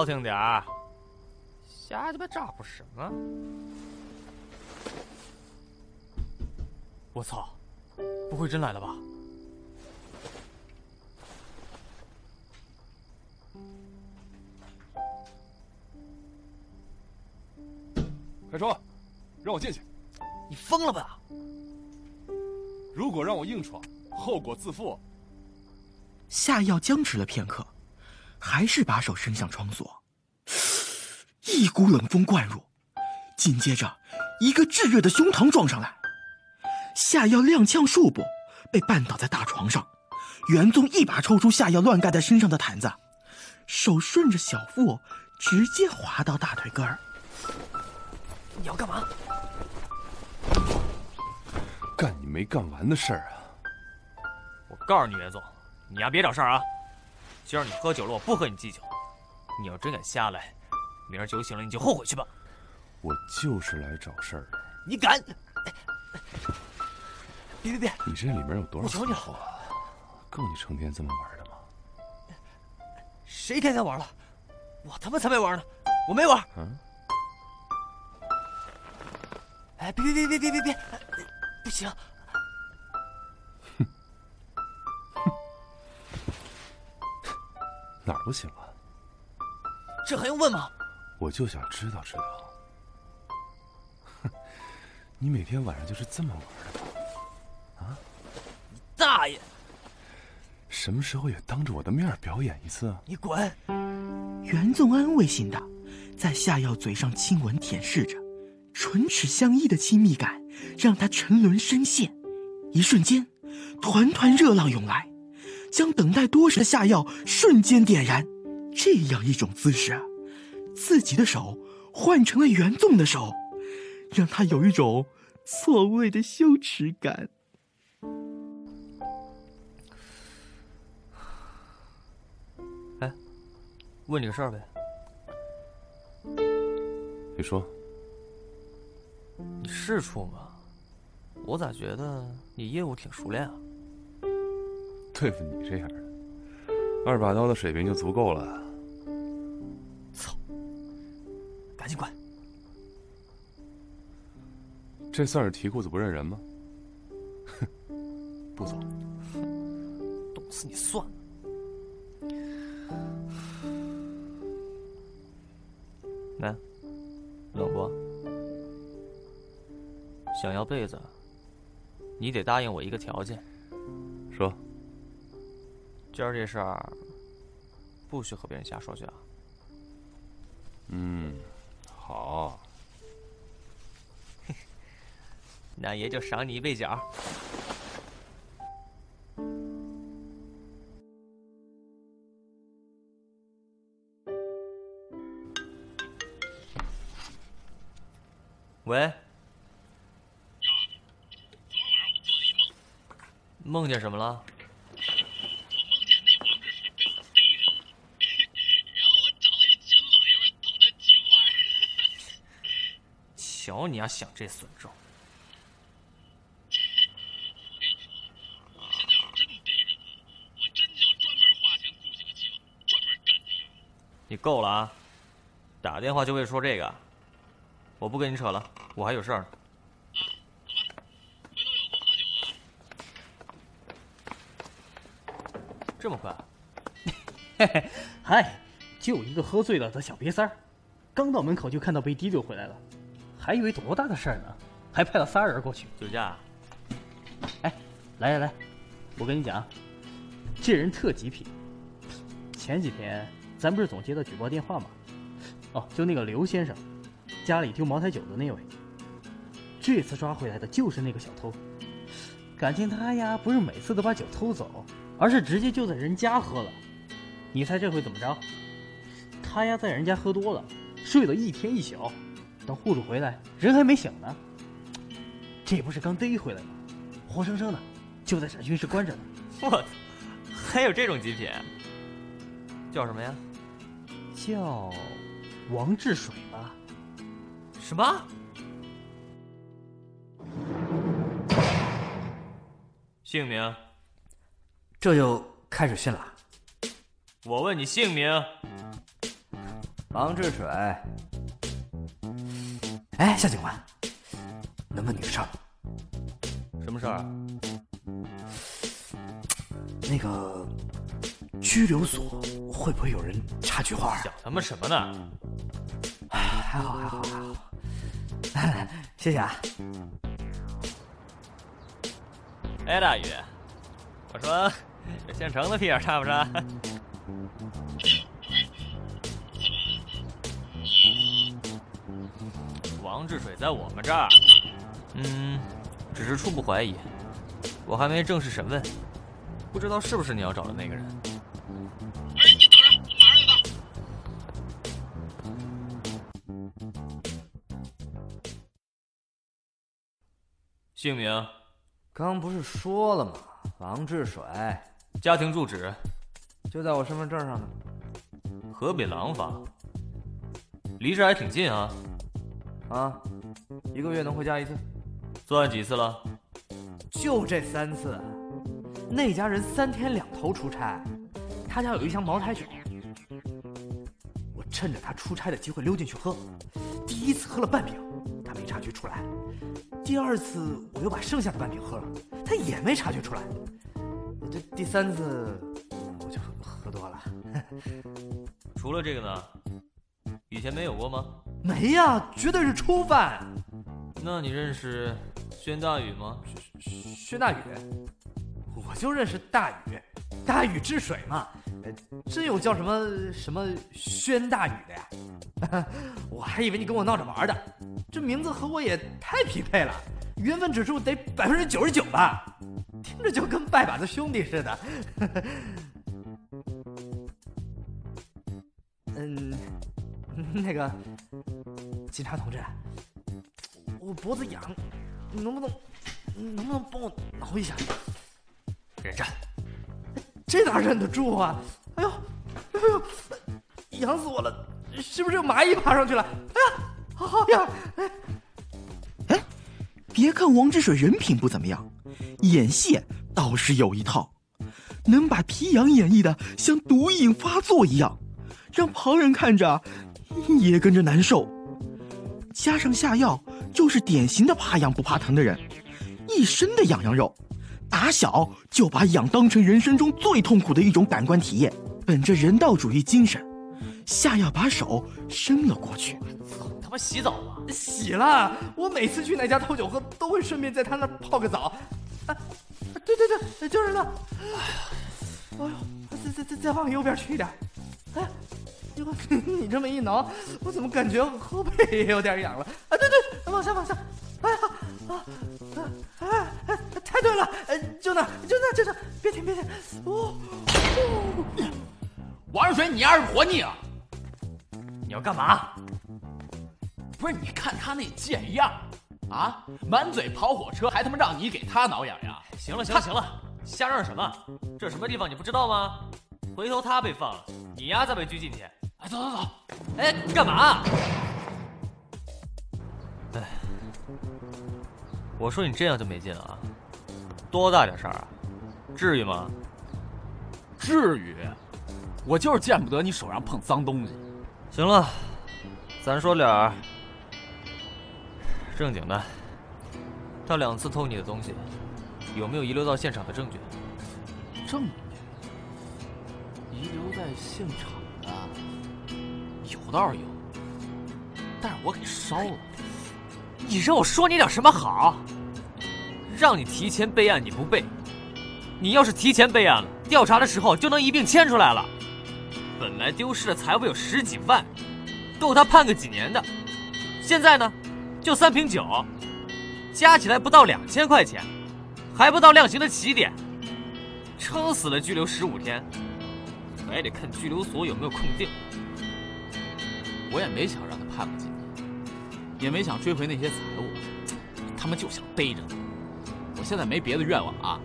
消停点儿，瞎鸡巴咋呼什么？我操！不会真来了吧？开窗，让我进去！你疯了吧？如果让我硬闯，后果自负。夏药僵持了片刻，还是把手伸向窗锁。一股冷风灌入，紧接着，一个炙热的胸膛撞上来。夏药踉跄数步，被绊倒在大床上。袁宗一把抽出夏药乱盖在身上的毯子，手顺着小腹直接滑到大腿根儿。你要干嘛？干你没干完的事儿啊！我告诉你，袁总，你丫别找事儿啊！今儿你喝酒了，我不和你计较。你要真敢瞎来，明儿酒醒了你就后悔去吧。我就是来找事儿的。你敢？别别别！你这里面有多少我求你了？够你成天这么玩的吗？谁天天玩了？我他妈才没玩呢！我没玩。嗯。哎，别别别别别别别！不行！哪儿不行啊？这还用问吗？我就想知道知道。哼，你每天晚上就是这么玩的吗？啊？大爷！什么时候也当着我的面表演一次啊？你滚！袁纵安慰性的在夏药嘴上亲吻舔舐着，唇齿相依的亲密感让他沉沦深陷。一瞬间，团团热浪涌来，将等待多时的下药瞬间点燃。这样一种姿势，自己的手换成了袁纵的手，让他有一种错位的羞耻感。哎，问你个事儿呗。你说。你是处吗？我咋觉得你业务挺熟练啊？对付你这样的，二把刀的水平就足够了。操！赶紧滚！这算是提裤子不认人吗？哼，不走。冻死你算了。来，冷不？想要被子，你得答应我一个条件。说。今儿这事儿，不许和别人瞎说去啊。嗯，好。那爷就赏你一杯酒。喂。梦见什么了？我梦见那王志水被我逮着了，然后我找了一群老爷们逗他菊花。瞧你丫想这损招！我跟你说，我现在要是真逮着他，我真就专门花钱雇几个专门干。你够了啊！打电话就为说这个，我不跟你扯了，我还有事儿呢。这么快？嘿嘿，嗨，就一个喝醉了的小瘪三儿，刚到门口就看到被提溜回来了，还以为多大的事儿呢，还派了仨人过去酒驾。哎，来来来，我跟你讲，这人特极品。前几天咱不是总接到举报电话吗？哦，就那个刘先生，家里丢茅台酒的那位。这次抓回来的就是那个小偷，感情他呀不是每次都把酒偷走。而是直接就在人家喝了，你猜这回怎么着？他呀在人家喝多了，睡了一天一宿，等户主回来，人还没醒呢。这不是刚逮回来吗？活生生的就在审讯室关着呢。我操，还有这种极品？叫什么呀？叫王治水吧？什么？姓名？这就开始训了。我问你姓名。王治水。哎，夏警官，能问你个事儿？什么事儿啊？那个拘留所会不会有人插菊花？想他妈什么呢？还好，还好，还好。谢谢啊。哎，大宇，我说这现成的屁眼插不插？在我们这儿，嗯，只是初步怀疑，我还没正式审问，不知道是不是你要找的那个人。哎，你等着，我马上就到。姓名？刚不是说了吗？王志水，家庭住址？就在我身份证上呢。河北廊坊，离这还挺近啊。啊，一个月能回家一次。作案几次了？就这三次。那家人三天两头出差，他家有一箱茅台酒，我趁着他出差的机会溜进去喝。第一次喝了半瓶，他没察觉出来。第二次我又把剩下的半瓶喝了，他也没察觉出来。这第三次我就喝多了。除了这个呢？以前没有过吗？没呀，绝对是初犯。那你认识宣大宇吗？宣大宇，我就认识大宇，大禹治水嘛。呃真有叫什么什么宣大宇的呀？我还以为你跟我闹着玩的。这名字和我也太匹配了，缘分指数得百分之九十九吧？听着就跟拜把子兄弟似的。嗯，那个警察同志，我脖子痒，你能不能能不能帮我挠一下？忍着，这哪忍得住啊？哎呦，哎呦，痒死我了！是不是有蚂蚁爬上去了？哎呀，好痒！别看王之水人品不怎么样，演戏倒是有一套，能把皮痒演绎的像毒瘾发作一样，让旁人看着也跟着难受。加上下药，就是典型的怕痒不怕疼的人，一身的痒痒肉，打小就把痒当成人生中最痛苦的一种感官体验。本着人道主义精神，下药把手伸了过去。操他妈洗澡吗？洗了，我每次去那家偷酒喝，都会顺便在他那儿泡个澡。啊，对对对，就是那。哎呦，再再再再往右边去一点。哎，哟，你这么一挠，我怎么感觉后背也有点痒了？啊，对对，往下往下。哎呀，啊，哎哎，太对了，哎，就那就那就那，别停别停。哦，王志水，你丫是活腻啊！你要干嘛？不是，你看他那贱样啊，满嘴跑火车，还他妈让你给他挠痒痒。行了行了行了，瞎嚷嚷什么？这什么地方你不知道吗？回头他被放了，你丫再被拘进去。哎，走走走，哎，干嘛？哎，我说你这样就没劲了啊！多大点事儿啊？至于吗？至于？我就是见不得你手上碰脏东西。行了，咱说点儿正经的。他两次偷你的东西，有没有遗留到现场的证据？证据遗留在现场的，有倒是有，但是我给烧了。你让我说你点什么好？让你提前备案你不备，你要是提前备案了，调查的时候就能一并牵出来了。本来丢失的财物有十几万，够他判个几年的。现在呢，就三瓶酒，加起来不到两千块钱，还不到量刑的起点，撑死了拘留十五天，还得看拘留所有没有空定。我也没想让他判个几年，也没想追回那些财物，他们就想逮着他。我现在没别的愿望啊，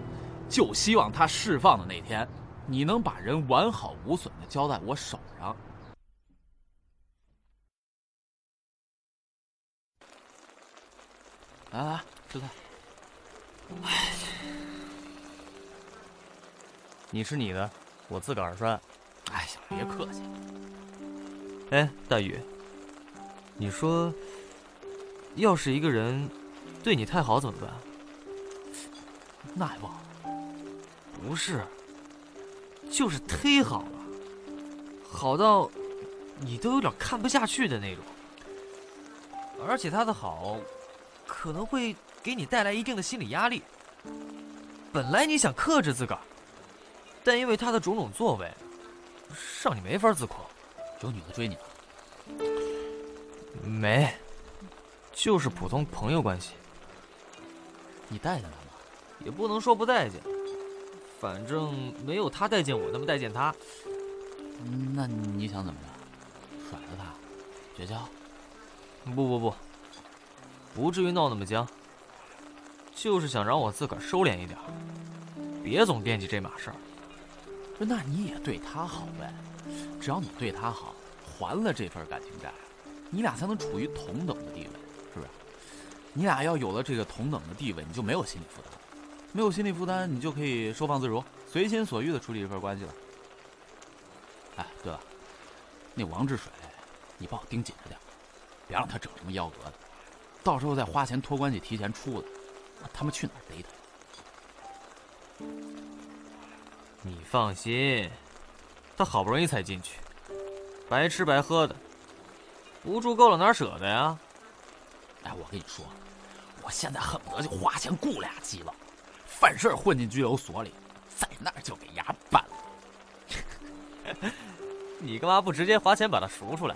就希望他释放的那天，你能把人完好无损的交在我手上。来来来，吃菜。你吃你的，我自个儿涮。哎呀，别客气。哎，大宇，你说，要是一个人对你太好怎么办？那还不好？不是，就是忒好了，好到你都有点看不下去的那种。而且他的好，可能会给你带来一定的心理压力。本来你想克制自个儿，但因为他的种种作为，让你没法自控。有女的追你吗？没，就是普通朋友关系。你待见他吗？也不能说不待见，反正没有他待见我那么待见他。那你想怎么着？甩了他，绝交？不不不，不至于闹那么僵。就是想让我自个儿收敛一点，别总惦记这码事儿。那你也对他好呗，只要你对他好，还了这份感情债，你俩才能处于同等的地位，是不是？你俩要有了这个同等的地位，你就没有心理负担，没有心理负担，你就可以收放自如，随心所欲的处理这份关系了。哎，对了，那王志水，你帮我盯紧着点，别让他整什么幺蛾子，到时候再花钱托关系提前出的，我他妈去哪儿逮他？你放心，他好不容易才进去，白吃白喝的，不住够了哪舍得呀？哎，我跟你说，我现在恨不得就花钱雇俩鸡佬，犯事混进拘留所里，在那儿就给牙办了。你干嘛不直接花钱把他赎出来，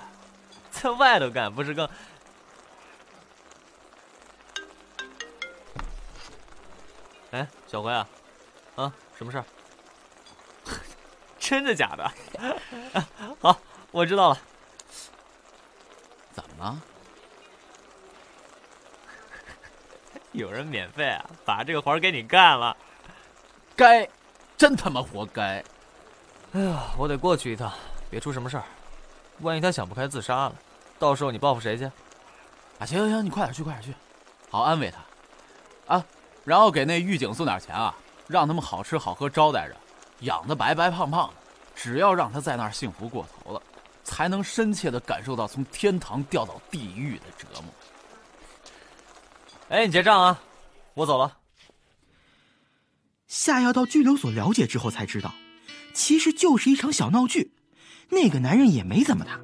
在外头干不是更？哎，小辉啊，啊，什么事儿？真的假的？好，我知道了。怎么了？有人免费啊，把这个活给你干了。该，真他妈活该。哎呀，我得过去一趟，别出什么事儿。万一他想不开自杀了，到时候你报复谁去？啊，行行行，你快点去，快点去，好安慰他。啊，然后给那狱警送点钱啊，让他们好吃好喝招待着，养的白白胖胖的。只要让他在那儿幸福过头了，才能深切的感受到从天堂掉到地狱的折磨。哎，你结账啊，我走了。夏瑶到拘留所了解之后才知道，其实就是一场小闹剧。那个男人也没怎么他，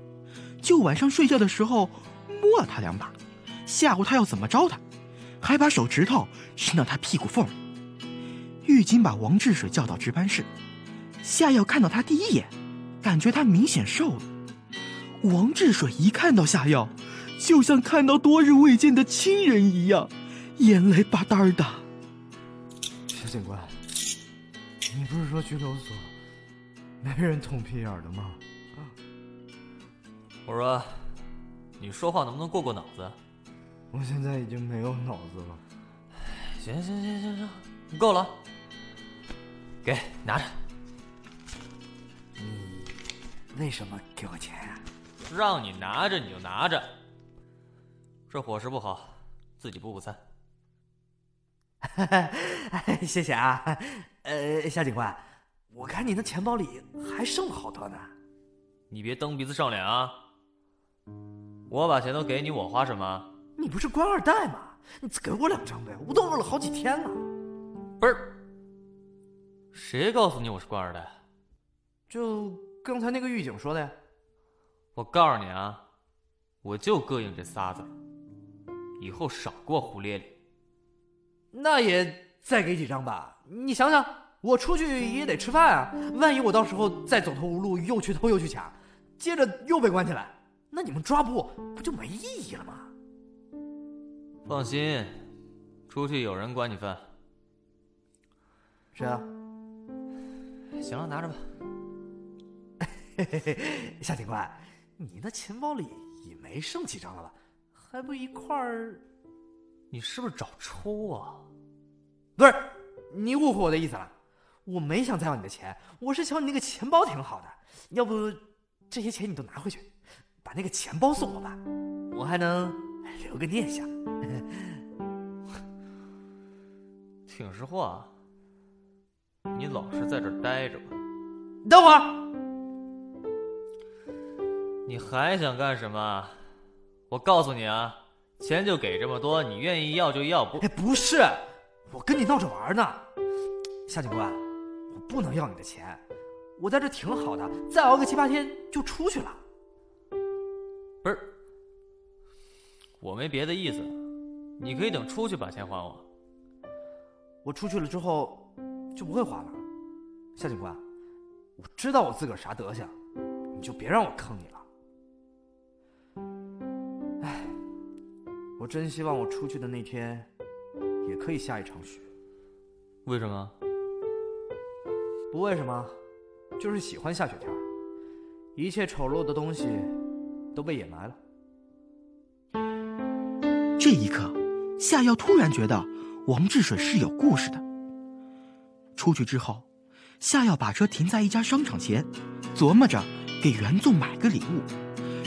就晚上睡觉的时候摸了他两把，吓唬他要怎么着他，还把手指头伸到他屁股缝里。狱警把王志水叫到值班室。夏耀看到他第一眼，感觉他明显瘦了。王志水一看到夏耀，就像看到多日未见的亲人一样，眼泪吧嗒的。小警官，你不是说拘留所没人捅屁眼的吗？我说，你说话能不能过过脑子？我现在已经没有脑子了。行行行行行，够了，给拿着。你为什么给我钱啊？让你拿着你就拿着。这伙食不好，自己补补餐。谢谢啊，呃，夏警官，我看你那钱包里还剩好多呢。你别蹬鼻子上脸啊！我把钱都给你，我花什么？你不是官二代吗？你给我两张呗，我都饿了好几天了。不是，谁告诉你我是官二代？就刚才那个狱警说的呀。我告诉你啊，我就膈应这仨字以后少给我胡咧咧。那也再给几张吧。你想想，我出去也得吃饭啊，万一我到时候再走投无路，又去偷又去抢，接着又被关起来，那你们抓捕我不就没意义了吗？放心，出去有人管你饭。谁啊？行了，拿着吧。夏警官，你那钱包里也没剩几张了吧？还不一块儿？你是不是找抽啊？不是，你误会我的意思了。我没想再要你的钱，我是瞧你那个钱包挺好的。要不这些钱你都拿回去，把那个钱包送我吧，我还能留个念想。挺实话，你老实在这儿待着吧。等会儿。你还想干什么？我告诉你啊，钱就给这么多，你愿意要就要，不？哎，不是，我跟你闹着玩呢。夏警官，我不能要你的钱，我在这挺好的，再熬个七八天就出去了。不是，我没别的意思，你可以等出去把钱还我。我出去了之后就不会还了。夏警官，我知道我自个儿啥德行，你就别让我坑你了。我真希望我出去的那天，也可以下一场雪。为什么？不为什么，就是喜欢下雪天。一切丑陋的东西都被掩埋了。这一刻，夏耀突然觉得王治水是有故事的。出去之后，夏耀把车停在一家商场前，琢磨着给袁纵买个礼物，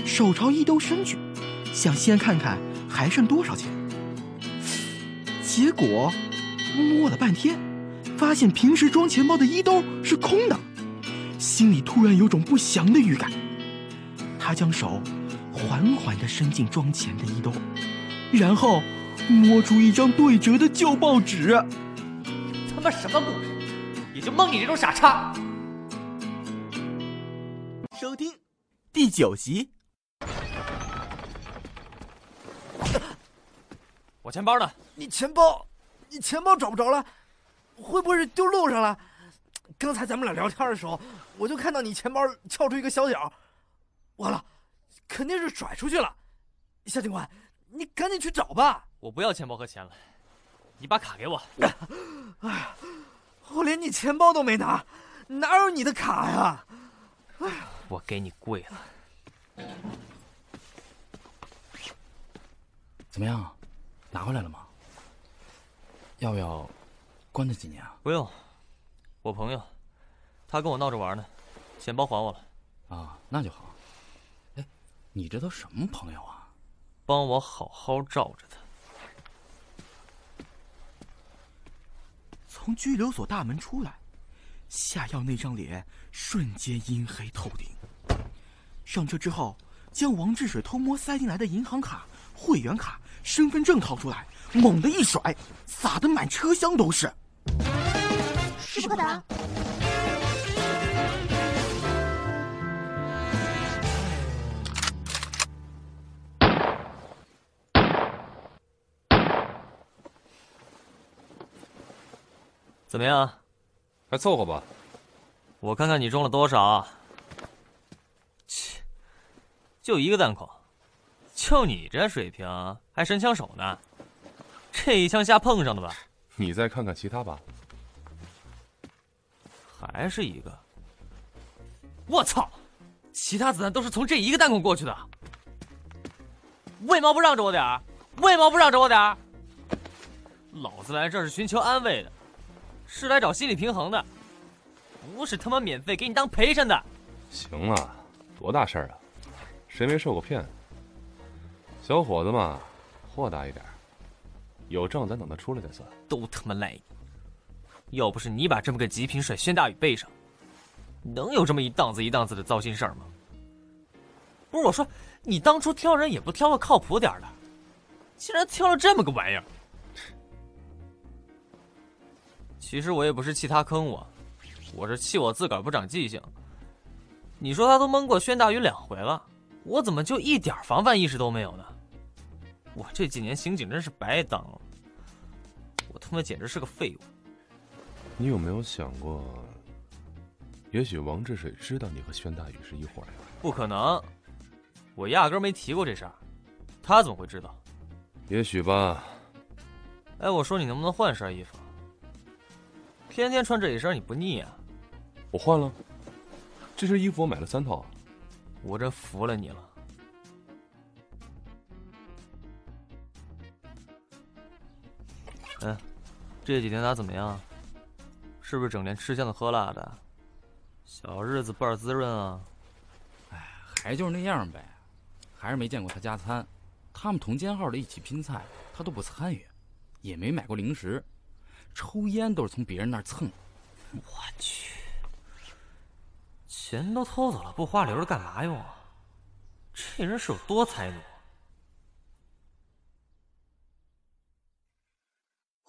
手朝衣兜伸去，想先看看还剩多少钱。结果摸了半天，发现平时装钱包的衣兜是空的，心里突然有种不祥的预感。他将手缓缓地伸进装钱的衣兜，然后摸出一张对折的旧报纸。他妈什么故事？也就蒙你这种傻叉。收听第九集。我钱包呢？你钱包，你钱包找不着了，会不会是丢路上了？刚才咱们俩聊天的时候，我就看到你钱包翘出一个小角，完了，肯定是甩出去了。夏警官，你赶紧去找吧。我不要钱包和钱了，你把卡给我。哎呀，我连你钱包都没拿，哪有你的卡呀？哎呀，我给你跪了。怎么样，拿回来了吗？要不要关他几年啊？不用，我朋友，他跟我闹着玩呢，钱包还我了。啊，那就好。哎，你这都什么朋友啊？帮我好好罩着他。从拘留所大门出来，夏药那张脸瞬间阴黑透顶。上车之后，将王治水偷摸塞进来的银行卡、会员卡、身份证掏出来，猛地一甩，撒得满车厢都是。势不可挡。怎么样？还凑合吧。我看看你中了多少。切，就一个弹孔，就你这水平还神枪手呢？这一枪瞎碰上的吧？你再看看其他吧。还是一个。我操！其他子弹都是从这一个弹孔过去的。为毛不让着我点儿？为毛不让着我点儿？老子来这是寻求安慰的。是来找心理平衡的，不是他妈免费给你当陪衬的。行了，多大事儿啊？谁没受过骗？小伙子嘛，豁达一点，有证咱等他出来再算。都他妈赖你！要不是你把这么个极品甩宣大宇背上，能有这么一档子一档子的糟心事儿吗？不是我说，你当初挑人也不挑个靠谱点的，竟然挑了这么个玩意儿。其实我也不是气他坑我，我是气我自个儿不长记性。你说他都蒙过宣大宇两回了，我怎么就一点防范意识都没有呢？我这几年刑警真是白当了，我他妈简直是个废物。你有没有想过，也许王治水知道你和宣大宇是一伙的？不可能，我压根没提过这事儿，他怎么会知道？也许吧。哎，我说你能不能换身衣服？天天穿这一身，你不腻啊？我换了，这身衣服我买了三套。我真服了你了。这几天他怎么样？是不是整天吃香的喝辣的？小日子倍儿滋润啊！哎，还就是那样呗，还是没见过他加餐。他们同监号的一起拼菜，他都不参与，也没买过零食。抽烟都是从别人那儿蹭，我去，钱都偷走了，不花留着干嘛用啊？这人是有多财奴？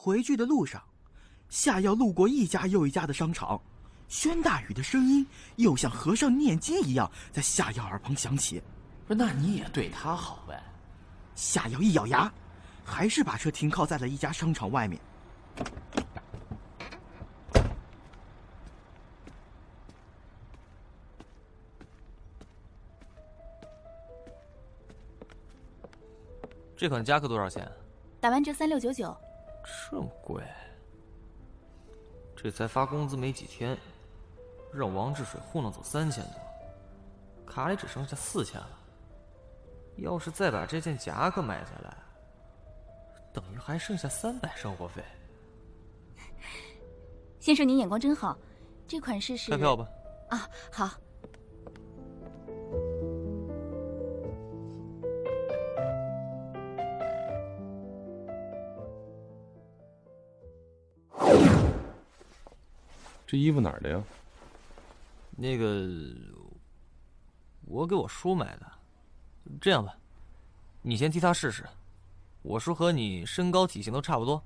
回去的路上夏耀路过一家又一家的商场宣大雨的声音又像和尚念经一样在夏耀耳旁响起。不是那你也对他好呗？夏耀一咬牙还是把车停靠在了一家商场外面。这款夹克多少钱？打完折三六九九。这么贵？这才发工资没几天，让王治水糊弄走三千多，卡里只剩下四千了。要是再把这件夹克买下来，等于还剩下三百生活费。先生，您眼光真好，这款式是开票吧。啊，好。这衣服哪儿的呀？那个，我给我叔买的。这样吧，你先替他试试。我叔和你身高体型都差不多。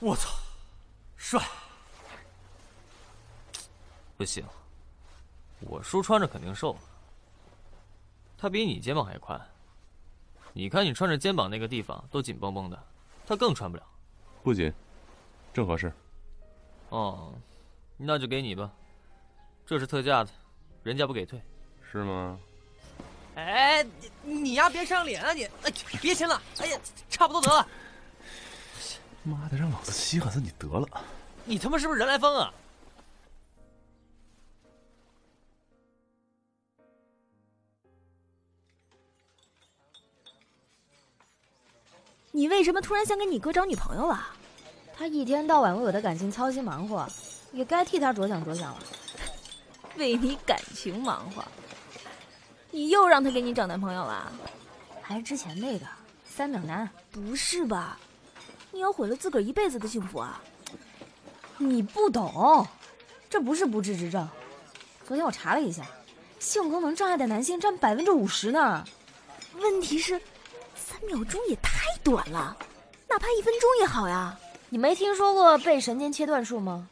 我操，帅！不行，我叔穿着肯定瘦了。他比你肩膀还宽。你看你穿着肩膀那个地方都紧绷绷的，他更穿不了。不紧，正合适。哦，那就给你吧，这是特价的，人家不给退。是吗？哎，你你丫别上脸啊你！哎，别亲了！哎呀，差不多得了。妈的，让老子稀罕死你得了！你他妈是不是人来疯啊？你为什么突然想给你哥找女朋友了？他一天到晚为我的感情操心忙活，也该替他着想着想了。为你感情忙活，你又让他给你找男朋友了？还是之前那个三秒男？不是吧？你要毁了自个儿一辈子的幸福啊！你不懂，这不是不治之症。昨天我查了一下，性功能障碍的男性占百分之五十呢。问题是，三秒钟也太短了，哪怕一分钟也好呀。你没听说过被神经切断术吗？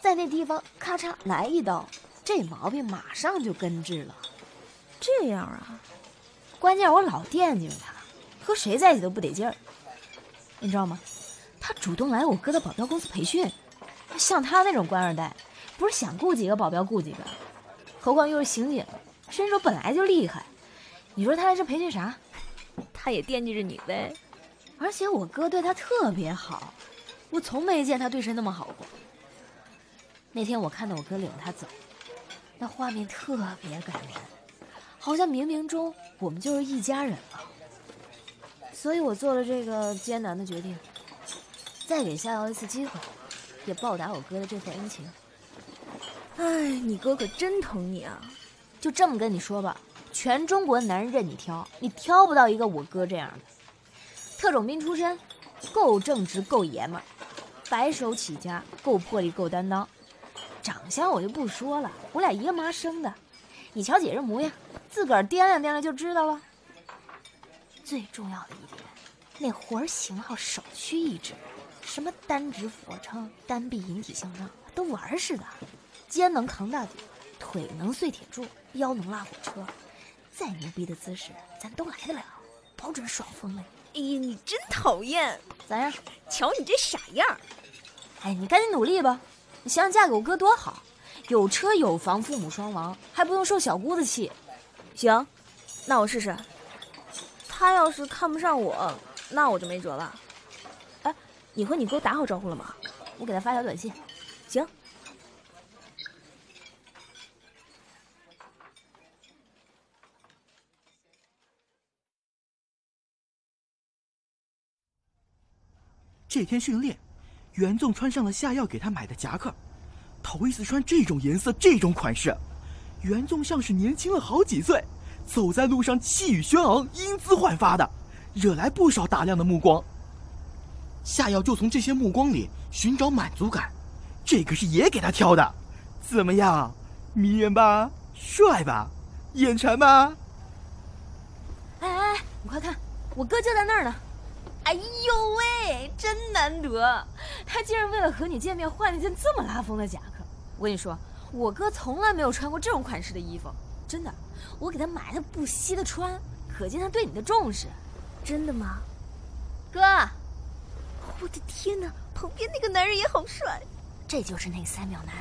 在那地方咔嚓来一刀，这毛病马上就根治了。这样啊？关键我老惦记着他，和谁在一起都不得劲儿。你知道吗？他主动来我哥的保镖公司培训，像他那种官二代，不是想雇几个保镖雇几个，何况又是刑警，身手本来就厉害。你说他来这培训啥？他也惦记着你呗。而且我哥对他特别好，我从没见他对谁那么好过。那天我看到我哥领着他走，那画面特别感人，好像冥冥中我们就是一家人了。所以我做了这个艰难的决定，再给夏瑶一次机会，也报答我哥的这份恩情。哎，你哥可真疼你啊！就这么跟你说吧，全中国男人任你挑，你挑不到一个我哥这样的。特种兵出身，够正直，够爷们儿，白手起家，够魄力，够担当。长相我就不说了，我俩一个妈生的。你瞧姐这模样，自个儿掂量掂量就知道了。最重要的一点，那活儿型号首屈一指，什么单指俯卧撑、单臂引体向上，都玩似的。肩能扛大底，腿能碎铁柱，腰能拉火车，再牛逼的姿势咱都来得了，保准爽疯了。哎呀，你真讨厌！咋样？瞧你这傻样！哎，你赶紧努力吧！你想想嫁给我哥多好，有车有房，父母双亡，还不用受小姑子气。行，那我试试。他要是看不上我，那我就没辙了。哎，你和你哥打好招呼了吗？我给他发条短信。行。这天训练，袁纵穿上了夏药给他买的夹克，头一次穿这种颜色、这种款式，袁纵像是年轻了好几岁。走在路上，气宇轩昂，英姿焕发的，惹来不少打量的目光。夏药就从这些目光里寻找满足感，这可是爷给他挑的，怎么样，迷人吧，帅吧，眼馋吧？哎哎，你快看，我哥就在那儿呢！哎呦喂，真难得，他竟然为了和你见面换了件这么拉风的夹克。我跟你说，我哥从来没有穿过这种款式的衣服，真的。我给他买的不惜的穿，可见他对你的重视。真的吗，哥？我的天哪，旁边那个男人也好帅，这就是那个三秒男。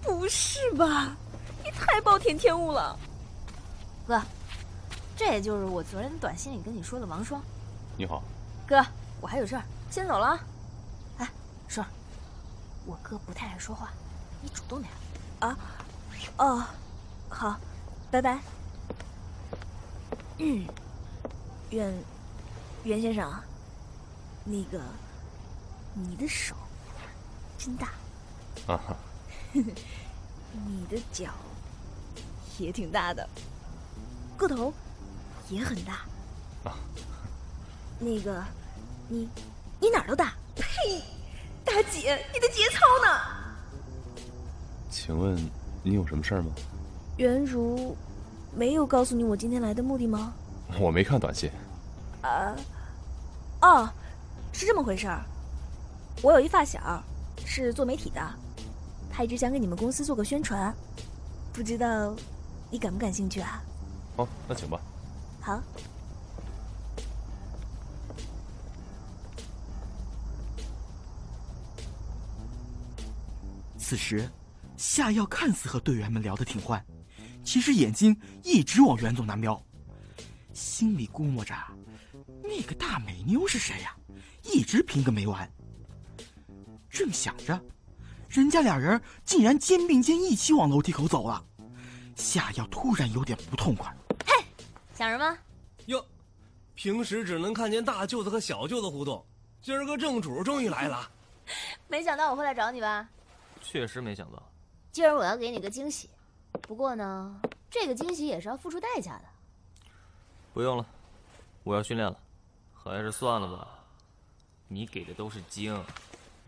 不是吧？你太暴殄天物了，哥，这也就是我昨天短信里跟你说的王双。你好，哥，我还有事儿，先走了啊。哎，双儿，我哥不太爱说话，你主动点。啊，哦，好，拜拜。嗯，袁袁先生，那个你的手真大，啊哈，你的脚也挺大的，个头也很大。啊，那个，你你哪儿都大。呸！大姐，你的节操呢？请问你有什么事儿吗？袁如没有告诉你我今天来的目的吗？我没看短信。啊，哦，是这么回事儿。我有一发小，是做媒体的，他一直想给你们公司做个宣传，不知道你感不感兴趣啊？好，那请吧。好。此时，夏耀看似和队员们聊得挺欢，其实眼睛一直往袁总那瞄，心里估摸着那个大美妞是谁呀，一直拼个没完。正想着，人家俩人竟然肩并肩一起往楼梯口走了，夏耀突然有点不痛快。嘿，想什么？哟，平时只能看见大舅子和小舅子互动，今儿个正主终于来了。没想到我会来找你吧？确实没想到。今儿我要给你个惊喜，不过呢，这个惊喜也是要付出代价的。不用了，我要训练了，还是算了吧。你给的都是惊，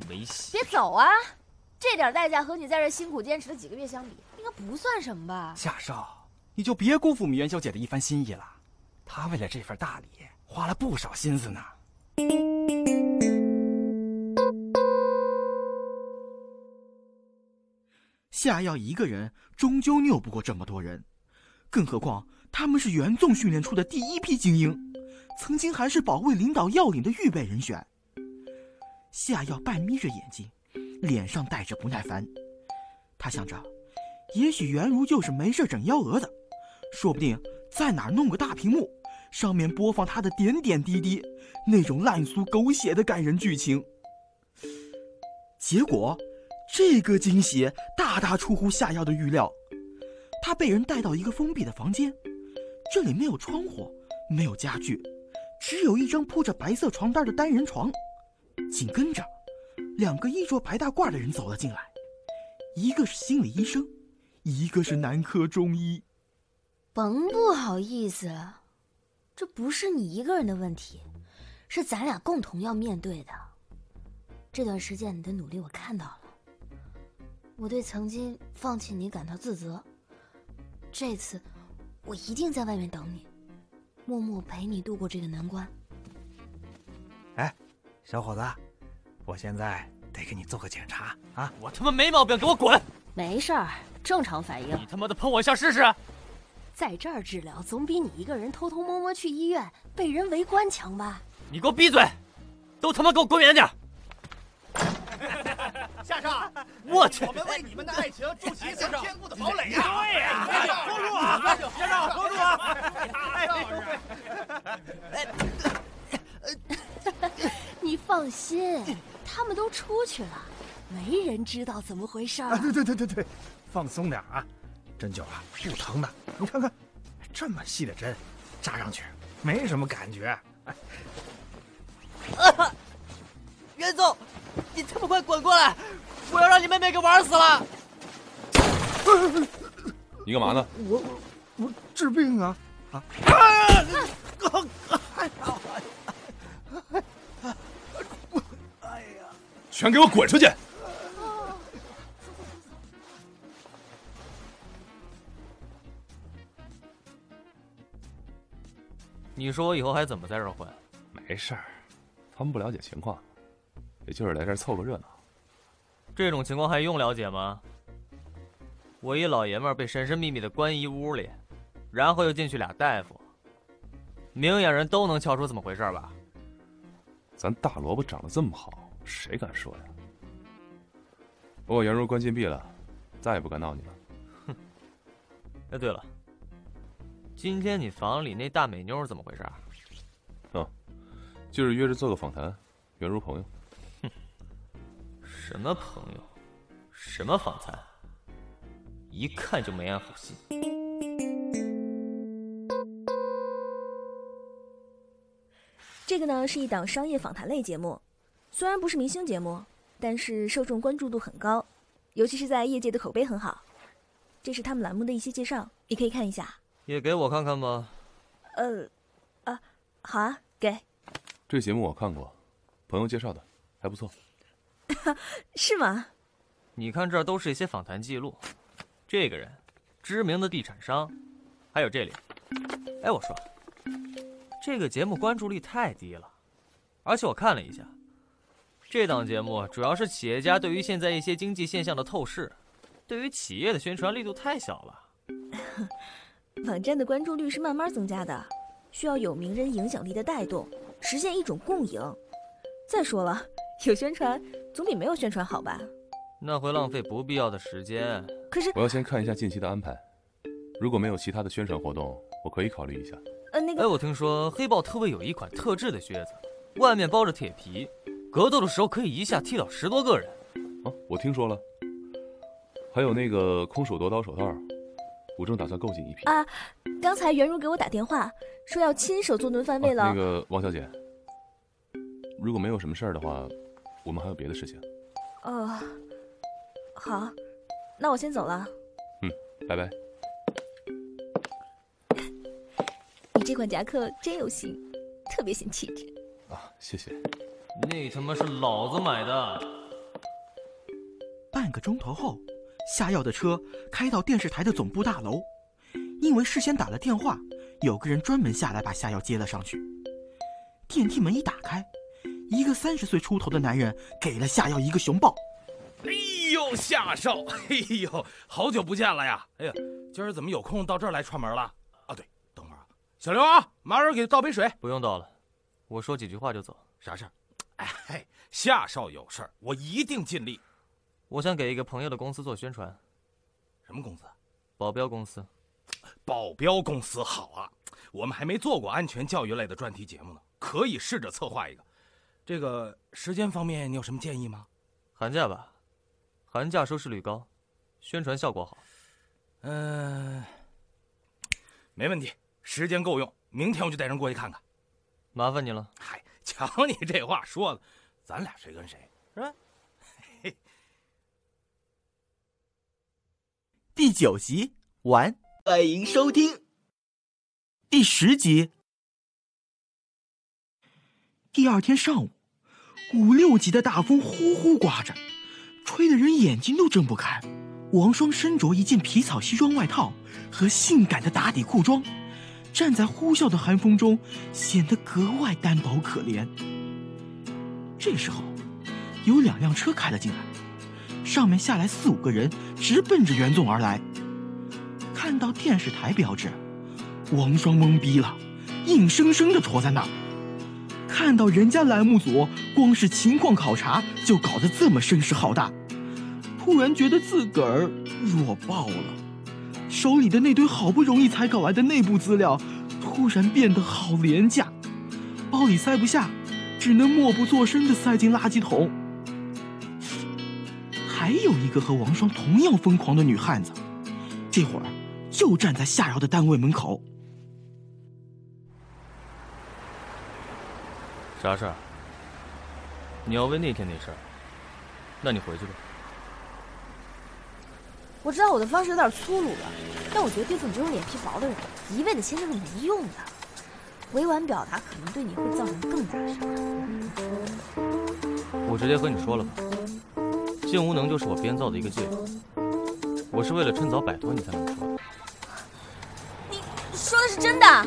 没戏。别走啊！这点代价和你在这辛苦坚持了几个月相比，应该不算什么吧？夏少，你就别辜负米元小姐的一番心意了。她为了这份大礼，花了不少心思呢。夏药一个人终究拗不过这么多人，更何况他们是袁纵训练出的第一批精英，曾经还是保卫领导要领的预备人选。夏药半眯着眼睛，脸上带着不耐烦。他想着，也许袁如就是没事整幺蛾子，说不定在哪弄个大屏幕，上面播放他的点点滴滴，那种烂俗狗血的感人剧情。结果。这个惊喜大大出乎夏药的预料，他被人带到一个封闭的房间，这里没有窗户，没有家具，只有一张铺着白色床单的单人床。紧跟着，两个衣着白大褂的人走了进来，一个是心理医生，一个是男科中医。甭不好意思，这不是你一个人的问题，是咱俩共同要面对的。这段时间你的努力我看到了。我对曾经放弃你感到自责。这次，我一定在外面等你，默默陪你度过这个难关。哎，小伙子，我现在得给你做个检查啊！我他妈没毛病，给我滚！没事儿，正常反应。你他妈的喷我一下试试！在这儿治疗总比你一个人偷偷摸摸去医院被人围观强吧？你给我闭嘴！都他妈给我滚远点！夏少，我去！我们为你们的爱情筑起一座坚固的堡垒呀！对呀，封住啊！夏少，封住啊！你放心，他们都出去了，没人知道怎么回事。啊，对对对对对，放松点啊！针灸啊，不疼的。你看看，这么细的针，扎上去没什么感觉。啊！袁总。你这么快滚过来！我要让你妹妹给玩死了！你干嘛呢？我我我治病啊！啊！哎呀！全给我滚出去！你说我以后还怎么在这混？没事儿，他们不了解情况。也就是来这儿凑个热闹，这种情况还用了解吗？我一老爷们儿被神神秘秘的关一屋里，然后又进去俩大夫，明眼人都能瞧出怎么回事吧？咱大萝卜长得这么好，谁敢说呀？不过袁如关禁闭了，再也不敢闹你了。哼！哎，对了，今天你房里那大美妞怎么回事？哦，就是约着做个访谈，袁如朋友。哼，什么朋友？什么访谈？一看就没安好心。这个呢是一档商业访谈类节目，虽然不是明星节目，但是受众关注度很高，尤其是在业界的口碑很好。这是他们栏目的一些介绍，你可以看一下。也给我看看吧。呃，啊，好啊，给。这节目我看过，朋友介绍的，还不错。是吗？你看这儿都是一些访谈记录，这个人，知名的地产商，还有这里。哎，我说，这个节目关注率太低了，而且我看了一下，这档节目主要是企业家对于现在一些经济现象的透视。对于企业的宣传力度太小了。网站的关注率是慢慢增加的，需要有名人影响力的带动，实现一种共赢。再说了，有宣传总比没有宣传好吧？那会浪费不必要的时间。可是我要先看一下近期的安排，如果没有其他的宣传活动，我可以考虑一下。呃，那个……哎，我听说黑豹特卫有一款特制的靴子，外面包着铁皮，格斗的时候可以一下踢倒十多个人。哦，我听说了。还有那个空手夺刀手套，我正打算购进一批啊。刚才袁如给我打电话，说要亲手做顿饭喂了。那个王小姐，如果没有什么事儿的话，我们还有别的事情。哦，好，那我先走了。嗯，拜拜。你这款夹克真有型，特别显气质。啊，谢谢。那他妈是老子买的。半个钟头后。下药的车开到电视台的总部大楼，因为事先打了电话，有个人专门下来把下药接了上去。电梯门一打开，一个三十岁出头的男人给了夏耀一个熊抱。哎呦，夏少，哎呦，好久不见了呀！哎呀，今儿怎么有空到这儿来串门了？啊，对，等会儿啊，小刘啊，马上给倒杯水。不用倒了，我说几句话就走。啥事儿？哎，夏少有事儿，我一定尽力。我想给一个朋友的公司做宣传，什么公司？保镖公司。保镖公司好啊！我们还没做过安全教育类的专题节目呢，可以试着策划一个。这个时间方面，你有什么建议吗？寒假吧，寒假收视率高，宣传效果好。嗯，没问题，时间够用。明天我就带人过去看看。麻烦你了。嗨，瞧你这话说的，咱俩谁跟谁是吧？第九集完，欢迎收听第十集。第二天上午，五六级的大风呼呼刮着，吹得人眼睛都睁不开。王双身着一件皮草西装外套和性感的打底裤装，站在呼啸的寒风中，显得格外单薄可怜。这时候，有两辆车开了进来。上面下来四五个人，直奔着袁总而来。看到电视台标志，王双懵逼了，硬生生的戳在那儿。看到人家栏目组光是情况考察就搞得这么声势浩大，突然觉得自个儿弱爆了。手里的那堆好不容易才搞来的内部资料，突然变得好廉价，包里塞不下，只能默不作声的塞进垃圾桶。还有一个和王双同样疯狂的女汉子，这会儿就站在夏瑶的单位门口。啥事儿？你要问那天那事儿，那你回去吧。我知道我的方式有点粗鲁了，但我觉得对付你这种脸皮薄的人，一味的迁就是没用的。委婉表达可能对你会造成更大伤害。我直接和你说了吧。性无能就是我编造的一个借口，我是为了趁早摆脱你才这么说的。你说的是真的？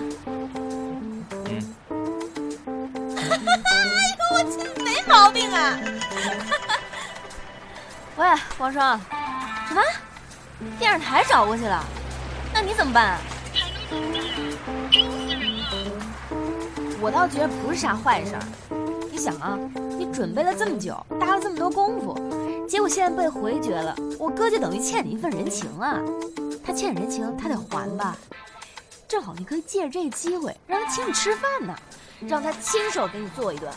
嗯。哎呦，我亲，没毛病啊！喂，王双，什么？电视台找过去了？那你怎么办？我倒觉得不是啥坏事儿。你想啊，你准备了这么久，搭了这么多功夫。结果现在被回绝了，我哥就等于欠你一份人情啊！他欠人情，他得还吧？正好你可以借着这个机会让他请你吃饭呢，让他亲手给你做一顿。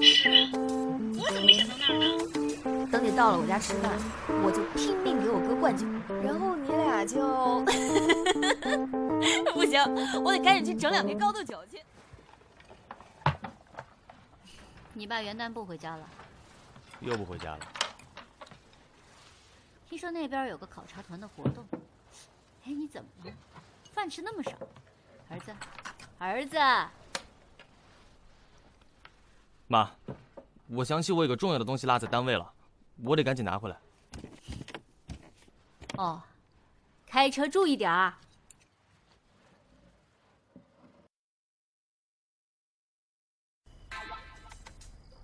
是啊，我怎么没想到那儿呢？等你到了我家吃饭，我就拼命给我哥灌酒，然后你俩就…… 不行，我得赶紧去整两瓶高度酒去。你爸元旦不回家了？又不回家了。听说那边有个考察团的活动。哎，你怎么了？饭吃那么少？儿子，儿子。妈，我想起我有个重要的东西落在单位了，我得赶紧拿回来。哦，开车注意点儿。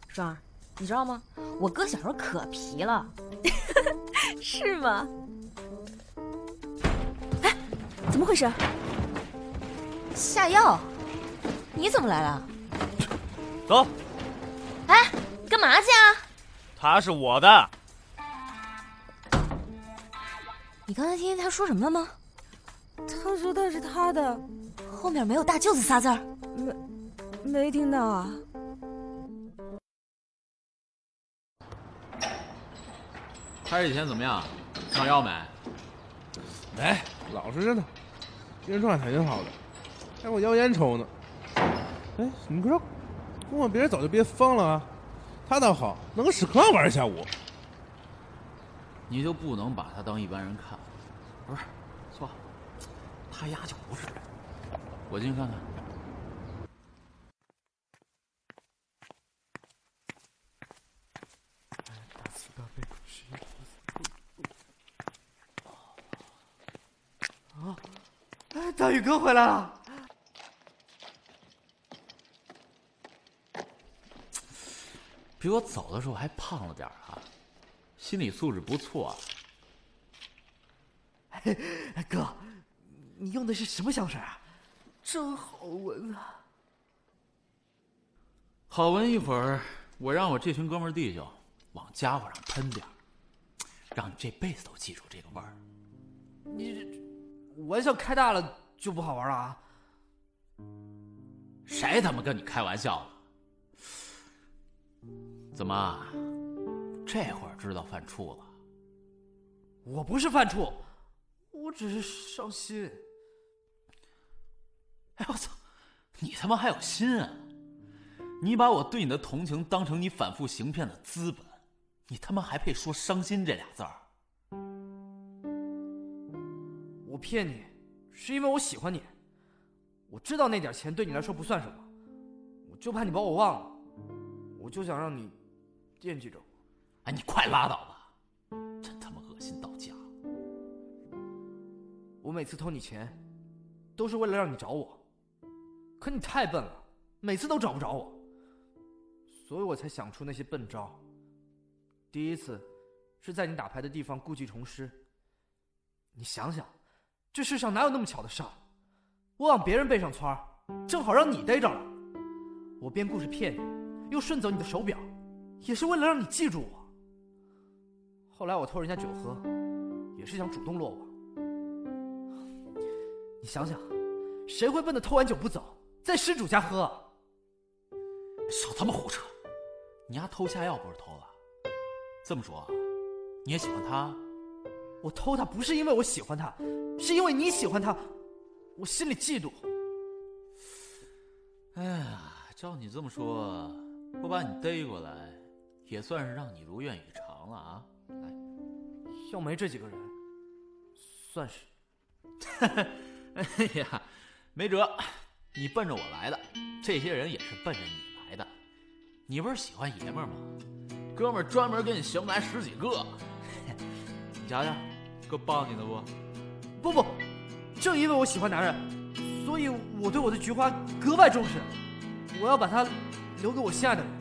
双儿，你知道吗？我哥小时候可皮了。是吗？哎，怎么回事？下药？你怎么来了？走。哎，干嘛去啊？他是我的。你刚才听见他说什么了吗？他说他是他的，后面没有“大舅子”仨字儿。没，没听到啊。开始以前怎么样？上药没？没，老实着呢，精神状态挺好的，还给我腰烟抽呢。哎，你说，跟我别人早就憋疯了啊！他倒好，能跟屎壳郎玩一下午。你就不能把他当一般人看？不是，错，他丫就不是人。我进去看看。啊！哎，大宇哥回来了。比我走的时候还胖了点啊，心理素质不错啊。哥，你用的是什么香水啊？真好闻啊！好闻一会儿，我让我这群哥们弟兄往家伙上喷点让你这辈子都记住这个味儿。你这玩笑开大了就不好玩了啊！谁他妈跟你开玩笑了？怎么，这会儿知道犯怵了？我不是犯怵，我只是伤心。哎我操，你他妈还有心啊！你把我对你的同情当成你反复行骗的资本，你他妈还配说伤心这俩字儿？我骗你，是因为我喜欢你。我知道那点钱对你来说不算什么，我就怕你把我忘了，我就想让你。惦记着我，哎，你快拉倒吧！真他妈恶心到家。我每次偷你钱，都是为了让你找我，可你太笨了，每次都找不着我，所以我才想出那些笨招。第一次是在你打牌的地方故技重施。你想想，这世上哪有那么巧的事儿？我往别人背上窜，正好让你逮着了。我编故事骗你，又顺走你的手表。也是为了让你记住我。后来我偷人家酒喝，也是想主动落网。你想想，谁会笨的偷完酒不走，在施主家喝？少他妈胡扯！你丫偷下药不是偷了？这么说，你也喜欢他？我偷他不是因为我喜欢他，是因为你喜欢他，我心里嫉妒。哎呀，照你这么说，我把你逮过来。也算是让你如愿以偿了啊！哎，要没这几个人，算是。哎呀，没辙，你奔着我来的，这些人也是奔着你来的。你不是喜欢爷们儿吗？哥们儿专门给你寻来十几个。你瞧瞧，够棒你的不？不不，正因为我喜欢男人，所以我对我的菊花格外重视。我要把它留给我心爱的人。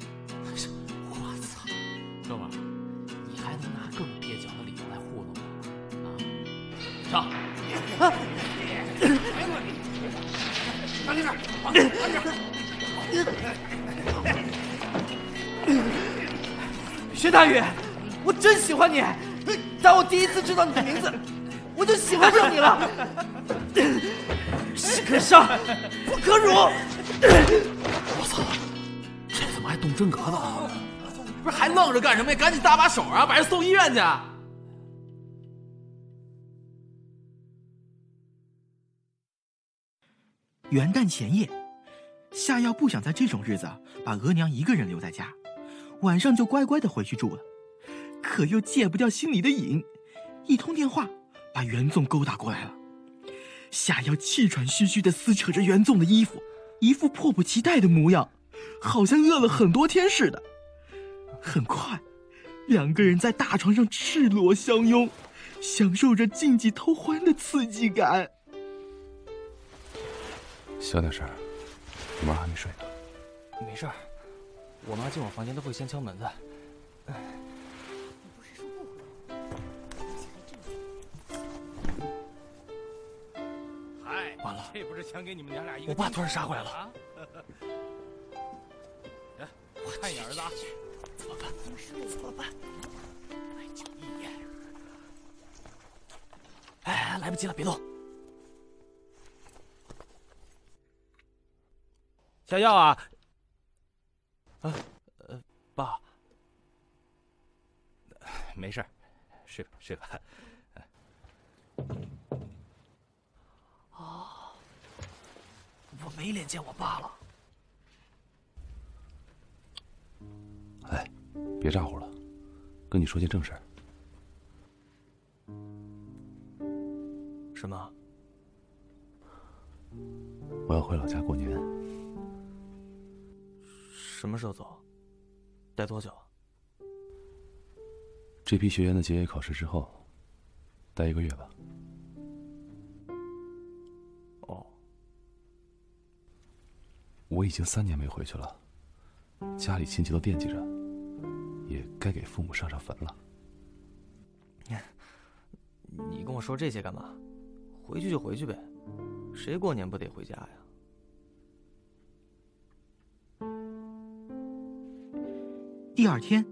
薛大宇，我真喜欢你！当我第一次知道你的名字，我就喜欢上你了。是可杀，不可辱！我操，这怎么还动真格呢？不是还愣着干什么呀？赶紧搭把手啊，把人送医院去！元旦前夜，夏药不想在这种日子把额娘一个人留在家，晚上就乖乖的回去住了。可又戒不掉心里的瘾，一通电话把袁纵勾搭过来了。夏药气喘吁吁的撕扯着袁纵的衣服，一副迫不及待的模样，好像饿了很多天似的。很快，两个人在大床上赤裸相拥，享受着禁忌偷欢的刺激感。小点声，你妈还没睡呢。没事儿，我妈进我房间都会先敲门的。嗨，完了这不是想给你们娘俩一个我爸突然杀过来了啊！来，看一眼儿子啊，怎么办？怎么办？一眼。哎，来不及了，别动。下药啊！啊，呃，爸，没事儿，睡吧睡吧。哦，我没脸见我爸了。哎，别咋呼了，跟你说件正事儿。什么？我要回老家过年，什么时候走？待多久？这批学员的结业考试之后，待一个月吧。哦，我已经三年没回去了，家里亲戚都惦记着，也该给父母上上坟了。你跟我说这些干嘛？回去就回去呗，谁过年不得回家呀？第二天，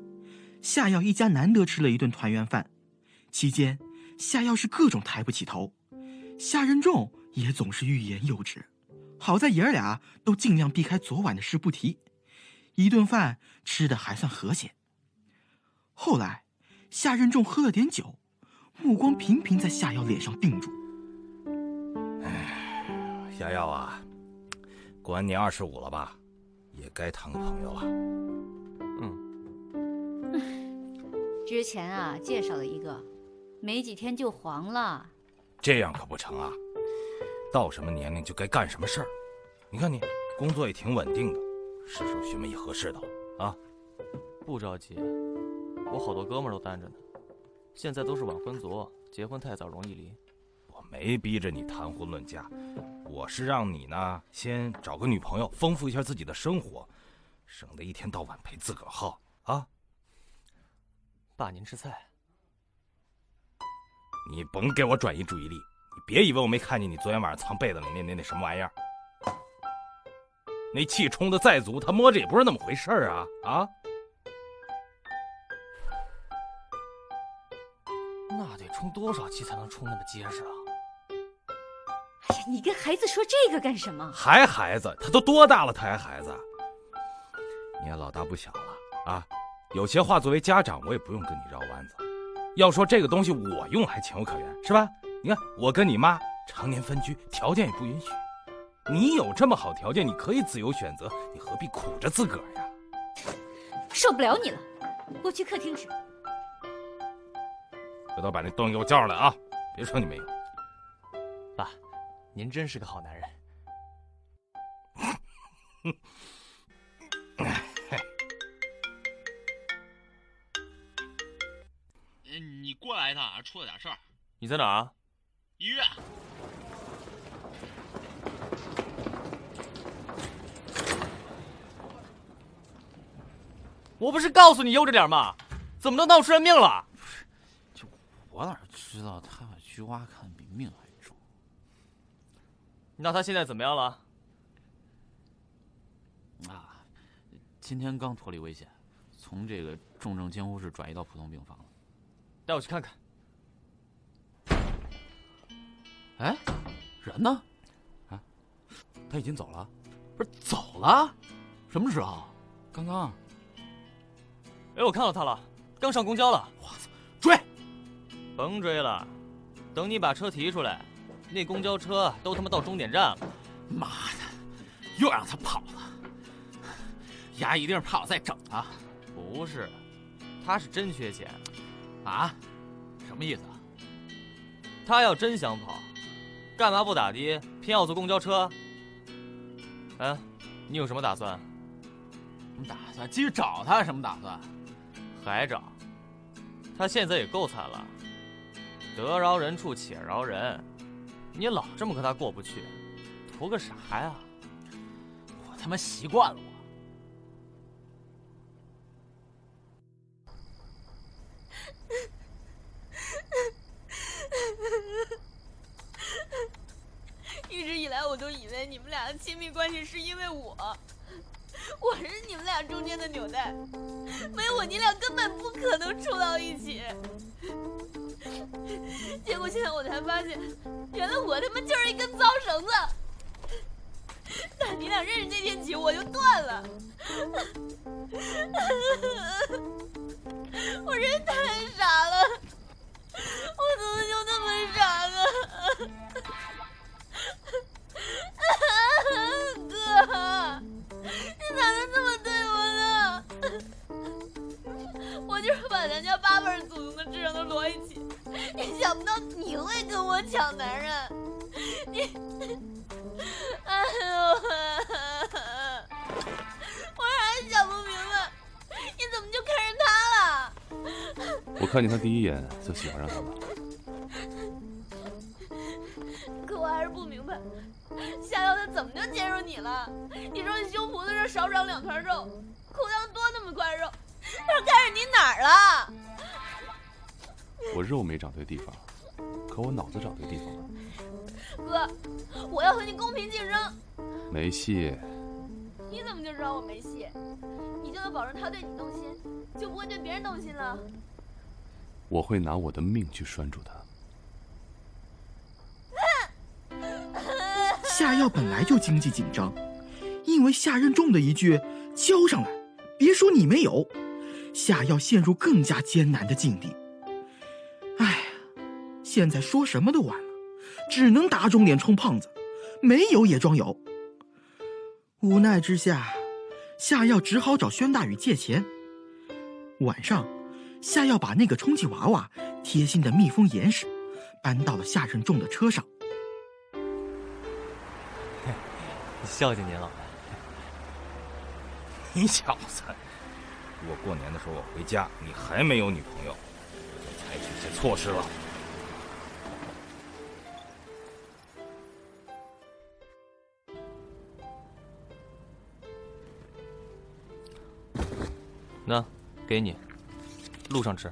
夏药一家难得吃了一顿团圆饭，期间夏药是各种抬不起头，夏任重也总是欲言又止。好在爷儿俩都尽量避开昨晚的事不提，一顿饭吃的还算和谐。后来，夏任重喝了点酒，目光频频在夏药脸上定住。下药啊，过完年二十五了吧，也该谈个朋友了。之前啊，介绍了一个，没几天就黄了。这样可不成啊！到什么年龄就该干什么事儿。你看你工作也挺稳定的，是时候寻觅一合适的了啊！不着急，我好多哥们儿都单着呢，现在都是晚婚族，结婚太早容易离。我没逼着你谈婚论嫁，我是让你呢先找个女朋友，丰富一下自己的生活，省得一天到晚陪自个儿耗啊！爸，您吃菜。你甭给我转移注意力，你别以为我没看见你昨天晚上藏被子里那那那什么玩意儿。那气冲的再足，他摸着也不是那么回事儿啊啊！那得充多少气才能充那么结实啊？哎呀，你跟孩子说这个干什么？还孩子？他都多大了，他还孩子？你也老大不小了啊！有些话作为家长，我也不用跟你绕弯子。要说这个东西我用还情有可原，是吧？你看我跟你妈常年分居，条件也不允许。你有这么好条件，你可以自由选择，你何必苦着自个儿呀？受不了你了，我去客厅吃。回头把那东西给我叫上来啊！别说你没有。爸，您真是个好男人。来一趟啊，出了点事儿。你在哪儿啊？医院。我不是告诉你悠着点吗？怎么都闹出人命了？就我哪知道他把菊花看得比命还重？那他现在怎么样了？啊，今天刚脱离危险，从这个重症监护室转移到普通病房了。带我去看看。哎，人呢？啊，他已经走了，不是走了？什么时候？刚刚。哎，我看到他了，刚上公交了。我操！追！甭追了，等你把车提出来，那公交车都他妈到终点站了。妈的，又让他跑了！丫一定是怕我再整他。不是，他是真缺钱。啊？什么意思啊？他要真想跑，干嘛不打的，偏要坐公交车？哎，你有什么打算？什么打算？继续找他？什么打算？还找？他现在也够惨了，得饶人处且饶人，你老这么和他过不去，图个啥呀？我他妈习惯了我。一直以来，我都以为你们俩的亲密关系是因为我，我是你们俩中间的纽带，没有我，你俩根本不可能处到一起。结果现在我才发现，原来我他妈就是一根糟绳子。打你俩认识那天起，我就断了。我人太傻了，我怎么就那么傻呢？哥，你咋能这么对我呢？我就是把咱家八辈祖宗的智商都摞一起，也想不到你会跟我抢男人。你，哎呦，我还想不明白，你怎么就看上他了？我看见他第一眼就喜欢上他了。可我还是不明白，夏瑶他怎么就接受你了？你说你胸脯子上少长两团肉，裤裆多那么块肉，他看上你哪儿了？我肉没长对地方，可我脑子长对地方了。哥，我要和你公平竞争。没戏。你怎么就知道我没戏？你就能保证他对你动心，就不会对别人动心了？我会拿我的命去拴住他。下药本来就经济紧张，因为夏任重的一句“交上来”，别说你没有，下药陷入更加艰难的境地。哎，现在说什么都晚了，只能打肿脸充胖子，没有也装有。无奈之下，夏耀只好找宣大宇借钱。晚上，夏耀把那个充气娃娃贴心的密封严实，搬到了夏任重的车上。孝敬您了，你小子！如果过年的时候我回家，你还没有女朋友，我就采取一些措施了。那，给你，路上吃。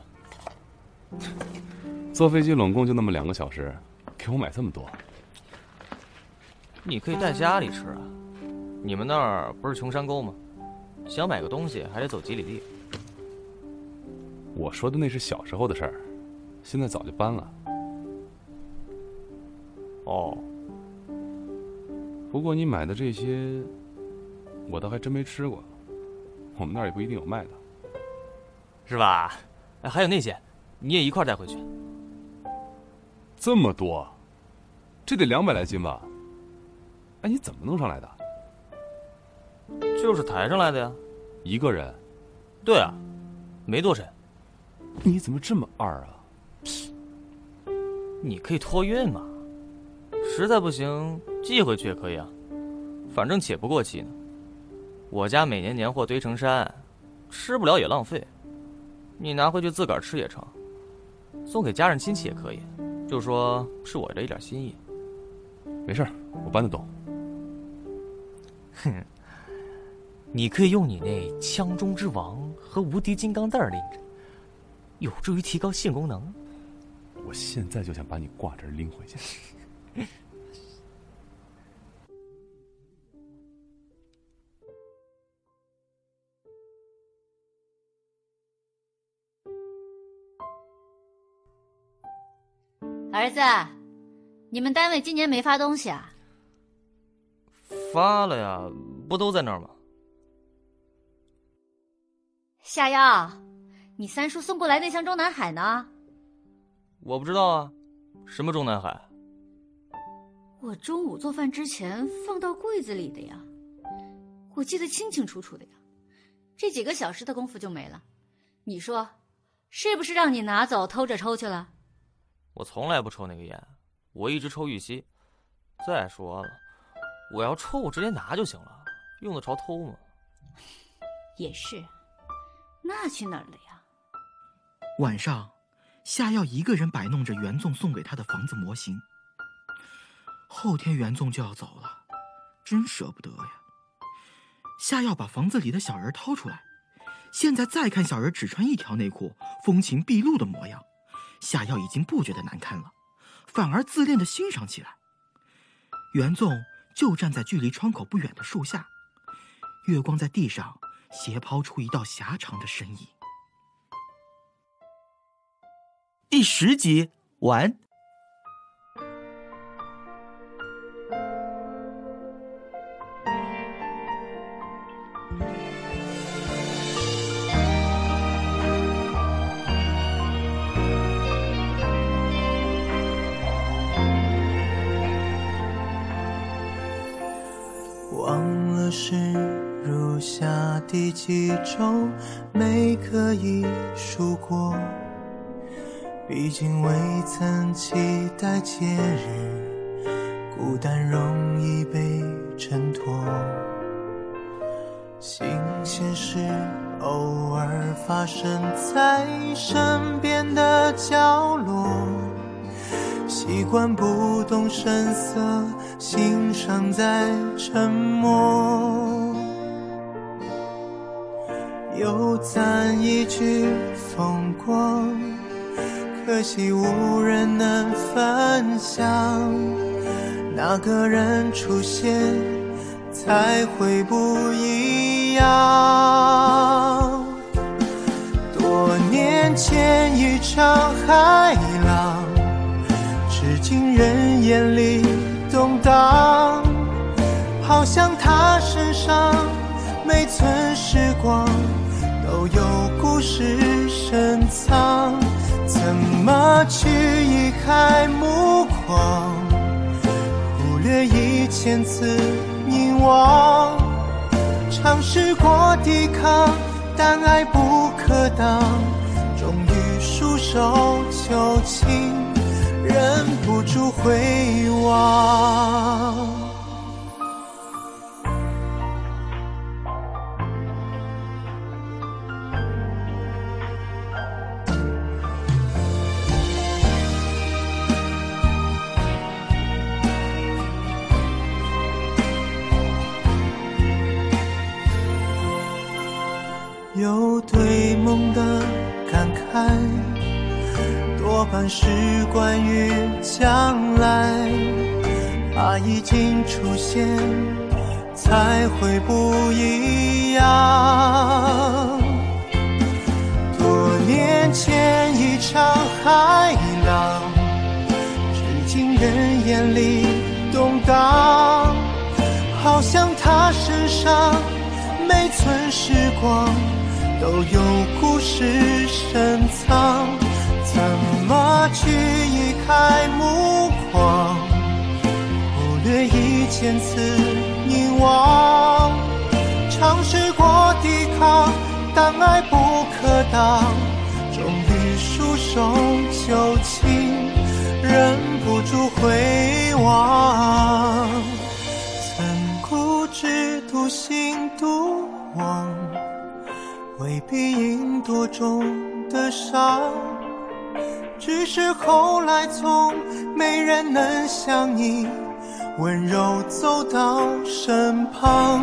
坐飞机拢共就那么两个小时，给我买这么多。你可以带家里吃啊，你们那儿不是穷山沟吗？想买个东西还得走几里地。我说的那是小时候的事儿，现在早就搬了。哦。不过你买的这些，我倒还真没吃过，我们那儿也不一定有卖的。是吧？哎，还有那些，你也一块带回去。这么多，这得两百来斤吧？哎，你怎么弄上来的？就是抬上来的呀。一个人？对啊，没多沉。你怎么这么二啊？你可以托运嘛，实在不行寄回去也可以啊，反正且不过期呢。我家每年年货堆成山，吃不了也浪费。你拿回去自个儿吃也成，送给家人亲戚也可以，就说是我这一点心意。没事我搬得动。哼，你可以用你那枪中之王和无敌金刚袋拎着，有助于提高性功能。我现在就想把你挂这儿拎回去。儿子，你们单位今年没发东西啊？发了呀，不都在那儿吗？夏耀，你三叔送过来那箱中南海呢？我不知道啊，什么中南海？我中午做饭之前放到柜子里的呀，我记得清清楚楚的呀。这几个小时的功夫就没了，你说，是不是让你拿走偷着抽去了？我从来不抽那个烟，我一直抽玉溪。再说了，我要抽我直接拿就行了，用得着偷吗？也是，那去哪儿了呀？晚上，夏耀一个人摆弄着袁纵送给他的房子模型。后天袁纵就要走了，真舍不得呀。夏耀把房子里的小人掏出来，现在再看小人只穿一条内裤，风情毕露的模样，夏药已经不觉得难堪了，反而自恋的欣赏起来。袁纵就站在距离窗口不远的树下，月光在地上斜抛出一道狭长的身影。第十集完。第几周，没可以数过。毕竟未曾期待节日，孤单容易被衬托。新鲜事偶尔发生在身边的角落。习惯不动声色，欣赏在沉默。又赞一句风光，可惜无人能分享。那个人出现，才会不一样。多年前一场海浪。至今人眼里动荡，好像他身上每寸时光有故事深藏。怎么去移开目光，忽略一千次凝望？尝试过抵抗，但爱不可挡，终于束手就擒。忍不住回望。是关于将来，怕已经出现，才会不一样。多年前一场海浪，至今人眼里动荡，好像他身上每寸时光都有故事深藏。怎么去移开目光，忽略一千次凝望？尝试过抵抗，但爱不可挡，终于束手就擒，忍不住回望。曾固执独行独往，未必赢多重的伤。只是后来，从没人能像你温柔走到身旁。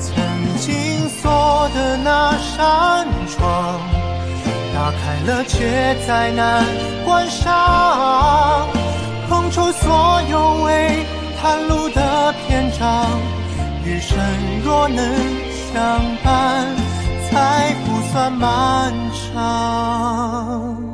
曾经锁的那扇窗，打开了却再难关上。碰出所有未探路的篇章，余生若能相伴，才不算漫长。